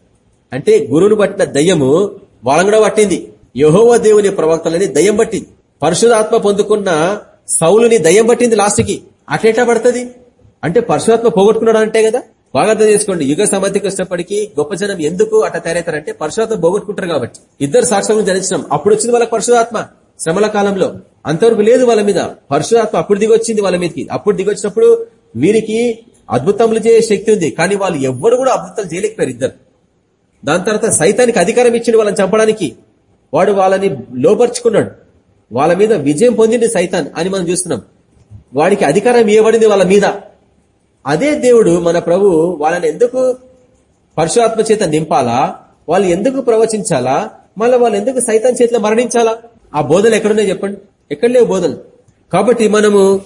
అంటే గురువును పట్టిన దయ్యము వాళ్ళని కూడా పట్టింది. యహోవ దేవుని ప్రవక్తలని దయ్యం పట్టింది. పరిశుధాత్మ పొందుకున్న సౌలుని దయ్యం పట్టింది లాస్ట్కి. అట్లెట్లా పడుతుంది? అంటే పరిశుధాత్మ పోగొట్టుకున్నాడు అంటే కదా? బాగా అర్థం చేసుకోండి. యుగ సమాధికి వచ్చినప్పటికీ గొప్ప జనం ఎందుకు అట్లా తయారవుతారంటే పరశురాత్మ పోగొట్టుకుంటారు కాబట్టి. ఇద్దరు సాక్ష్యం ధరించడం అప్పుడు వచ్చింది వాళ్ళకి పరశురాత్మ. శ్రమల కాలంలో. అంతవరకు లేదు వాళ్ళ మీద. పరశురాత్మ అప్పుడు దిగొచ్చింది వాళ్ళ మీదకి. అప్పుడు దిగొచ్చినప్పుడు వీరికి అద్భుతములు చేసే శక్తి ఉంది. కానీ వాళ్ళు ఎవ్వరు కూడా అద్భుతాలు చేయలేకపోయారు ఇద్దరు. దాని తర్వాత సైతానికి అధికారం ఇచ్చిండు వాళ్ళని చంపడానికి. వాడు వాళ్ళని లోపరుచుకున్నాడు. వాళ్ళ మీద విజయం పొందింది సైతాన్ అని మనం చూస్తున్నాం. వాడికి అధికారం ఇవ్వబడింది వాళ్ళ మీద. అదే దేవుడు మన ప్రభు వాళ్ళని ఎందుకు పరశురాత్మ చేత నింపాలా? వాళ్ళు ఎందుకు ప్రవచించాలా? మళ్ళీ వాళ్ళు ఎందుకు సైతం చేతిలో మరణించాలా? ఆ బోధలు ఎక్కడున్నాయి చెప్పండి. ఎక్కడ లేవు బోధలు. కాబట్టి మనము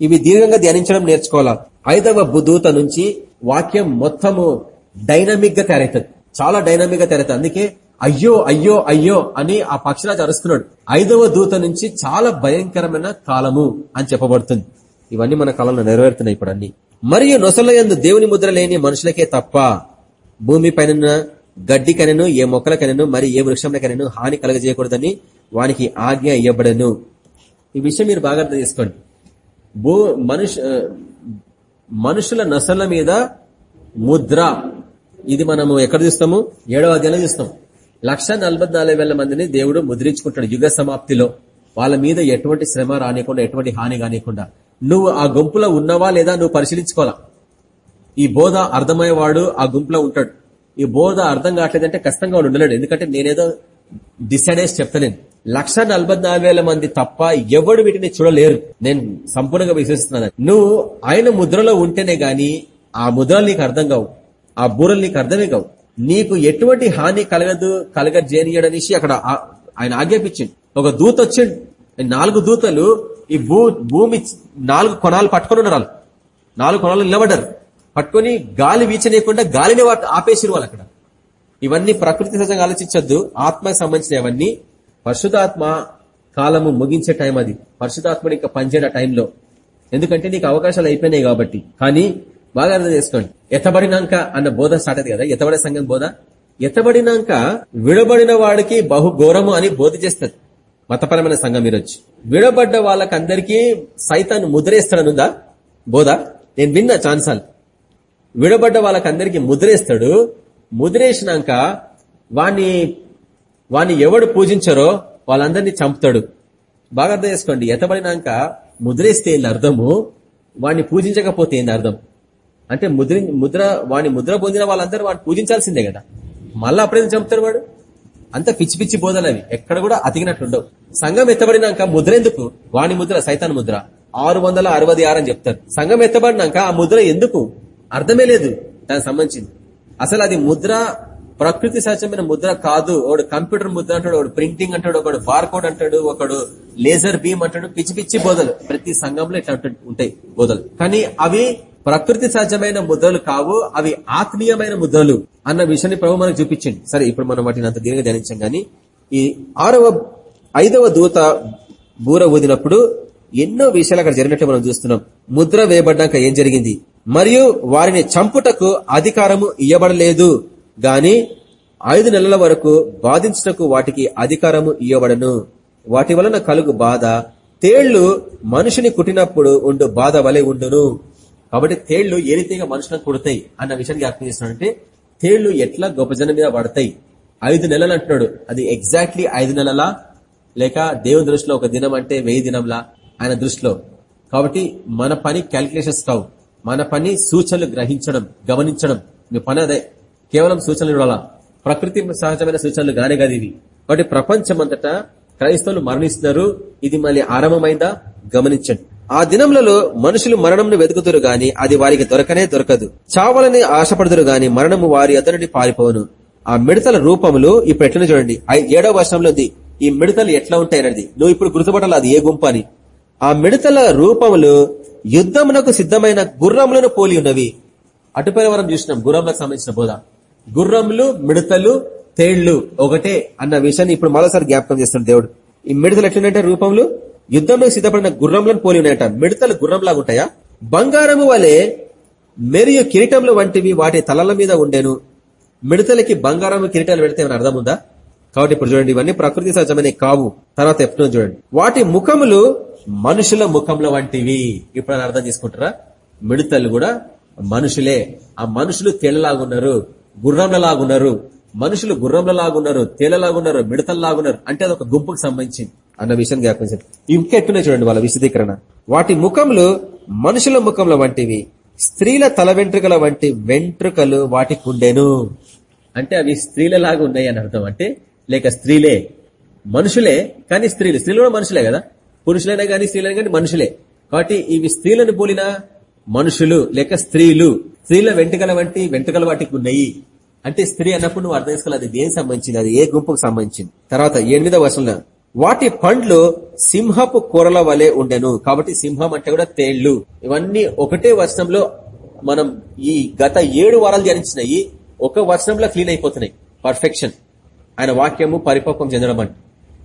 ఇవి దీర్ఘంగా ధ్యానించడం నేర్చుకోవాలా? ఐదవ దూత నుంచి వాక్యం మొత్తము డైనమిక్గా తయారవుతుంది. చాలా డైనమిక్గా తయారవుతుంది. అందుకే అయ్యో అయ్యో అయ్యో అని ఆ పక్షిరాజు అరుస్తున్నాడు. ఐదవ దూత నుంచి చాలా భయంకరమైన కాలము అని చెప్పబడుతుంది. ఇవన్నీ మన కాలంలో నెరవేరుతున్నాయి ఇప్పుడు అన్ని. మరియు నొసల దేవుని ముద్ర లేని మనుషులకే తప్ప భూమి పైన గడ్డికనను ఏ మొక్కలకనెను మరి ఏ వృక్షంలకనెను హాని కలగజేయకూడదని వానికి ఆజ్ఞ ఇవ్వబడను ఈ విషయం మీరు బాగా అర్థం చేసుకోండి. భూ మనుషు మనుషుల నొసల మీద ముద్ర. ఇది మనము ఎక్కడ చూస్తాము? ఏడవ అధ్యాయంలో చూస్తాం. లక్ష వేల మందిని దేవుడు ముద్రించుకుంటాడు యుగ సమాప్తిలో. వాళ్ళ మీద ఎటువంటి శ్రమ రానియకుండా ఎటువంటి హాని కానియకుండా నువ్వు ఆ గుంపులో ఉన్నావా లేదా నువ్వు పరిశీలించుకోవాలా? ఈ బోధ అర్థమయ్యేవాడు ఆ గుంపులో ఉంటాడు. ఈ బోధ అర్థం కావట్లేదంటే కష్టంగా వాడు ఉండలేడు. ఎందుకంటే నేనేదో డిసైడేస్ చెప్తలేను. లక్ష వేల మంది తప్ప ఎవడు వీటిని చూడలేరు. నేను సంపూర్ణంగా విశ్వసిస్తున్నాను. నువ్వు ఆయన ముద్రలో ఉంటేనే గాని ఆ ముద్రలు నీకు అర్థం కావు. ఆ బూరలు నీకు అర్థమే కావు. నీకు ఎటువంటి హాని కలగదు కలగజేయడనేసి అక్కడ ఆయన ఆజ్ఞాపించింది ఒక దూత వచ్చిండు నాలుగు దూతలు ఈ భూ భూమి నాలుగు కొనాలు పట్టుకొని ఉన్నారు వాళ్ళు. నాలుగు కొనాలు నిలబడ్డారు. పట్టుకొని గాలి వీచనీయకుండా గాలిని వాటి ఆపేసిరు వాళ్ళు అక్కడ. ఇవన్నీ ప్రకృతి సహజంగా ఆలోచించొద్దు. ఆత్మకు సంబంధించినవన్నీ పరిశుధాత్మ కాలము ముగించే టైం అది. పరిశుధాత్మని ఇంకా పనిచేయడం టైంలో. ఎందుకంటే నీకు అవకాశాలు అయిపోయినాయి కాబట్టి. కానీ బాగా అర్థం చేసుకోండి. ఎత్తబడినాక అన్న బోధ స్టార్ట్ అయింది కదా? ఎత్తబడే సంఘం బోధ? ఎత్తబడినాక విడబడిన వాడికి బహుఘోరము అని బోధ చేస్తుంది. మతపరమైన సంఘం ఈరోజు. విడబడ్డ వాళ్ళకందరికీ సైతాన్ని ముద్రేస్తాడనుందా? బోధ? నేను విన్నా ఛాన్సాలు. విడబడ్డ వాళ్ళకందరికీ ముద్రేస్తాడు. ముద్రేసినాక వాణ్ణి వాణ్ణి ఎవడు పూజించారో వాళ్ళందరినీ చంపుతాడు. బాగా అర్థం చేసుకోండి. ఎతబడినాక ముద్రేస్తే ఏంది అర్థము? వాణ్ణి పూజించకపోతే ఏంది అర్థం? అంటే ముద్ర ముద్ర వాణ్ణి ముద్ర పొందిన వాళ్ళందరూ వాడిని పూజించాల్సిందే కదా. మళ్ళీ అప్పుడే చంపుతాడు వాడు? అంత పిచ్చి పిచ్చి బోధలు అవి ఎక్కడ కూడా అతికినట్లుండవు. సంఘం ఎత్తబడినాక ముద్ర ఎందుకు వాణి ముద్ర సైతాన్ ముద్ర. ఆరు వందల అరవై ఆరు అని చెప్తారు. సంఘం ఎత్తబడినాక ఆ ముద్ర ఎందుకు? అర్థమే లేదు. దానికి సంబంధించింది. అసలు అది ముద్ర ప్రకృతి సహజమైన ముద్ర కాదు. ఒకడు కంప్యూటర్ ముద్ర అంటాడు ఒకడు ప్రింటింగ్ అంటాడు ఒకడు బార్కోడ్ అంటాడు ఒకడు లేజర్ బీమ్ అంటాడు. పిచ్చి పిచ్చి బోధలు. ప్రతి సంఘంలో ఇట్లా ఉంటాయి బోధలు. కానీ అవి ప్రకృతి సహజమైన ముద్రలు కావు అవి ఆత్మీయమైన ముద్రలు అన్న విషయాన్ని ప్రభు మనకు చూపించింది సరే ఇప్పుడు మనం వాటిని అంత దీనిగా ధ్యానించాం గానీ ఈ ఆరవ ఐదవ దూత బూర ఊదినప్పుడు ఎన్నో విషయాలు అక్కడ జరిగినట్టు మనం చూస్తున్నాం. ముద్ర వేయబడ్డాక ఏం జరిగింది? మరియు వారిని చంపుటకు అధికారము ఇయ్యబడలేదు. గాని ఐదు నెలల వరకు బాధించుటకు వాటికి అధికారము ఇవ్వబడను వాటి వలన కలుగు బాధ తేళ్ళు మనుషుని కుట్టినప్పుడు ఉండు బాధ వలె ఉండును. కాబట్టి తేళ్ళు ఏ రీతిగా మనుషులను కుడతాయి అన్న విషయాన్ని జ్ఞాపకం చేస్తున్నాడంటే తేళ్ళు ఎట్లా గొప్ప జనం మీద పడతాయి ఐదు నెలలు అంటున్నాడు. అది ఎగ్జాక్ట్లీ ఐదు నెలలా? లేక దేవుని దృష్టిలో ఒక దినం అంటే వెయ్యి దినంలా? ఆయన దృష్టిలో. కాబట్టి మన పని క్యాల్కులేషన్స్ కావు. మన పని సూచనలు గ్రహించడం గమనించడం. మీ పని అదే. కేవలం సూచనలు ఇవ్వాలా ప్రకృతి సహజమైన సూచనలు గానే కాదు ఇవి. కాబట్టి ప్రపంచమంతటా క్రైస్తవులు మరణిస్తున్నారు. ఇది మళ్ళీ ఆరంభమైందా? గమనించండి. ఆ దినములలో మనుషులు మరణంను వెతుకుతురు గాని అది వారికి దొరకనే దొరకదు. చావాలని ఆశపడుతురు గాని మరణము వారి అతనిని పారిపోవును. ఆ మిడతల రూపములు ఇప్పుడు ఎట్లనే చూడండి. ఏడవ వర్షంలో ఉంది ఈ మిడతలు ఎట్లా ఉంటాయనేది నువ్వు ఇప్పుడు గుర్తుపట్టాలి అది ఏ గుంపు అని. ఆ మిడతల రూపములు యుద్ధమునకు సిద్ధమైన గుర్రములను పోలి ఉన్నవి. అటుపైన మనం చూసినాం గుర్రంలకు సంబంధించిన బోధ. గుర్రములు మిడతలు తేళ్ళు ఒకటే అన్న విషయాన్ని ఇప్పుడు మరోసారి జ్ఞాపకం చేస్తున్నాడు దేవుడు. ఈ మిడతలు ఎట్లున్నాయంటే రూపములు? యుద్ధంలో సిద్ధపడిన గుర్రంలను పోలి ఉన్నాయట. మిడతలు గుర్రంలాగా ఉంటాయా? బంగారము వలె మెరియు కిరీటములు వంటివి వాటి తలల మీద ఉండేను. మిడతలకి బంగారం కిరీటాలు పెడితే ఏమైనా అర్థం ఉందా? కాబట్టి ఇప్పుడు చూడండి ఇవన్నీ ప్రకృతి సహజమైన కావు. తర్వాత ఎప్పుడో చూడండి. వాటి ముఖములు మనుషుల ముఖముల వంటివి. ఇప్పుడు అర్థం చేసుకుంటారా? మిడతలు కూడా మనుషులే. ఆ మనుషులు తేళ్ళలాగున్నారు గుర్రంలలాగున్నారు. మనుషులు గుర్రంలలాగున్నారు తేళ్ళలాగున్నారు మిడతల్లాగున్నారు. అంటే అది ఒక గుంపుకు సంబంధించింది. అన్న విషయం జ్ఞాపకం ఇంకెట్టునే చూడండి వాళ్ళ విశదీకరణ. వాటి ముఖములు మనుషుల ముఖముల వంటివి స్త్రీల తల వెంట్రుకల వంటి వెంట్రుకలు వాటికి ఉండేను. అంటే అవి స్త్రీలలాగా ఉన్నాయి అని అర్థం అంటే లేక స్త్రీలే. మనుషులే కానీ స్త్రీలు. స్త్రీలు కూడా మనుషులే కదా? పురుషులైనా కానీ స్త్రీలైనా కానీ మనుషులే. కాబట్టి ఇవి స్త్రీలను పోలిన మనుషులు లేక స్త్రీలు స్త్రీల వెంట్రుకల వంటి వెంటకల వాటికి ఉన్నాయి. అంటే స్త్రీ అన్నప్పుడు నువ్వు అర్థం చేసుకోవాలి అది దేనికి సంబంధించింది? అది ఏ గుంపుకు సంబంధించింది? తర్వాత ఎనిమిదవ వర్షంలో వాటి పండ్లు సింహపు కూరల వలె ఉండెను. కాబట్టి సింహం అంటే కూడా తేళ్ళు. ఇవన్నీ ఒకటే వర్షంలో మనం ఈ గత ఏడు వారాలు ధ్యానించినవి ఒక వర్షంలో క్లీన్ అయిపోతున్నాయి. పర్ఫెక్షన్. ఆయన వాక్యము పరిపక్వం చెందడం అంటే.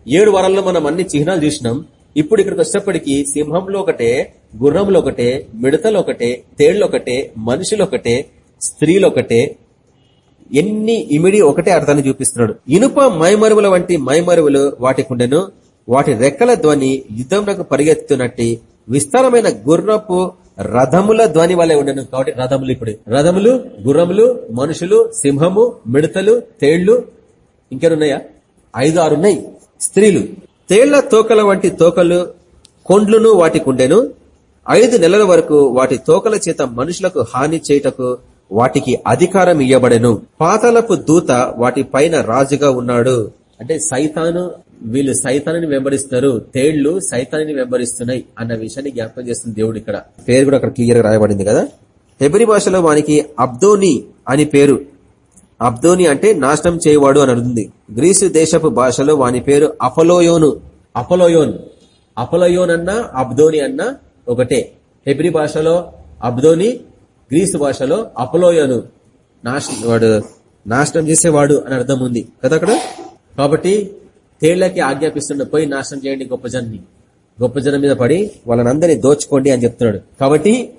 ఏడు వారాల్లో మనం అన్ని చిహ్నాలు చూసినాం. ఇప్పుడు ఇక్కడికి వచ్చేప్పటికి సింహంలో ఒకటే గుర్రంలో ఒకటే మిడతలు ఒకటే తేళ్ళు ఒకటే మనుషులు ఒకటే స్త్రీలు ఒకటే ఎన్ని ఇమిడి ఒకటే అర్థాన్ని చూపిస్తున్నాడు. ఇనుప మైమరువుల వంటి మైమరువులు వాటికుండెను వాటి రెక్కల ధ్వని యుద్ధంలో పరిగెత్తునట్టి విస్తారమైన గుర్రపు రథముల ధ్వని వల్లే ఉండను. కాబట్టి రథములు ఇప్పుడు. రథములు గుర్రములు మనుషులు సింహము మిడతలు తేళ్ళు ఇంకేనున్నాయా? ఐదు ఆరున్నాయి స్త్రీలు. తేళ్ళ తోకల వంటి తోకలు కొండ్లును వాటికుండెను ఐదు నెలల వరకు వాటి తోకల చేత మనుషులకు హాని చేయుటకు వాటికి అధికారం ఇయ్యబడెను. పాతలపు దూత వాటి పైన రాజుగా ఉన్నాడు. అంటే సైతాను వీళ్ళు సైతాన్ని వెంబడిస్తున్నారు తేళ్ళు సైతాన్ని వెంబడిస్తున్నాయి అన్న విషయాన్ని జ్ఞాపకం చేస్తుంది దేవుడు ఇక్కడ. పేరు కూడా అక్కడ క్లియర్గా రాయబడింది కదా? హెబ్రి భాషలో వానికి అబ్దోని అని పేరు. అబ్దోని అంటే నాశనం చేయవాడు అని అడుగుతుంది గ్రీసు దేశపు భాషలో వాని పేరు అపలోయోను. అపలోయోన్. అపలోయోన్ అన్నా అబ్దోని అన్నా ఒకటే. హెబ్రి భాషలో అబ్దోని గ్రీసు భాషలో అపలోయను నాశనం వాడు నాశనం చేసేవాడు అని అర్థం ఉంది. కదా అక్కడ? కాబట్టి తేళ్ళకి ఆజ్ఞాపిస్తుండే పోయి నాశనం చేయండి గొప్ప జన్ని గొప్ప జనం మీద పడి వాళ్ళని దోచుకోండి అని చెప్తున్నాడు. కాబట్టి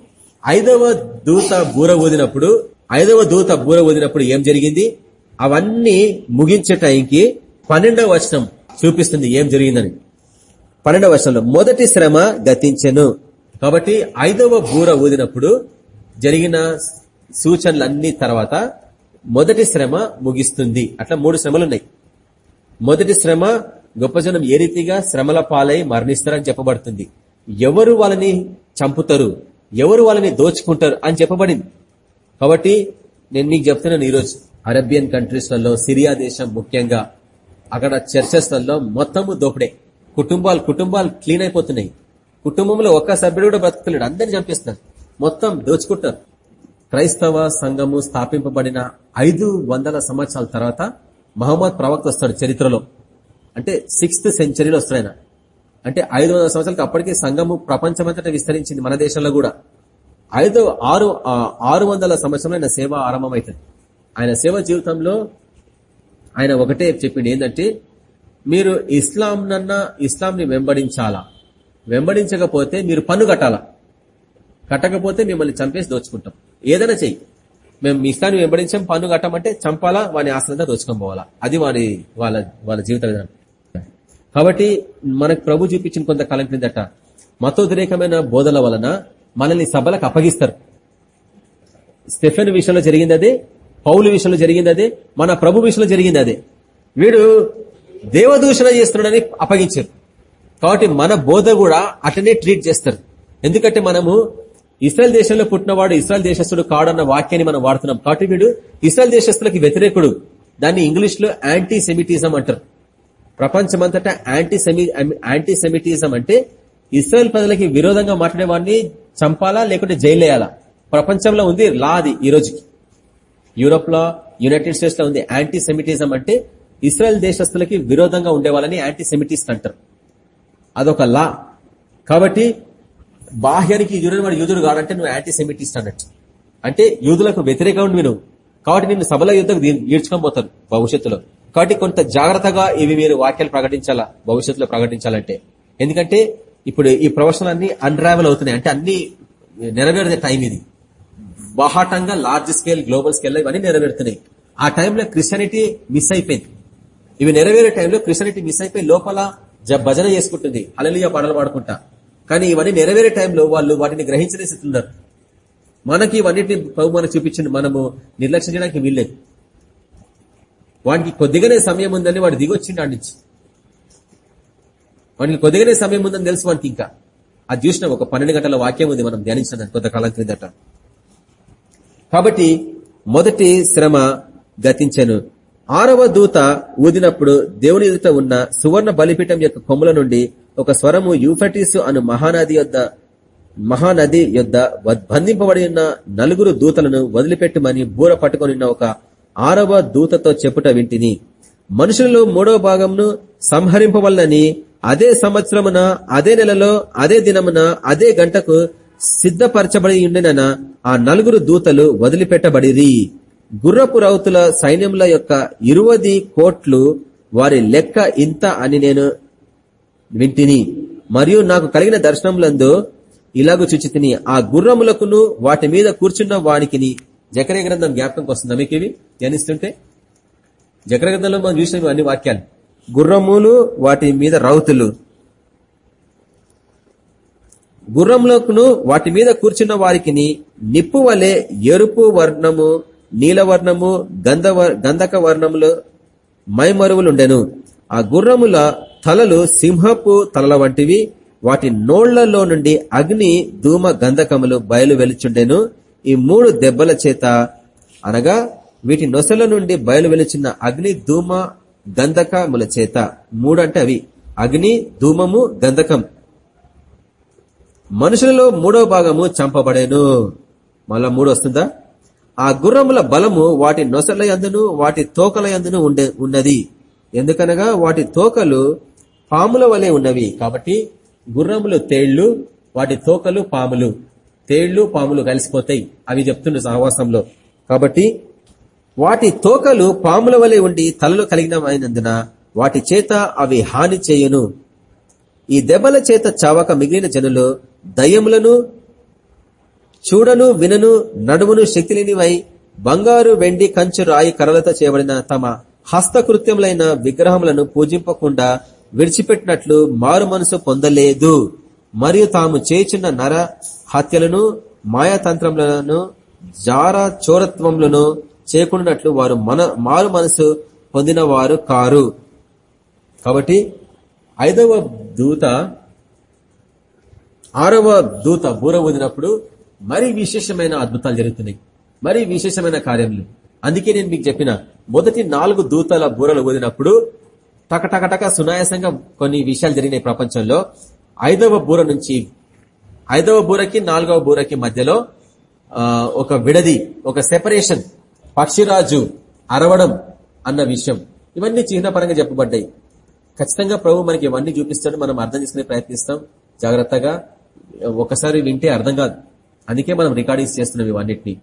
ఐదవ దూత బూర ఊదినప్పుడు ఐదవ దూత బూర ఊదినప్పుడు ఏం జరిగింది? అవన్నీ ముగించే టైంకి పన్నెండవ వచనం చూపిస్తుంది ఏం జరిగిందని. పన్నెండవ వచనంలో మొదటి శ్రమ గతించెను. కాబట్టి ఐదవ బూర ఊదినప్పుడు జరిగిన సూచనలన్నీ తర్వాత మొదటి శ్రమ ముగిస్తుంది. అట్లా మూడు శ్రమలున్నాయి. మొదటి శ్రమ గొప్ప జనం ఏ రీతిగా శ్రమల పాలై మరణిస్తారని చెప్పబడుతుంది. ఎవరు వాళ్ళని చంపుతారు? ఎవరు వాళ్ళని దోచుకుంటారు? అని చెప్పబడింది. కాబట్టి నేను నీకు చెప్తున్నాను ఈరోజు. అరబియన్ కంట్రీస్లలో సిరియా దేశం ముఖ్యంగా అక్కడ చర్చెస్లలో మొత్తము దోపిడే. కుటుంబాలు కుటుంబాలు క్లీన్ అయిపోతున్నాయి. కుటుంబంలో ఒక్క సభ్యుడు కూడా బ్రతుకులేడు. అందరిని చంపేస్తున్నారు. మొత్తం దోచుకుంటారు. క్రైస్తవ సంఘము స్థాపింపబడిన ఐదు వందల సంవత్సరాల తర్వాత మహమ్మద్ ప్రవక్త వస్తాడు చరిత్రలో. అంటే సిక్స్త్ సెంచరీలో వస్తాడు అంటే ఐదు వందల సంవత్సరాలకు అప్పటికే సంఘము ప్రపంచమంతటా విస్తరించింది మన దేశంలో కూడా. ఐదు ఆరు ఆరు వందల సంవత్సరంలో ఆయన సేవ ఆరంభమవుతుంది ఆయన సేవ జీవితంలో ఆయన ఒకటే చెప్పింది ఏంటంటే మీరు ఇస్లాం నన్నా ఇస్లాంని వెంబడించాలా? వెంబడించకపోతే మీరు పన్ను కట్టాలా? కట్టకపోతే మిమ్మల్ని చంపేసి దోచుకుంటాం. ఏదైనా చెయ్యి. మేము మీ ఇష్టాన్ని వెంబడించాం పన్ను కట్టమంటే చంపాలా వాని ఆశ్రయంగా దోచుకొని పోవాలా? అది వాడి వాళ్ళ వాళ్ళ జీవిత విధానం. కాబట్టి మనకు ప్రభు చూపించిన కొంత కాలం క్రిందట మతోద్రేకమైన బోధల వలన మనల్ని సభలకు అప్పగిస్తారు. స్టెఫెన్ విషయంలో జరిగింది అదే పౌలు విషయంలో జరిగింది అదే మన ప్రభు విషయంలో జరిగింది అదే. వీడు దేవదూషణ చేస్తున్నాడని అప్పగించారు. కాబట్టి మన బోధ కూడా అటనే ట్రీట్ చేస్తారు. ఎందుకంటే మనము ఇస్రాయల్ దేశంలో పుట్టినవాడు ఇస్రాయల్ దేశస్తుడు కాడన్న వాక్యాన్ని మనం వాడుతున్నాం. కాబట్టి వీడు ఇస్రాయల్ దేశస్తులకి వ్యతిరేకుడు. దాన్ని ఇంగ్లీష్లో యాంటీ సెమిటిజం అంటారు. ప్రపంచమంతటా యాంటీ సెమి యాంటీ సెమిటిజం అంటే ఇస్రాయల్ ప్రజలకి విరోధంగా మాట్లాడేవాడిని చంపాలా లేకుంటే జైలేయాలా? ప్రపంచంలో ఉంది లా అది ఈ రోజుకి. యూరోప్లో యునైటెడ్ స్టేట్స్లో ఉంది యాంటీ సెమిటిజం అంటే ఇస్రాయల్ దేశస్తులకి విరోధంగా ఉండేవాళ్ళని యాంటీ సెమిటిస్ట్ అంటారు. అదొక లా. కాబట్టి బాహ్యానికి యూదుడు వాడు యూదుడు కాడంటే నువ్వు యాంటీ సెమిటిస్ట్ అన్నట్టు. అంటే యూదులకు వ్యతిరేకంగా ఉండి నువ్వు కాబట్టి నేను సభల యుద్ధకు ఈడ్చుకొని పోతారు భవిష్యత్తులో. కాబట్టి కొంత జాగ్రత్తగా ఇవి మీరు వాక్యాలు ప్రకటించాలా? భవిష్యత్తులో ప్రకటించాలంటే. ఎందుకంటే ఇప్పుడు ఈ ప్రొఫెషన్ అన్రావెల్ అవుతున్నాయి. అంటే అన్ని నెరవేరే టైం ఇది. బాహాటంగా లార్జ్ స్కేల్ గ్లోబల్ స్కేల్ ఇవన్నీ నెరవేరుతున్నాయి. ఆ టైంలో క్రిస్టియానిటీ మిస్ అయిపోయింది. ఇవి నెరవేరే టైంలో క్రిస్టియానిటీ మిస్ అయిపోయి లోపల జ- భజన చేసుకుంటుంది. అలలియ పాటలు పాడుకుంటా. కానీ ఇవన్నీ నెరవేరే టైంలో వాళ్ళు వాటిని గ్రహించలే స్థితిలో మనకి ఇవన్నిటిని ప్రభు మనకు చూపించింది మనము నిర్లక్ష్యం చేయడానికి వీల్లేదు. వాడికి కొద్దిగానే సమయం ఉందని వాడు దిగొచ్చిండు ఆడి నుంచి. వాడికి కొద్దిగానే సమయం ఉందని తెలుసు వానికి ఇంకా. అది చూసిన ఒక పన్నెండు గంటల వాక్యం ఉంది మనం ధ్యానించిన కొంతకాలం క్రిందట. కాబట్టి మొదటి శ్రమ గతించెను. ఆరవ దూత ఊదినప్పుడు దేవుని ఎదుట ఉన్న సువర్ణ బలిపీఠం యొక్క కొమ్ముల నుండి ఒక స్వరము యూఫటిస్ అను మహానది యొద్ద మహానది యొద్ద బంధింపబడి ఉన్న నలుగురు దూతలను వదిలిపెట్టమని బూర పట్టుకొని ఉన్న ఒక ఆరవ దూతతో చెప్పుట వింటిని. మనుషులలో మూడవ భాగంను సంహరింపవలనని అదే సంవత్సరమున అదే నెలలో అదే దినమున అదే గంటకు సిద్ధపరచబడి ఉండిన ఆ నలుగురు దూతలు వదిలిపెట్టబడిరి. గుర్రపు రౌతుల సైన్యముల యొక్క ఇరువది కోట్లు వారి లెక్క ఇంత అని నేను వింటిని. మరియు నాకు కలిగిన దర్శనములందు ఇలాగూ చూచితిని ఆ గుర్రములకును వాటి మీద కూర్చున్న వానికి జకరే గ్రంథం జ్ఞాపకంకి వస్తుందా మీకు ఇవి ధ్యానిస్తుంటే? జకర గ్రంథంలో మనం చూసిన అన్ని వాక్యాలు. గుర్రములు వాటి మీద రౌతులు. గుర్రములకును వాటి మీద కూర్చున్న వారికి నిప్పు వలె ఎరుపు వర్ణము నీలవర్ణము గంధ గంధక వర్ణములు మైమరువులుండెను. ఆ గుర్రముల తలలు సింహపు తలల వంటివి. వాటి నోళ్ళలో నుండి అగ్ని ధూమ గంధకములు బయలు వెలుచుండెను. ఈ మూడు దెబ్బల చేత అనగా వీటి నొసల నుండి బయలు వెలుచున్న అగ్ని ధూమ గంధకముల చేత. మూడంటే అవి. అగ్ని ధూమము గంధకం. మనుషులలో మూడో భాగము చంపబడేను. మళ్ళా మూడు వస్తుందా? ఆ గుర్రముల బలము వాటి నొసల యందును వాటి తోకల యందును ఉండే ఉన్నది. ఎందుకనగా వాటి తోకలు పాముల వలె ఉన్నవి. కాబట్టి గుర్రములు తేళ్ళు వాటి తోకలు పాములు. తేళ్ళు పాములు కలిసిపోతాయి. అవి చెప్తుండే సహవాసంలో. కాబట్టి వాటి తోకలు పాముల వలె ఉండి తలలు కలిగినమైనందున వాటి చేత అవి హాని చేయును. ఈ దెబ్బల చేత చావక మిగిలిన జనులు దయ్యములను చూడను వినను నడుమును శక్తిలేనివై బంగారు వెండి కంచు రాయి కర్రలతో చేయబడిన తమ హస్తకృత్యములైన విగ్రహములను పూజింపకుండా విడిచిపెట్టినట్లు మారు మనసు పొందలేదు. మరియు తాము చేచున్న నర హత్యలను మాయాతంత్రములను జార చోరత్వములను చేయకుండాట్లు వారు మన మారు మనసు పొందిన వారు కారు. కాబట్టి ఐదవ దూత ఆరవ దూత బూర ఊదినప్పుడు మరి విశేషమైన అద్భుతాలు జరుగుతున్నాయి. మరి విశేషమైన కార్యములు. అందుకే నేను మీకు చెప్పిన మొదటి నాలుగు దూతల బూరలు ఊదినప్పుడు టకటకటక సునాయాసంగా కొన్ని విషయాలు జరిగినాయి ప్రపంచంలో. ఐదవ బూర నుంచి ఐదవ బూరకి నాలుగవ బూరకి మధ్యలో ఒక విడది ఒక సెపరేషన్ పక్షిరాజు అరవడం అన్న విషయం. ఇవన్నీ చిహ్నపరంగా చెప్పబడ్డాయి. ఖచ్చితంగా ప్రభు మనకి ఇవన్నీ చూపిస్తాడు. మనం అర్థం చేసుకునే ప్రయత్నిస్తాం. జాగ్రత్తగా ఒకసారి వింటే అర్థం కాదు. అందుకే మనం రికార్డింగ్స్ చేస్తున్నాం ఇవన్నిటిని.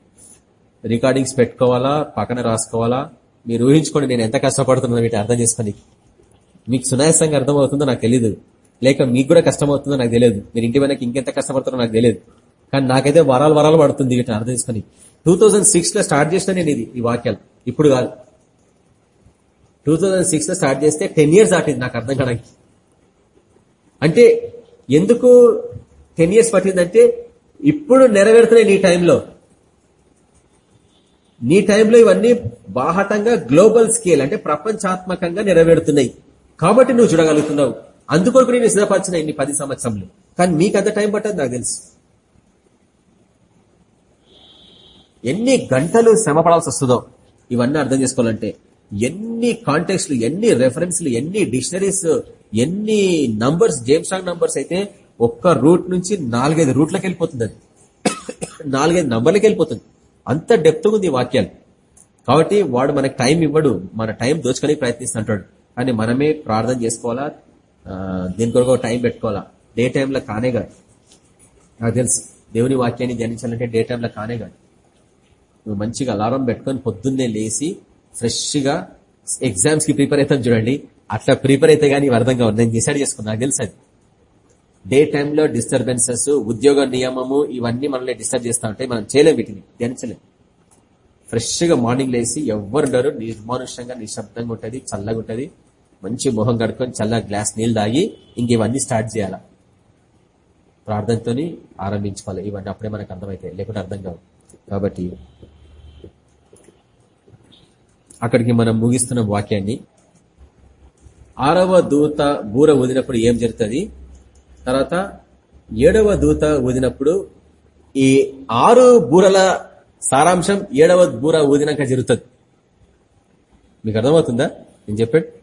రికార్డింగ్స్ పెట్టుకోవాలా? పక్కన రాసుకోవాలా? మీరు ఊహించుకోండి నేను ఎంత కష్టపడుతున్నాను వీటి అర్థం చేసుకొని మీకు సునాయాసంగా అర్థమవుతుందో నాకు తెలియదు లేక మీకు కూడా కష్టమవుతుందో నాకు తెలియదు మీరు ఇంటి వెనక్కి ఇంకెంత కష్టపడుతుందో నాకు తెలియదు కానీ నాకైతే వరాలు వరాలు పడుతుంది వీటిని అర్థం చేసుకుని. టూ లో స్టార్ట్ చేసిన నేను ఇది ఈ వాక్యాలు. ఇప్పుడు కాదు. టూ లో స్టార్ట్ చేస్తే టెన్ ఇయర్స్ దాటింది నాకు అర్థం కావడానికి. అంటే ఎందుకు టెన్ ఇయర్స్ పట్టిందంటే ఇప్పుడు నెరవేరుతున్నాయి నీ టైంలో. నీ టైంలో ఇవన్నీ బాహటంగా గ్లోబల్ స్కేల్ అంటే ప్రపంచాత్మకంగా నెరవేరుతున్నాయి. కాబట్టి నువ్వు చూడగలుగుతున్నావు. అందుకొరకు నేను సిద్ధపరిచిన ఇన్ని పది సంవత్సరంలో కానీ మీకు అంత టైం పట్టదు నాకు తెలుసు. ఎన్ని గంటలు శ్రమ పడాల్సి వస్తుందో ఇవన్నీ అర్థం చేసుకోవాలంటే ఎన్ని కాంటెక్స్లు ఎన్ని రెఫరెన్స్లు ఎన్ని డిక్షనరీస్ ఎన్ని నంబర్స్ జేమ్స్టాంగ్ నంబర్స్ అయితే ఒక్క రూట్ నుంచి నాలుగైదు రూట్లకు వెళ్ళిపోతుంది అది. నాలుగైదు నంబర్లకు వెళ్ళిపోతుంది. అంత డెప్త్ ఉంది వాక్యాలు. కాబట్టి వాడు మనకు టైం ఇవ్వడు. మన టైం దోచుకొని ప్రయత్నిస్తుంటాడు. కానీ మనమే ప్రార్థన చేసుకోవాలా? దీని కొరకు టైం పెట్టుకోవాలా? డే టైంలో కానే కాదు. నాకు తెలుసు. దేవుని వాక్యాన్ని ధ్యానించాలంటే డే టైంలో కానే కాదు. నువ్వు మంచిగా అలారం పెట్టుకొని పొద్దున్నే లేచి ఫ్రెష్గా ఎగ్జామ్స్కి ప్రిపేర్ అవుతాం చూడండి. అట్లా ప్రిపేర్ అయితే కానీ అర్థం ఉంది నేను డిసైడ్ చేసుకున్నా. నాకు తెలుసు అది. డే టైంలో డిస్టర్బెన్సెస్ ఉద్యోగ నియమము ఇవన్నీ మనల్ని డిస్టర్బ్ చేస్తూ ఉంటాయి. మనం చేయలేం వీటిని. ధ్యానించలేం. ఫ్రెష్గా మార్నింగ్ లేసి ఎవరుండరు నిర్మానుష్యంగా నిశ్శబ్దంగా ఉంటుంది చల్లగా ఉంటుంది. మంచి మొహం కడుక్కొని చల్ల గ్లాస్ నీళ్ళు తాగి ఇంకేవన్నీ స్టార్ట్ చేయాలా? ప్రార్థనతో ఆరంభించుకోవాలి. ఇవన్నీ అప్పుడే మనకు అర్థమవుతాయి. లేకుంటే అర్థం కావు. కాబట్టి అక్కడికి మనం ముగిస్తున్న వాక్యాన్ని ఆరవ దూత బూర ఊదినప్పుడు ఏం జరుగుతుంది? తర్వాత ఏడవ దూత ఊదినప్పుడు ఈ ఆరు బూరల సారాంశం ఏడవ బూర ఊదినాక జరుగుతుంది. మీకు అర్థమవుతుందా? నేను చెప్పాడు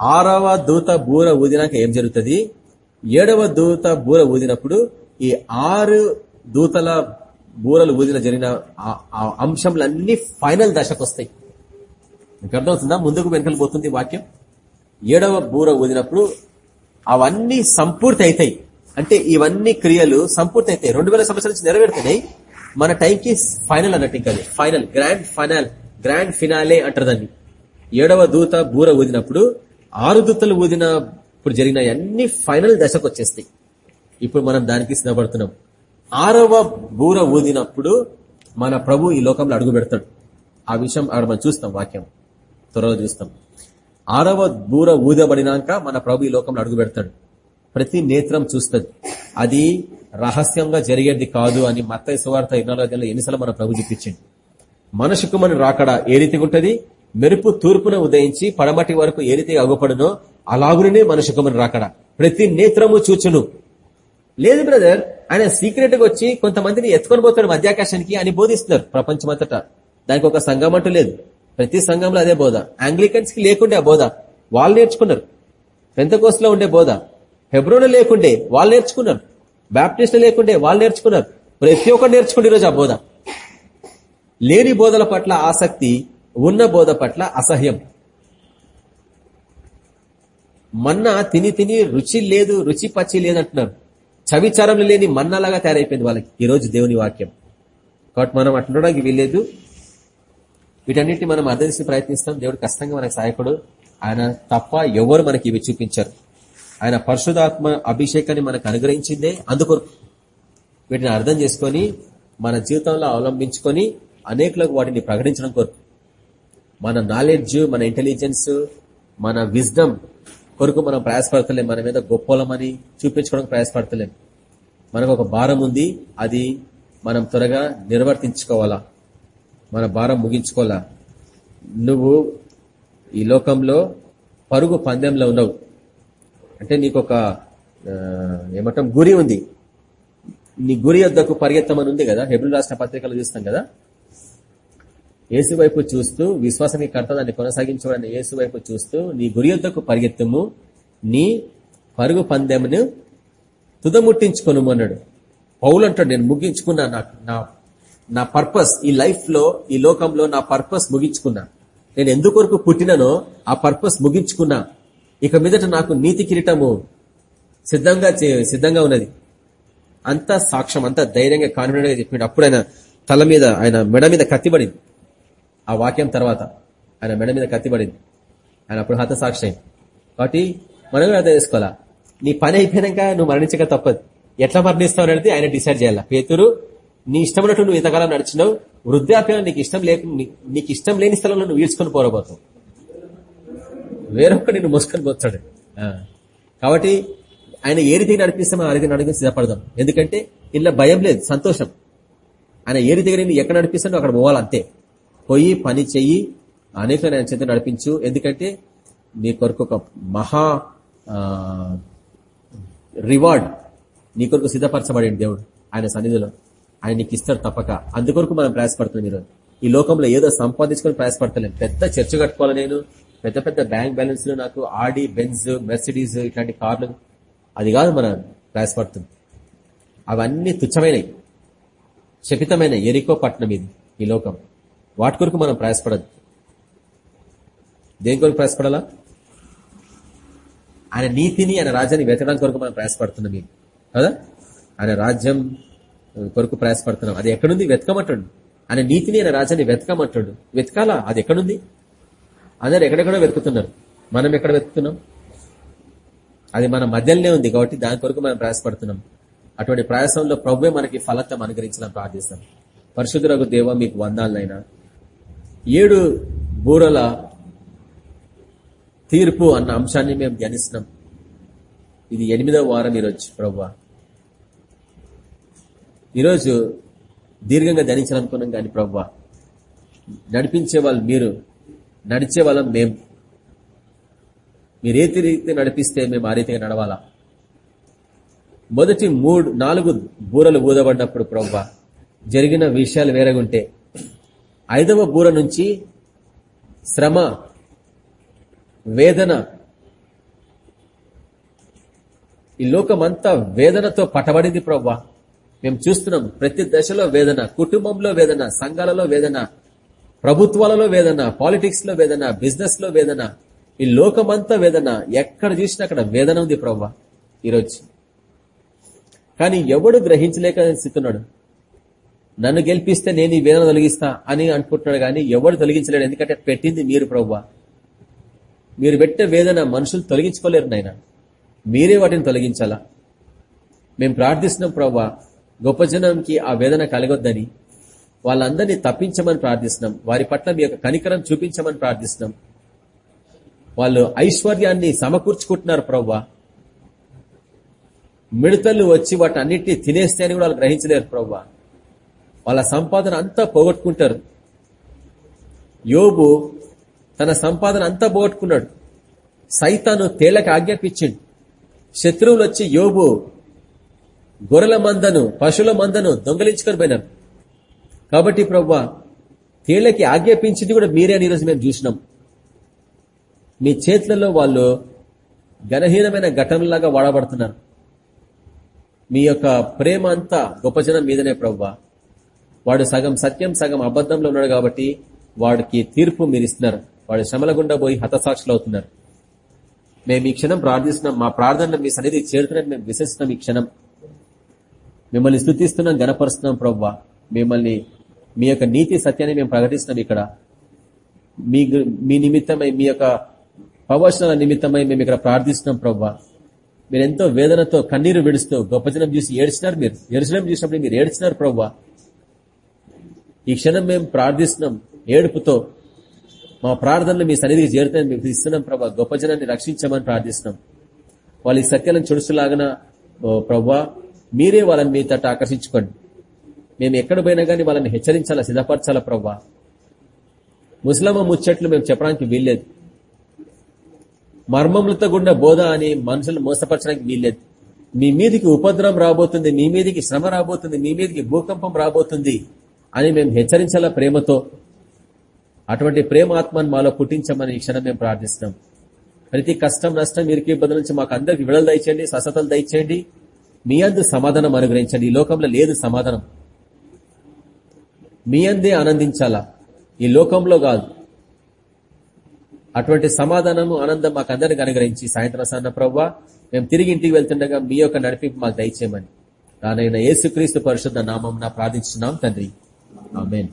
ఆరవ దూత బూర ఊదినాక ఏం జరుగుతుంది? ఏడవ దూత బూర ఊదినప్పుడు ఈ ఆరు దూతల బూరలు ఊదిన జరిగిన అంశంలన్నీ ఫైనల్ దశకు వస్తాయి. మీకు అర్థమవుతుందా? ముందుకు వెనకలు పోతుంది వాక్యం. ఏడవ బూర ఊదినప్పుడు అవన్నీ సంపూర్తి అవుతాయి అంటే ఇవన్నీ క్రియలు సంపూర్తి అవుతాయి రెండు వేల సంవత్సరాల నుంచి నెరవేరుతున్నాయి. మన టైంకి ఫైనల్ అన్నట్టు ఇంకా final. Grand final. Grand finale అంటారు దాన్ని. ఏడవ దూత బూర ఊదినప్పుడు ఆరు ఊదిన ఊదినప్పుడు జరిగిన అన్ని ఫైనల్ దశకు వచ్చేస్తాయి ఇప్పుడు మనం దానికి సిద్ధపడుతున్నాం ఆరవ బూర ఊదినప్పుడు మన ప్రభు ఈ లోకంలో అడుగు పెడతాడు. ఆ విషయం అక్కడ మనం చూస్తాం వాక్యం. త్వరలో చూస్తాం. ఆరవ బూర ఊదబడినాక మన ప్రభు ఈ లోకంలో అడుగు పెడతాడు. ప్రతి నేత్రం చూస్తుంది. అది రహస్యంగా జరిగేది కాదు అని మత్తయ్య సువార్త ఇరవై ఎన్నిసార్లు మన ప్రభు చూపించండి మనుషుకు మన రాకడ ఏ రీతిగా ఉంటుంది? మెరుపు తూర్పున ఉదయించి పడమటి వరకు ఏదైతే అగుపడునో అలాగునే మనుషుకు మన రాకడ. ప్రతి నేత్రము చూచును. లేదు బ్రదర్ ఆయన సీక్రెట్గా వచ్చి కొంతమందిని ఎత్తుకొని పోతాడు మధ్యాకాశానికి అని బోధిస్తున్నారు ప్రపంచమంతటా. దానికి ఒక సంఘం అంటూ లేదు. ప్రతి సంఘంలో అదే బోధ. ఆంగ్లికన్స్కి లేకుండే ఆ బోధ. వాళ్ళు నేర్చుకున్నారు. పెంతకోస్లో ఉండే బోధ. హెబ్రోలో లేకుండే వాళ్ళు నేర్చుకున్నారు. బ్యాప్టిస్ట్ లేకుండే వాళ్ళు నేర్చుకున్నారు. ప్రతి ఒక్కరు నేర్చుకుంటే ఈరోజు ఆ బోధ. లేని బోధల పట్ల ఆసక్తి ఉన్న బోధ పట్ల అసహ్యం. మన్నా తిని తిని రుచి లేదు రుచి పచ్చి లేదంటున్నారు. చవిచారం లేని మన్నాలాగా తయారైపోయింది వాళ్ళకి. ఈ రోజు దేవుని వాక్యం. కాబట్టి మనం అట్లడానికి వీల్లేదు. వీటన్నిటిని మనం అర్థం చేసి ప్రయత్నిస్తాం దేవుడు కష్టంగా మనకు సహాయకుడు. ఆయన తప్ప ఎవరు మనకి ఇవి చూపించారు. ఆయన పరిశుధాత్మ అభిషేకాన్ని మనకు అనుగ్రహించిందే. అందుకొరకు వీటిని అర్థం చేసుకొని మన జీవితంలో అవలంబించుకొని అనేకులకు వాటిని ప్రకటించడం కొరకు మన నాలెడ్జ్ మన ఇంటెలిజెన్స్ మన విజ్డమ్ కొరకు మనం ప్రయాసపడతలేం. మన మీద గొప్పలమని చూపించుకోవడానికి ప్రయాసపడతలేం. మనకు ఒక భారం ఉంది. అది మనం త్వరగా నిర్వర్తించుకోవాలా? మన భారం ముగించుకోవాలా? నువ్వు ఈ లోకంలో పరుగు పందెంలో ఉన్నావు. అంటే నీకు ఒక ఏమంటాం గురి ఉంది. నీ గురి వద్దకు పరిగెత్తమని ఉంది కదా? హెబ్రిల్ రాష్ట్ర పత్రికలు చూస్తాం కదా? యేసు వైపు చూస్తూ విశ్వాసానికి కర్త దాన్ని కొనసాగించబడిన యేసు వైపు చూస్తూ నీ గురి యుద్ధకు పరిగెత్తము. నీ పరుగు పందెమును తుదముట్టించుకొను అన్నాడు పౌలు అంటాడు నేను ముగించుకున్నా నా నా పర్పస్ ఈ లైఫ్లో ఈ లోకంలో నా పర్పస్ ముగించుకున్నా. నేను ఎందుకొరకు పుట్టిననో ఆ పర్పస్ ముగించుకున్నా. ఇక మీదట నాకు నీతి కిరీటము సిద్ధంగా సిద్ధంగా ఉన్నది. అంతా సాక్ష్యం అంతా ధైర్యంగా కాన్ఫిడెంట్గా అప్పుడు ఆయన తల మీద ఆయన మెడ మీద కత్తిపడింది. ఆ వాక్యం తర్వాత ఆయన మెడ మీద కత్తిపడింది ఆయన అప్పుడు హత సాక్ష్యం కాబట్టి మనం కూడా అర్థం చేసుకోవాలా? నీ పని అయిపోయినాక నువ్వు మరణించక తప్పదు. ఎట్లా మరణిస్తావు అనేది ఆయన డిసైడ్ చేయాలి? పేతురు నీ ఇష్టమైనట్టు నువ్వు ఇంతకాలం నడిచినావు. వృద్ధాప్యం నీకు ఇష్టం లేక నీకు ఇష్టం లేని స్థలంలో నువ్వు ఈడ్చుకొని పోరబోతావు వేరొక నిన్ను మోసుకొని పోతాడు. కాబట్టి ఆయన ఏ రీతిగా నడిపిస్తామో ఆ రీతిగా నడిపి సిద్ధపడదాం ఎందుకంటే ఇలా భయం లేదు సంతోషం. ఆయన ఏ రీతిగా నేను ఎక్కడ నడిపిస్తాను అక్కడ పోవాలి అంతే. పోయి పని చెయ్యి అనేకలను ఆయన చేత నడిపించు. ఎందుకంటే నీ కొరకు ఒక మహా రివార్డ్ నీ కొరకు సిద్ధపరచబడి దేవుడు ఆయన సన్నిధిలో. ఆయన నీకు ఇస్తాడు తప్పక. అందుకొరకు మనం ప్రయాసపడుతున్నాం మీరు ఈ లోకంలో ఏదో సంపాదించుకొని ప్రయాసపడతలేం. పెద్ద చర్చ కట్టుకోవాలి నేను. పెద్ద పెద్ద బ్యాంక్ బ్యాలెన్స్ నాకు ఆడి బెన్స్ మెర్సిడీస్ ఇట్లాంటి కార్లు. అది కాదు మన ప్రయాసపడుతుంది అవన్నీ తుచ్చమైనవి. శపితమైన ఎరికో పట్టణం ఇది ఈ లోకం. వాటి కొరకు మనం ప్రయాసపడద్దు. దేని కొరకు ప్రయాసపడాలా? ఆయన నీతిని ఆయన రాజ్యాన్ని వెతడానికి కొరకు మనం ప్రయాసపడుతున్నాం మేము. కదా? ఆయన రాజ్యం కొరకు ప్రయాసపడుతున్నాం. అది ఎక్కడుంది? వెతకమంటాడు. ఆయన నీతిని ఆయన రాజ్యాన్ని వెతకమంటాడు. వెతకాలా? అది ఎక్కడుంది? అందరు ఎక్కడెక్కడో వెతుకుతున్నారు. మనం ఎక్కడ వెతుకుతున్నాం? అది మన మధ్యలోనే ఉంది కాబట్టి దాని కొరకు మనం ప్రయాసపడుతున్నాం. అటువంటి ప్రయాసంలో ప్రభువే మనకి ఫలత్వం అనుగ్రహించడం ప్రార్థిస్తాం. పరిశుద్ధులకు దేవ మీకు వందాలైనా ఏడు బూరల తీర్పు అన్న అంశాన్ని మేము ధ్యానిస్తున్నాం. ఇది ఎనిమిదవ వారం ఈరోజు ప్రభు ఈరోజు దీర్ఘంగా ధ్యానించాలనుకున్నాం కానీ ప్రభు నడిపించే వాళ్ళు మీరు నడిచే వాళ్ళం మేము. మీరు ఏ రీతి నడిపిస్తే మేము ఆ రీతిగా నడవాలా? మొదటి మూడు నాలుగు బూరలు ఊదబడినప్పుడు ప్రభు జరిగిన విషయాలు వేరగుంటే ఐదవ బూర నుంచి శ్రమ వేదన. ఈ లోకమంతా వేదనతో పటబడింది ప్రవ్వా. మేము చూస్తున్నాం ప్రతి దశలో వేదన కుటుంబంలో వేదన సంఘాలలో వేదన ప్రభుత్వాలలో వేదన పాలిటిక్స్లో వేదన బిజినెస్లో వేదన. ఈ లోకమంతా వేదన. ఎక్కడ చూసినా అక్కడ వేదన ఉంది ప్రవ్వా. ఈరోజు. కానీ ఎవడు గ్రహించలేక స్థితున్నాడు నన్ను గెలిపిస్తే నేను ఈ వేదన తొలగిస్తా అని అనుకుంటున్నాడు కానీ ఎవరు తొలగించలేడు. ఎందుకంటే పెట్టింది మీరు ప్రవ్వా. మీరు పెట్టే వేదన మనుషులు తొలగించుకోలేరు నాయన. మీరే వాటిని తొలగించాలా? మేము ప్రార్థిస్తున్నాం ప్రవ్వా గొప్ప జనంకి ఆ వేదన కలగొద్దని. వాళ్ళందరినీ తప్పించమని ప్రార్థిస్తున్నాం. వారి పట్ల మీ యొక్క కనికరం చూపించమని ప్రార్థిస్తున్నాం. వాళ్ళు ఐశ్వర్యాన్ని సమకూర్చుకుంటున్నారు ప్రవ్వా. మిడతలు వచ్చి వాటి అన్నింటినీ తినేస్తే అని కూడా వాళ్ళు గ్రహించలేరు ప్రవ్వా. వాళ్ళ సంపాదన అంతా పోగొట్టుకుంటారు. యోబు తన సంపాదన అంతా పోగొట్టుకున్నాడు. సైతాను తేలక ఆజ్ఞాపించిండు. శత్రువులు వచ్చి యోబు గొర్రెల మందను పశువుల మందను దొంగలించుకొని పోయినారు. కాబట్టి ప్రవ్వా తేళ్ళకి ఆజ్ఞాపించింది కూడా మీరే అని ఈరోజు మేము చూసినాం. మీ చేతులలో వాళ్ళు ఘనహీనమైన ఘటనలాగా వాడబడుతున్నారు. మీ యొక్క ప్రేమ అంతా గొప్ప జనం మీదనే ప్రవ్వా. వాడు సగం సత్యం సగం అబద్ధంలో ఉన్నాడు కాబట్టి వాడికి తీర్పు మీరు ఇస్తున్నారు. వాడు శ్రమల గుండా పోయి హతసాక్షులు అవుతున్నారు. మేము ఈ క్షణం ప్రార్థిస్తున్నాం. మా ప్రార్థన మీ సన్నిధి చేరుతున్నట్టు మేము విశ్వసిస్తున్నాం ఈ క్షణం. మిమ్మల్ని స్థుతిస్తున్నాం గనపరుస్తున్నాం ప్రవ్వా. మిమ్మల్ని మీ యొక్క నీతి సత్యాన్ని మేము ప్రకటిస్తున్నాం ఇక్కడ. మీ మీ నిమిత్తమై మీ యొక్క ప్రవచనాల నిమిత్తమై మేము ఇక్కడ ప్రార్థిస్తున్నాం ప్రవ్వా. మీరు ఎంతో వేదనతో కన్నీరు విడుస్తూ గొప్ప జనం చూసి ఏడ్చినారు మీరు. ఎరుసలం చూసినప్పుడు మీరు ఏడ్చినారు ప్రవ్వా. ఈ క్షణం మేము ప్రార్థిస్తున్నాం ఏడుపుతో. మా ప్రార్థనలు మీ సన్నిధికి చేరుతాయని మేము ఇస్తున్నాం ప్రభా. గొప్ప జనాన్ని రక్షించమని ప్రార్థిస్తున్నాం. వాళ్ళ ఈ సత్యాలను చుడుసులాగన ప్రభా మీరే వాళ్ళని మీ తట్టు ఆకర్షించుకోండి. మేము ఎక్కడ పోయినా కానీ వాళ్ళని హెచ్చరించాలా సిద్ధపరచాలా ప్రవ్వా ముస్లమ ముచ్చట్లు మేము చెప్పడానికి వీల్లేదు. మర్మములతో గుండా బోధ అని మనుషులు మోసపరచడానికి వీల్లేదు. మీ మీదికి ఉపద్రవం రాబోతుంది మీ మీదికి శ్రమ రాబోతుంది మీ మీదికి భూకంపం రాబోతుంది. అని మేము హెచ్చరించాల ప్రేమతో అటువంటి ప్రేమ ఆత్మను మాలో పుట్టించమని ఈ క్షణం మేము ప్రార్థిస్తున్నాం. ప్రతి కష్టం నష్టం ఇరికి ఇబ్బందుల నుంచి మాకు అందరికి విడుదల దయచేయండి స్వస్థతలు దయచేయండి. మీ అందు సమాధానం అనుగ్రహించండి. ఈ లోకంలో లేదు సమాధానం. మీ అందే ఆనందించాలా. ఈ లోకంలో కాదు. అటువంటి సమాధానము ఆనందం మాకు అందరికి అనుగ్రహించి సాయంత్రం సన్న ప్రవ్వ మేము తిరిగి ఇంటికి వెళ్తుండగా మీ యొక్క నడిపింపు మాకు దయచేయమని. దానైన యేసుక్రీస్తు పరిశుద్ధ నామం ప్రార్థించున్నాం తండ్రి. ఆమెన్